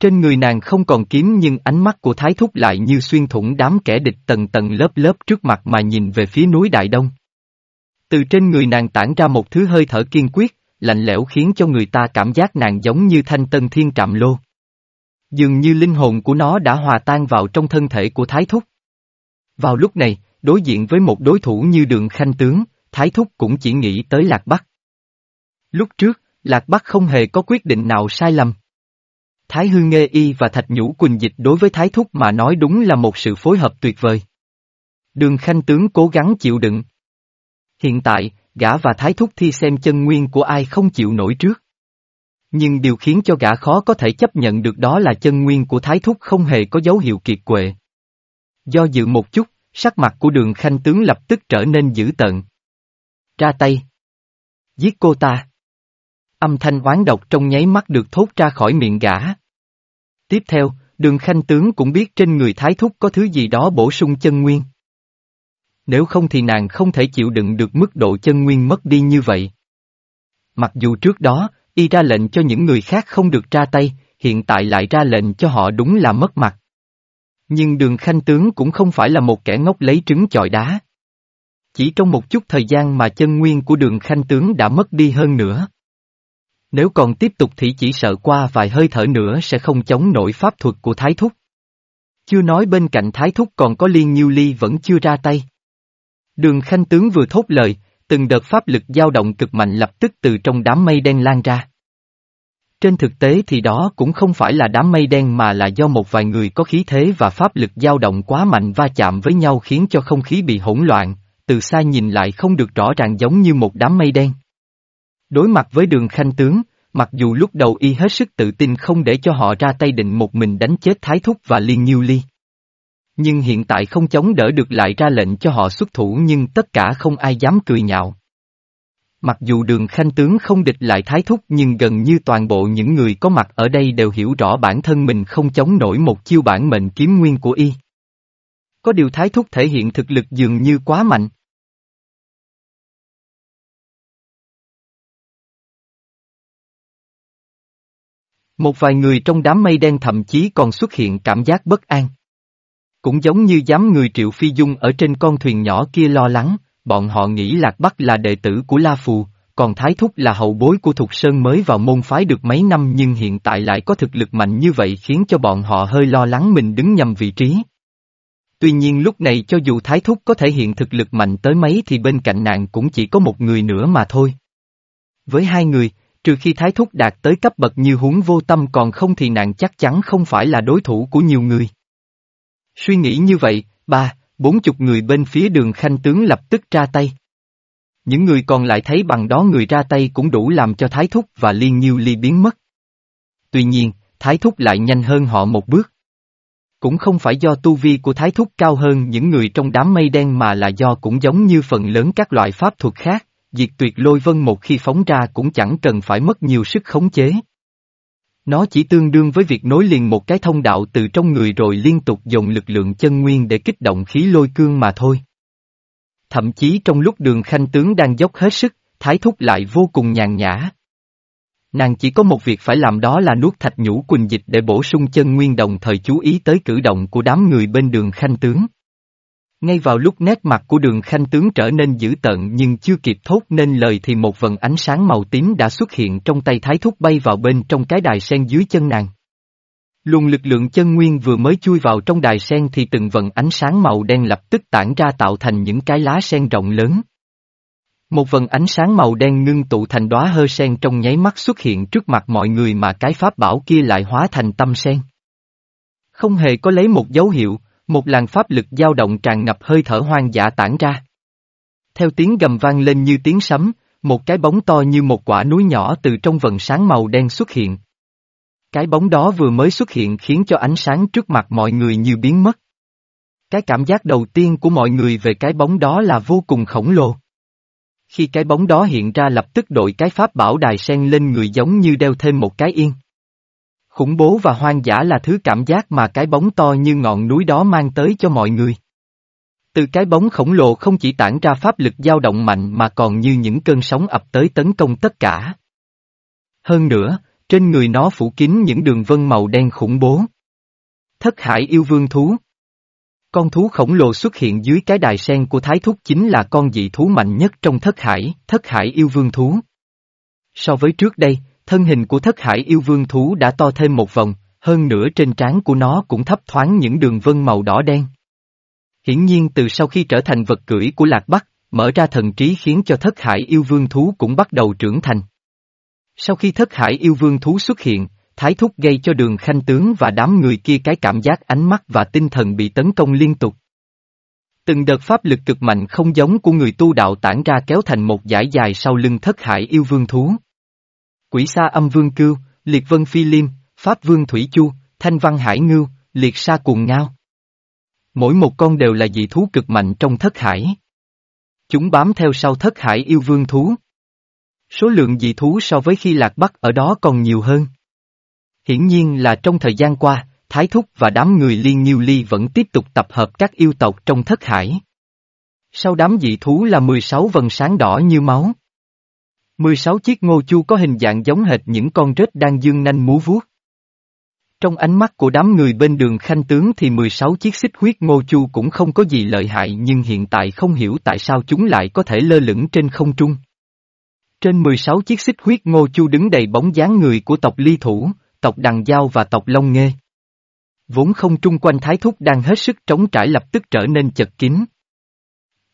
Trên người nàng không còn kiếm nhưng ánh mắt của Thái Thúc lại như xuyên thủng đám kẻ địch tầng tầng lớp lớp trước mặt mà nhìn về phía núi Đại Đông. Từ trên người nàng tản ra một thứ hơi thở kiên quyết, lạnh lẽo khiến cho người ta cảm giác nàng giống như thanh tân thiên trạm lô. Dường như linh hồn của nó đã hòa tan vào trong thân thể của Thái Thúc. Vào lúc này, đối diện với một đối thủ như đường khanh tướng, Thái Thúc cũng chỉ nghĩ tới Lạc Bắc. Lúc trước, Lạc Bắc không hề có quyết định nào sai lầm. Thái Hư Nghê Y và Thạch Nhũ Quỳnh Dịch đối với Thái Thúc mà nói đúng là một sự phối hợp tuyệt vời. Đường Khanh Tướng cố gắng chịu đựng. Hiện tại, gã và Thái Thúc thi xem chân nguyên của ai không chịu nổi trước. Nhưng điều khiến cho gã khó có thể chấp nhận được đó là chân nguyên của Thái Thúc không hề có dấu hiệu kiệt quệ. Do dự một chút, sắc mặt của đường khanh tướng lập tức trở nên dữ tợn. Ra tay. Giết cô ta. Âm thanh oán độc trong nháy mắt được thốt ra khỏi miệng gã. Tiếp theo, đường khanh tướng cũng biết trên người Thái Thúc có thứ gì đó bổ sung chân nguyên. Nếu không thì nàng không thể chịu đựng được mức độ chân nguyên mất đi như vậy. Mặc dù trước đó, y ra lệnh cho những người khác không được ra tay, hiện tại lại ra lệnh cho họ đúng là mất mặt. Nhưng đường khanh tướng cũng không phải là một kẻ ngốc lấy trứng chọi đá. Chỉ trong một chút thời gian mà chân nguyên của đường khanh tướng đã mất đi hơn nữa. Nếu còn tiếp tục thì chỉ sợ qua vài hơi thở nữa sẽ không chống nổi pháp thuật của Thái Thúc. Chưa nói bên cạnh Thái Thúc còn có Liên Nhiêu Ly vẫn chưa ra tay. Đường khanh tướng vừa thốt lời, từng đợt pháp lực dao động cực mạnh lập tức từ trong đám mây đen lan ra. Trên thực tế thì đó cũng không phải là đám mây đen mà là do một vài người có khí thế và pháp lực dao động quá mạnh va chạm với nhau khiến cho không khí bị hỗn loạn, từ xa nhìn lại không được rõ ràng giống như một đám mây đen. Đối mặt với đường khanh tướng, mặc dù lúc đầu y hết sức tự tin không để cho họ ra tay định một mình đánh chết Thái Thúc và Liên Nhiêu Ly. Nhưng hiện tại không chống đỡ được lại ra lệnh cho họ xuất thủ nhưng tất cả không ai dám cười nhạo. Mặc dù đường khanh tướng không địch lại thái thúc nhưng gần như toàn bộ những người có mặt ở đây đều hiểu rõ bản thân mình không chống nổi một chiêu bản mệnh kiếm nguyên của y. Có điều thái thúc thể hiện thực lực dường như quá mạnh. Một vài người trong đám mây đen thậm chí còn xuất hiện cảm giác bất an. Cũng giống như dám người Triệu Phi Dung ở trên con thuyền nhỏ kia lo lắng, bọn họ nghĩ Lạc Bắc là đệ tử của La Phù, còn Thái Thúc là hậu bối của Thục Sơn mới vào môn phái được mấy năm nhưng hiện tại lại có thực lực mạnh như vậy khiến cho bọn họ hơi lo lắng mình đứng nhầm vị trí. Tuy nhiên lúc này cho dù Thái Thúc có thể hiện thực lực mạnh tới mấy thì bên cạnh nàng cũng chỉ có một người nữa mà thôi. Với hai người, trừ khi Thái Thúc đạt tới cấp bậc như huống vô tâm còn không thì nàng chắc chắn không phải là đối thủ của nhiều người. Suy nghĩ như vậy, ba, bốn chục người bên phía đường khanh tướng lập tức ra tay. Những người còn lại thấy bằng đó người ra tay cũng đủ làm cho Thái Thúc và Liên Nhiêu Ly biến mất. Tuy nhiên, Thái Thúc lại nhanh hơn họ một bước. Cũng không phải do tu vi của Thái Thúc cao hơn những người trong đám mây đen mà là do cũng giống như phần lớn các loại pháp thuật khác, diệt tuyệt lôi vân một khi phóng ra cũng chẳng cần phải mất nhiều sức khống chế. Nó chỉ tương đương với việc nối liền một cái thông đạo từ trong người rồi liên tục dùng lực lượng chân nguyên để kích động khí lôi cương mà thôi. Thậm chí trong lúc đường khanh tướng đang dốc hết sức, thái thúc lại vô cùng nhàn nhã. Nàng chỉ có một việc phải làm đó là nuốt thạch nhũ quỳnh dịch để bổ sung chân nguyên đồng thời chú ý tới cử động của đám người bên đường khanh tướng. Ngay vào lúc nét mặt của đường khanh tướng trở nên dữ tợn nhưng chưa kịp thốt nên lời thì một vần ánh sáng màu tím đã xuất hiện trong tay thái thúc bay vào bên trong cái đài sen dưới chân nàng. Luồng lực lượng chân nguyên vừa mới chui vào trong đài sen thì từng vần ánh sáng màu đen lập tức tản ra tạo thành những cái lá sen rộng lớn. Một vần ánh sáng màu đen ngưng tụ thành đóa hơ sen trong nháy mắt xuất hiện trước mặt mọi người mà cái pháp bảo kia lại hóa thành tâm sen. Không hề có lấy một dấu hiệu, một làn pháp lực dao động tràn ngập hơi thở hoang dã tản ra. Theo tiếng gầm vang lên như tiếng sấm, một cái bóng to như một quả núi nhỏ từ trong vần sáng màu đen xuất hiện. Cái bóng đó vừa mới xuất hiện khiến cho ánh sáng trước mặt mọi người như biến mất. Cái cảm giác đầu tiên của mọi người về cái bóng đó là vô cùng khổng lồ. Khi cái bóng đó hiện ra lập tức đội cái pháp bảo đài sen lên người giống như đeo thêm một cái yên. Khủng bố và hoang dã là thứ cảm giác mà cái bóng to như ngọn núi đó mang tới cho mọi người. Từ cái bóng khổng lồ không chỉ tản ra pháp lực dao động mạnh mà còn như những cơn sóng ập tới tấn công tất cả. Hơn nữa, trên người nó phủ kín những đường vân màu đen khủng bố. Thất hải yêu vương thú Con thú khổng lồ xuất hiện dưới cái đài sen của Thái Thúc chính là con dị thú mạnh nhất trong thất hải, thất hải yêu vương thú. So với trước đây, thân hình của thất hải yêu vương thú đã to thêm một vòng, hơn nữa trên trán của nó cũng thấp thoáng những đường vân màu đỏ đen. Hiển nhiên từ sau khi trở thành vật cưỡi của Lạc Bắc, mở ra thần trí khiến cho thất hải yêu vương thú cũng bắt đầu trưởng thành. Sau khi thất hải yêu vương thú xuất hiện, thái thúc gây cho đường khanh tướng và đám người kia cái cảm giác ánh mắt và tinh thần bị tấn công liên tục. Từng đợt pháp lực cực mạnh không giống của người tu đạo tản ra kéo thành một dải dài sau lưng thất hải yêu vương thú. Quỷ sa âm vương cưu, liệt vân phi liêm, pháp vương thủy chu, thanh văn hải ngưu, liệt sa cuồng ngao. Mỗi một con đều là dị thú cực mạnh trong thất hải. Chúng bám theo sau thất hải yêu vương thú. Số lượng dị thú so với khi lạc bắc ở đó còn nhiều hơn. Hiển nhiên là trong thời gian qua, Thái Thúc và đám người liên nhiêu ly vẫn tiếp tục tập hợp các yêu tộc trong thất hải. Sau đám dị thú là 16 vần sáng đỏ như máu. 16 chiếc ngô chu có hình dạng giống hệt những con rết đang dương nanh múa vuốt. Trong ánh mắt của đám người bên đường khanh tướng thì 16 chiếc xích huyết ngô chu cũng không có gì lợi hại nhưng hiện tại không hiểu tại sao chúng lại có thể lơ lửng trên không trung. Trên 16 chiếc xích huyết ngô chu đứng đầy bóng dáng người của tộc ly thủ, tộc đằng giao và tộc long nghê. Vốn không trung quanh thái thúc đang hết sức trống trải lập tức trở nên chật kín.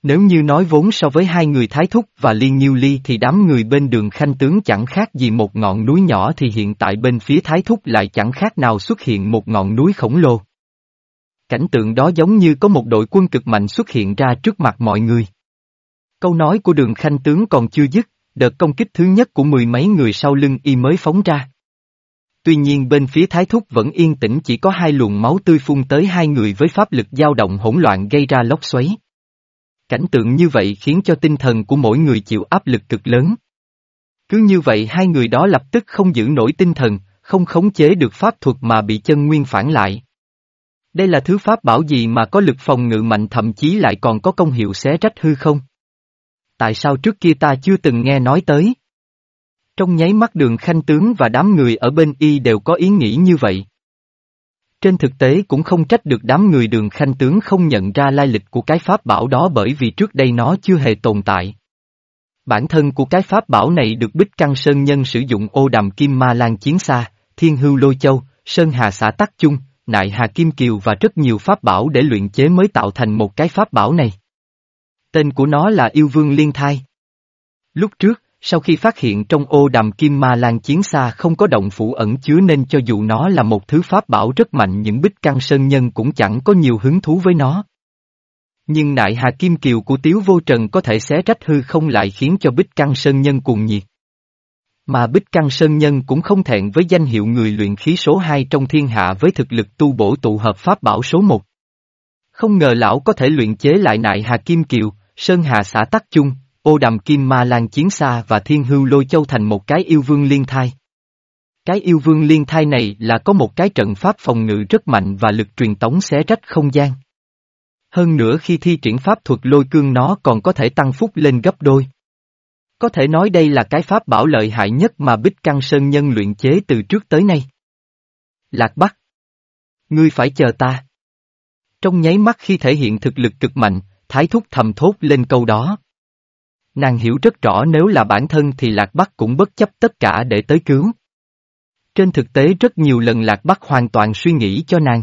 Nếu như nói vốn so với hai người Thái Thúc và Liên Nhiêu Ly thì đám người bên đường khanh tướng chẳng khác gì một ngọn núi nhỏ thì hiện tại bên phía Thái Thúc lại chẳng khác nào xuất hiện một ngọn núi khổng lồ. Cảnh tượng đó giống như có một đội quân cực mạnh xuất hiện ra trước mặt mọi người. Câu nói của đường khanh tướng còn chưa dứt, đợt công kích thứ nhất của mười mấy người sau lưng y mới phóng ra. Tuy nhiên bên phía Thái Thúc vẫn yên tĩnh chỉ có hai luồng máu tươi phun tới hai người với pháp lực dao động hỗn loạn gây ra lốc xoáy. Cảnh tượng như vậy khiến cho tinh thần của mỗi người chịu áp lực cực lớn. Cứ như vậy hai người đó lập tức không giữ nổi tinh thần, không khống chế được pháp thuật mà bị chân nguyên phản lại. Đây là thứ pháp bảo gì mà có lực phòng ngự mạnh thậm chí lại còn có công hiệu xé rách hư không? Tại sao trước kia ta chưa từng nghe nói tới? Trong nháy mắt đường khanh tướng và đám người ở bên y đều có ý nghĩ như vậy. Trên thực tế cũng không trách được đám người đường khanh tướng không nhận ra lai lịch của cái pháp bảo đó bởi vì trước đây nó chưa hề tồn tại. Bản thân của cái pháp bảo này được Bích Căng Sơn Nhân sử dụng ô đàm kim ma lan chiến xa, thiên hưu lôi châu, sơn hà xã tắc chung, nại hà kim kiều và rất nhiều pháp bảo để luyện chế mới tạo thành một cái pháp bảo này. Tên của nó là yêu vương liên thai. Lúc trước, sau khi phát hiện trong ô đàm kim ma lan chiến xa không có động phủ ẩn chứa nên cho dù nó là một thứ pháp bảo rất mạnh những bích căng sơn nhân cũng chẳng có nhiều hứng thú với nó. Nhưng nại hà kim kiều của tiếu vô trần có thể xé rách hư không lại khiến cho bích căng sơn nhân cuồng nhiệt. Mà bích căng sơn nhân cũng không thẹn với danh hiệu người luyện khí số 2 trong thiên hạ với thực lực tu bổ tụ hợp pháp bảo số 1. Không ngờ lão có thể luyện chế lại nại hà kim kiều, sơn hà xã tắc chung, ô đàm kim ma lan chiến xa và thiên hưu lôi châu thành một cái yêu vương liên thai. Cái yêu vương liên thai này là có một cái trận pháp phòng ngự rất mạnh và lực truyền tống xé rách không gian. Hơn nữa khi thi triển pháp thuật lôi cương nó còn có thể tăng phúc lên gấp đôi. Có thể nói đây là cái pháp bảo lợi hại nhất mà Bích Căng Sơn Nhân luyện chế từ trước tới nay. Lạc Bắc. Ngươi phải chờ ta. Trong nháy mắt khi thể hiện thực lực cực mạnh, Thái Thúc thầm thốt lên câu đó. Nàng hiểu rất rõ nếu là bản thân thì Lạc Bắc cũng bất chấp tất cả để tới cứu. Trên thực tế rất nhiều lần Lạc Bắc hoàn toàn suy nghĩ cho nàng.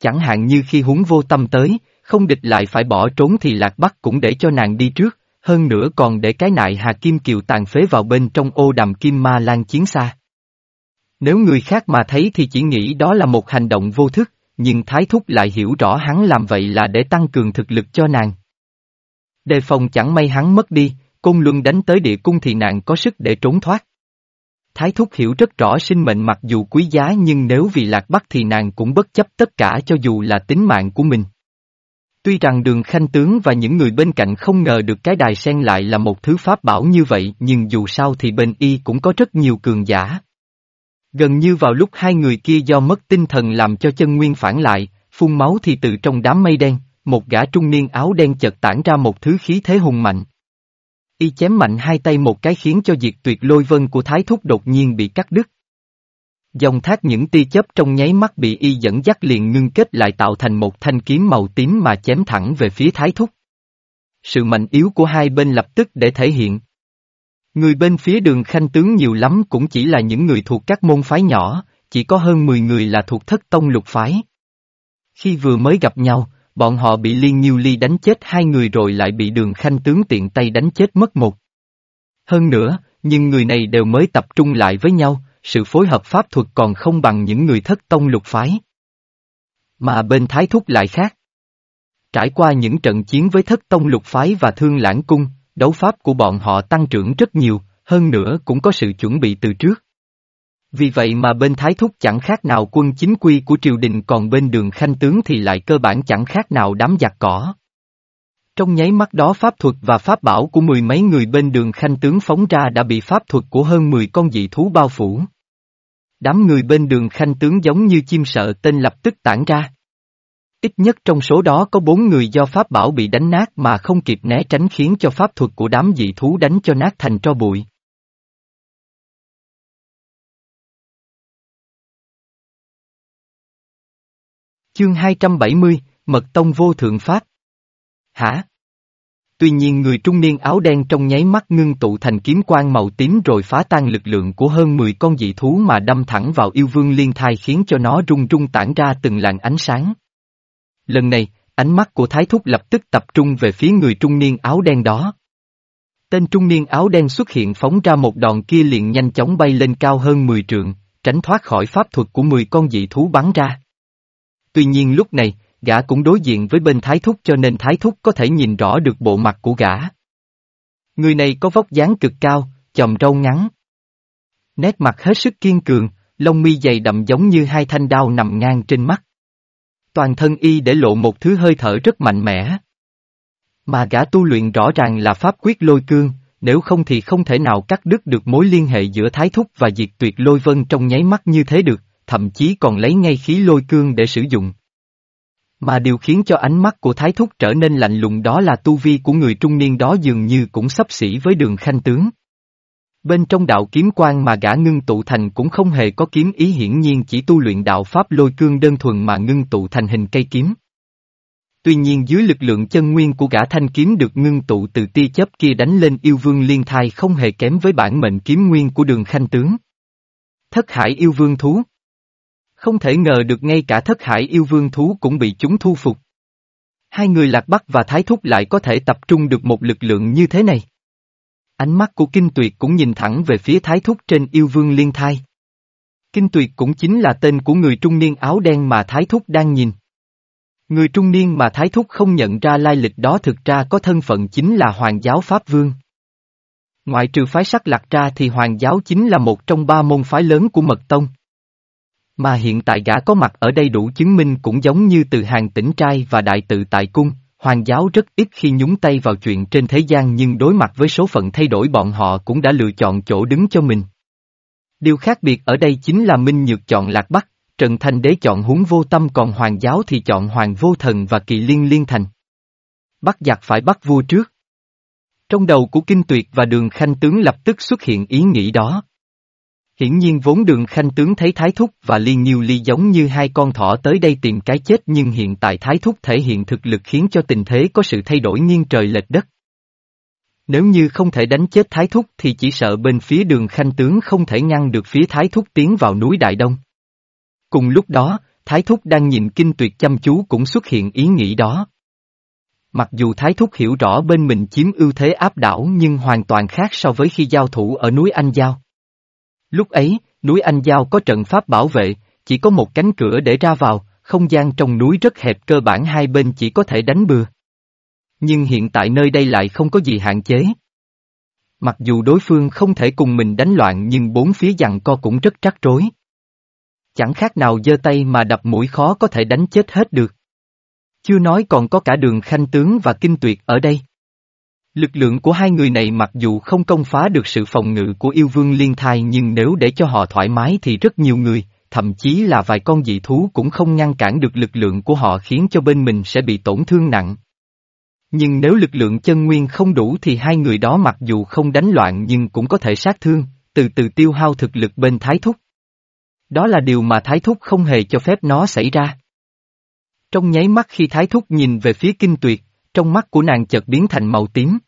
Chẳng hạn như khi huống vô tâm tới, không địch lại phải bỏ trốn thì Lạc Bắc cũng để cho nàng đi trước, hơn nữa còn để cái nại Hà Kim Kiều tàn phế vào bên trong ô đàm Kim Ma Lan chiến xa. Nếu người khác mà thấy thì chỉ nghĩ đó là một hành động vô thức, nhưng Thái Thúc lại hiểu rõ hắn làm vậy là để tăng cường thực lực cho nàng. Đề phòng chẳng may hắn mất đi, cung luân đánh tới địa cung thì nàng có sức để trốn thoát. Thái Thúc hiểu rất rõ sinh mệnh mặc dù quý giá nhưng nếu vì lạc bắc thì nàng cũng bất chấp tất cả cho dù là tính mạng của mình. Tuy rằng đường khanh tướng và những người bên cạnh không ngờ được cái đài sen lại là một thứ pháp bảo như vậy nhưng dù sao thì bên y cũng có rất nhiều cường giả. Gần như vào lúc hai người kia do mất tinh thần làm cho chân nguyên phản lại, phun máu thì từ trong đám mây đen, một gã trung niên áo đen chợt tản ra một thứ khí thế hùng mạnh. Y chém mạnh hai tay một cái khiến cho diệt tuyệt lôi vân của Thái Thúc đột nhiên bị cắt đứt. Dòng thác những tia chớp trong nháy mắt bị y dẫn dắt liền ngưng kết lại tạo thành một thanh kiếm màu tím mà chém thẳng về phía Thái Thúc. Sự mạnh yếu của hai bên lập tức để thể hiện. Người bên phía đường khanh tướng nhiều lắm cũng chỉ là những người thuộc các môn phái nhỏ, chỉ có hơn 10 người là thuộc thất tông lục phái. Khi vừa mới gặp nhau, bọn họ bị liên nhiêu ly đánh chết hai người rồi lại bị đường khanh tướng tiện tay đánh chết mất một. Hơn nữa, nhưng người này đều mới tập trung lại với nhau, sự phối hợp pháp thuật còn không bằng những người thất tông lục phái. Mà bên thái thúc lại khác. Trải qua những trận chiến với thất tông lục phái và thương lãng cung, đấu pháp của bọn họ tăng trưởng rất nhiều, hơn nữa cũng có sự chuẩn bị từ trước. Vì vậy mà bên Thái Thúc chẳng khác nào quân chính quy của triều đình, còn bên đường khanh tướng thì lại cơ bản chẳng khác nào đám giặc cỏ. Trong nháy mắt đó pháp thuật và pháp bảo của mười mấy người bên đường khanh tướng phóng ra đã bị pháp thuật của hơn mười con dị thú bao phủ. Đám người bên đường khanh tướng giống như chim sợ, tên lập tức tản ra. Ít nhất trong số đó có bốn người do pháp bảo bị đánh nát mà không kịp né tránh khiến cho pháp thuật của đám dị thú đánh cho nát thành tro bụi. Chương 270, Mật Tông Vô Thượng Pháp. Hả? Tuy nhiên người trung niên áo đen trong nháy mắt ngưng tụ thành kiếm quang màu tím rồi phá tan lực lượng của hơn 10 con dị thú mà đâm thẳng vào yêu vương liên thai khiến cho nó rung rung tản ra từng làn ánh sáng. Lần này, ánh mắt của thái thúc lập tức tập trung về phía người trung niên áo đen đó. Tên trung niên áo đen xuất hiện phóng ra một đòn kia liền nhanh chóng bay lên cao hơn 10 trượng, tránh thoát khỏi pháp thuật của 10 con dị thú bắn ra. Tuy nhiên lúc này, gã cũng đối diện với bên thái thúc cho nên thái thúc có thể nhìn rõ được bộ mặt của gã. Người này có vóc dáng cực cao, chòm râu ngắn. Nét mặt hết sức kiên cường, lông mi dày đậm giống như hai thanh đao nằm ngang trên mắt. Toàn thân y để lộ một thứ hơi thở rất mạnh mẽ. Mà gã tu luyện rõ ràng là pháp quyết lôi cương, nếu không thì không thể nào cắt đứt được mối liên hệ giữa thái thúc và diệt tuyệt lôi vân trong nháy mắt như thế được, thậm chí còn lấy ngay khí lôi cương để sử dụng. Mà điều khiến cho ánh mắt của thái thúc trở nên lạnh lùng đó là tu vi của người trung niên đó dường như cũng sắp xỉ với đường khanh tướng. Bên trong đạo kiếm quan mà gã ngưng tụ thành cũng không hề có kiếm ý hiển nhiên chỉ tu luyện đạo pháp lôi cương đơn thuần mà ngưng tụ thành hình cây kiếm. Tuy nhiên dưới lực lượng chân nguyên của gã thanh kiếm được ngưng tụ từ tia chấp kia đánh lên yêu vương liên thai không hề kém với bản mệnh kiếm nguyên của đường khanh tướng. Thất hải yêu vương thú không thể ngờ được ngay cả thất hải yêu vương thú cũng bị chúng thu phục. Hai người Lạc Bắc và Thái Thúc lại có thể tập trung được một lực lượng như thế này. Ánh mắt của Kinh Tuyệt cũng nhìn thẳng về phía Thái Thúc trên yêu vương liên thai. Kinh Tuyệt cũng chính là tên của người trung niên áo đen mà Thái Thúc đang nhìn. Người trung niên mà Thái Thúc không nhận ra lai lịch đó thực ra có thân phận chính là Hoàng giáo Pháp Vương. Ngoại trừ phái sắc lạc ra thì Hoàng giáo chính là một trong ba môn phái lớn của Mật Tông. Mà hiện tại gã có mặt ở đây đủ chứng minh cũng giống như từ hàng tỉnh trai và đại tự tại cung, Hoàng giáo rất ít khi nhúng tay vào chuyện trên thế gian nhưng đối mặt với số phận thay đổi bọn họ cũng đã lựa chọn chỗ đứng cho mình. Điều khác biệt ở đây chính là Minh Nhược chọn Lạc Bắc, Trần Thanh Đế chọn huống vô tâm còn Hoàng giáo thì chọn Hoàng vô thần và Kỳ Liên Liên Thành. Bắt giặc phải bắt vua trước. Trong đầu của Kinh Tuyệt và Đường Khanh Tướng lập tức xuất hiện ý nghĩ đó. Hiển nhiên vốn đường khanh tướng thấy Thái Thúc và Liên Nhiêu Ly giống như hai con thỏ tới đây tìm cái chết nhưng hiện tại Thái Thúc thể hiện thực lực khiến cho tình thế có sự thay đổi nghiêng trời lệch đất. Nếu như không thể đánh chết Thái Thúc thì chỉ sợ bên phía đường khanh tướng không thể ngăn được phía Thái Thúc tiến vào núi Đại Đông. Cùng lúc đó, Thái Thúc đang nhìn kinh tuyệt chăm chú cũng xuất hiện ý nghĩ đó. Mặc dù Thái Thúc hiểu rõ bên mình chiếm ưu thế áp đảo nhưng hoàn toàn khác so với khi giao thủ ở núi Anh Giao. Lúc ấy, núi Anh Giao có trận pháp bảo vệ, chỉ có một cánh cửa để ra vào, không gian trong núi rất hẹp cơ bản hai bên chỉ có thể đánh bừa. Nhưng hiện tại nơi đây lại không có gì hạn chế. Mặc dù đối phương không thể cùng mình đánh loạn nhưng bốn phía dặn co cũng rất trắc rối. Chẳng khác nào giơ tay mà đập mũi khó có thể đánh chết hết được. Chưa nói còn có cả đường khanh tướng và kinh tuyệt ở đây. Lực lượng của hai người này mặc dù không công phá được sự phòng ngự của yêu vương liên thai nhưng nếu để cho họ thoải mái thì rất nhiều người, thậm chí là vài con dị thú cũng không ngăn cản được lực lượng của họ khiến cho bên mình sẽ bị tổn thương nặng. Nhưng nếu lực lượng chân nguyên không đủ thì hai người đó mặc dù không đánh loạn nhưng cũng có thể sát thương, từ từ tiêu hao thực lực bên Thái Thúc. Đó là điều mà Thái Thúc không hề cho phép nó xảy ra. Trong nháy mắt khi Thái Thúc nhìn về phía kinh tuyệt, trong mắt của nàng chợt biến thành màu tím.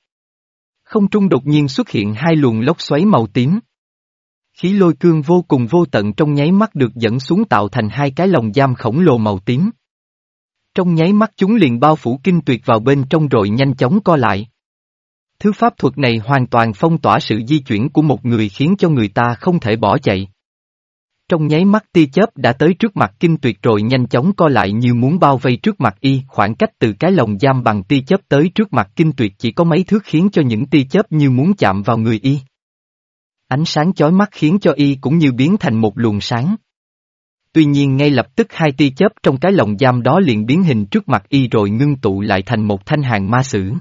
Không trung đột nhiên xuất hiện hai luồng lốc xoáy màu tím. Khí lôi cương vô cùng vô tận trong nháy mắt được dẫn xuống tạo thành hai cái lồng giam khổng lồ màu tím. Trong nháy mắt chúng liền bao phủ kinh tuyệt vào bên trong rồi nhanh chóng co lại. Thứ pháp thuật này hoàn toàn phong tỏa sự di chuyển của một người khiến cho người ta không thể bỏ chạy. Trong nháy mắt tia chớp đã tới trước mặt kinh tuyệt rồi nhanh chóng co lại như muốn bao vây trước mặt y, khoảng cách từ cái lồng giam bằng tia chớp tới trước mặt kinh tuyệt chỉ có mấy thước khiến cho những tia chớp như muốn chạm vào người y. Ánh sáng chói mắt khiến cho y cũng như biến thành một luồng sáng. Tuy nhiên ngay lập tức hai tia chớp trong cái lồng giam đó liền biến hình trước mặt y rồi ngưng tụ lại thành một thanh hàng ma sử.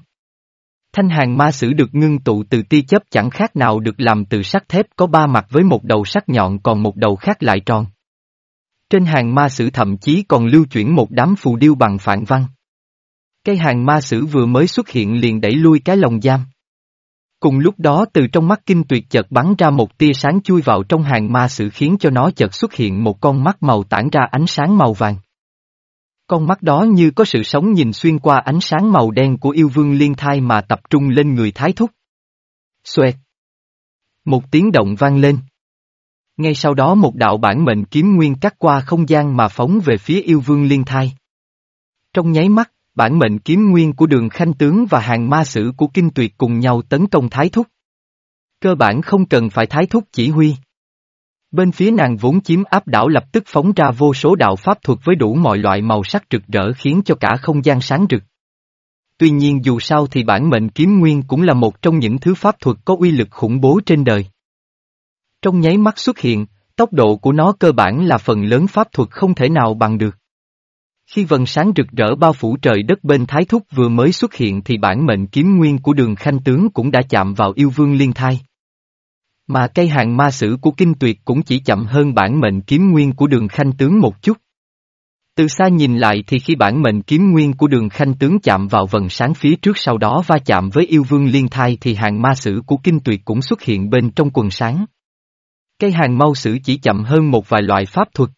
Thanh hàng ma sử được ngưng tụ từ tia chớp chẳng khác nào được làm từ sắt thép có ba mặt với một đầu sắc nhọn còn một đầu khác lại tròn. Trên hàng ma sử thậm chí còn lưu chuyển một đám phù điêu bằng phản văn. Cây hàng ma sử vừa mới xuất hiện liền đẩy lui cái lồng giam. Cùng lúc đó từ trong mắt kinh tuyệt chợt bắn ra một tia sáng chui vào trong hàng ma sử khiến cho nó chợt xuất hiện một con mắt màu tản ra ánh sáng màu vàng. Con mắt đó như có sự sống nhìn xuyên qua ánh sáng màu đen của yêu vương liên thai mà tập trung lên người thái thúc. Xoẹt. Một tiếng động vang lên. Ngay sau đó một đạo bản mệnh kiếm nguyên cắt qua không gian mà phóng về phía yêu vương liên thai. Trong nháy mắt, bản mệnh kiếm nguyên của đường khanh tướng và hàng ma sử của kinh tuyệt cùng nhau tấn công thái thúc. Cơ bản không cần phải thái thúc chỉ huy. Bên phía nàng vốn chiếm áp đảo lập tức phóng ra vô số đạo pháp thuật với đủ mọi loại màu sắc rực rỡ khiến cho cả không gian sáng rực. Tuy nhiên dù sao thì bản mệnh kiếm nguyên cũng là một trong những thứ pháp thuật có uy lực khủng bố trên đời. Trong nháy mắt xuất hiện, tốc độ của nó cơ bản là phần lớn pháp thuật không thể nào bằng được. Khi vần sáng rực rỡ bao phủ trời đất bên Thái Thúc vừa mới xuất hiện thì bản mệnh kiếm nguyên của đường khanh tướng cũng đã chạm vào yêu vương liên thai. Mà cây hàng ma sử của kinh tuyệt cũng chỉ chậm hơn bản mệnh kiếm nguyên của đường khanh tướng một chút. Từ xa nhìn lại thì khi bản mệnh kiếm nguyên của đường khanh tướng chạm vào vần sáng phía trước sau đó va chạm với yêu vương liên thai thì hàng ma sử của kinh tuyệt cũng xuất hiện bên trong quần sáng. Cây hàng mau sử chỉ chậm hơn một vài loại pháp thuật.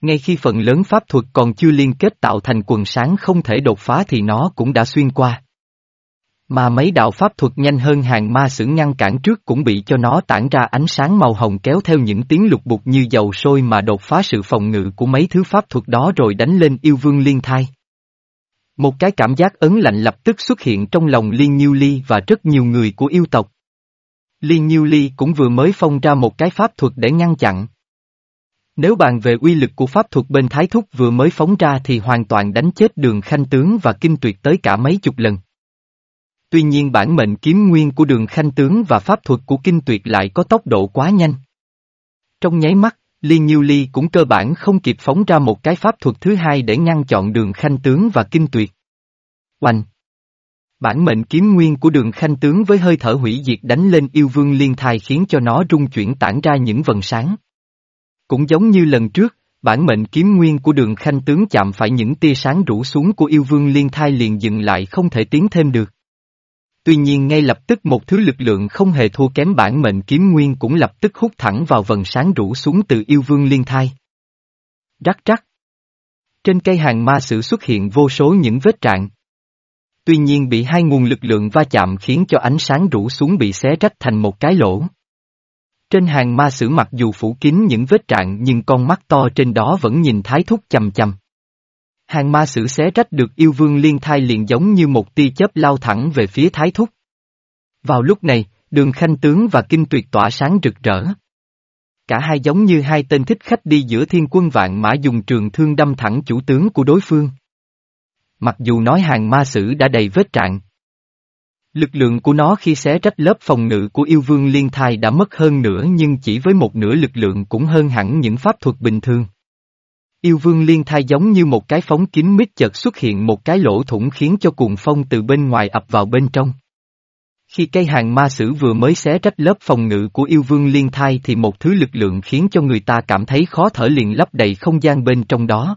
Ngay khi phần lớn pháp thuật còn chưa liên kết tạo thành quần sáng không thể đột phá thì nó cũng đã xuyên qua. Mà mấy đạo pháp thuật nhanh hơn hàng ma sử ngăn cản trước cũng bị cho nó tản ra ánh sáng màu hồng kéo theo những tiếng lục bục như dầu sôi mà đột phá sự phòng ngự của mấy thứ pháp thuật đó rồi đánh lên yêu vương liên thai. Một cái cảm giác ấn lạnh lập tức xuất hiện trong lòng Liên Nhiêu Ly và rất nhiều người của yêu tộc. Liên Nhiêu Ly cũng vừa mới phong ra một cái pháp thuật để ngăn chặn. Nếu bàn về uy lực của pháp thuật bên Thái Thúc vừa mới phóng ra thì hoàn toàn đánh chết đường khanh tướng và kinh tuyệt tới cả mấy chục lần. Tuy nhiên bản mệnh kiếm nguyên của đường khanh tướng và pháp thuật của kinh tuyệt lại có tốc độ quá nhanh. Trong nháy mắt, Liên Nhiêu Ly cũng cơ bản không kịp phóng ra một cái pháp thuật thứ hai để ngăn chọn đường khanh tướng và kinh tuyệt. Oanh! Bản mệnh kiếm nguyên của đường khanh tướng với hơi thở hủy diệt đánh lên yêu vương liên thai khiến cho nó rung chuyển tản ra những vần sáng. Cũng giống như lần trước, bản mệnh kiếm nguyên của đường khanh tướng chạm phải những tia sáng rủ xuống của yêu vương liên thai liền dừng lại không thể tiến thêm được. Tuy nhiên ngay lập tức một thứ lực lượng không hề thua kém bản mệnh kiếm nguyên cũng lập tức hút thẳng vào vần sáng rủ xuống từ yêu vương liên thai. Rắc rắc. Trên cây hàng ma sử xuất hiện vô số những vết trạng. Tuy nhiên bị hai nguồn lực lượng va chạm khiến cho ánh sáng rủ xuống bị xé rách thành một cái lỗ. Trên hàng ma sử mặc dù phủ kín những vết trạng nhưng con mắt to trên đó vẫn nhìn thái thúc chầm chầm. Hàng ma sử xé rách được yêu vương liên thai liền giống như một tia chớp lao thẳng về phía thái thúc. Vào lúc này, đường khanh tướng và kinh tuyệt tỏa sáng rực rỡ. Cả hai giống như hai tên thích khách đi giữa thiên quân vạn mã dùng trường thương đâm thẳng chủ tướng của đối phương. Mặc dù nói hàng ma sử đã đầy vết trạng. Lực lượng của nó khi xé rách lớp phòng ngự của yêu vương liên thai đã mất hơn nữa nhưng chỉ với một nửa lực lượng cũng hơn hẳn những pháp thuật bình thường. Yêu vương liên thai giống như một cái phóng kín mít chợt xuất hiện một cái lỗ thủng khiến cho cuồng phong từ bên ngoài ập vào bên trong. Khi cây hàng ma sử vừa mới xé rách lớp phòng ngự của yêu vương liên thai thì một thứ lực lượng khiến cho người ta cảm thấy khó thở liền lấp đầy không gian bên trong đó.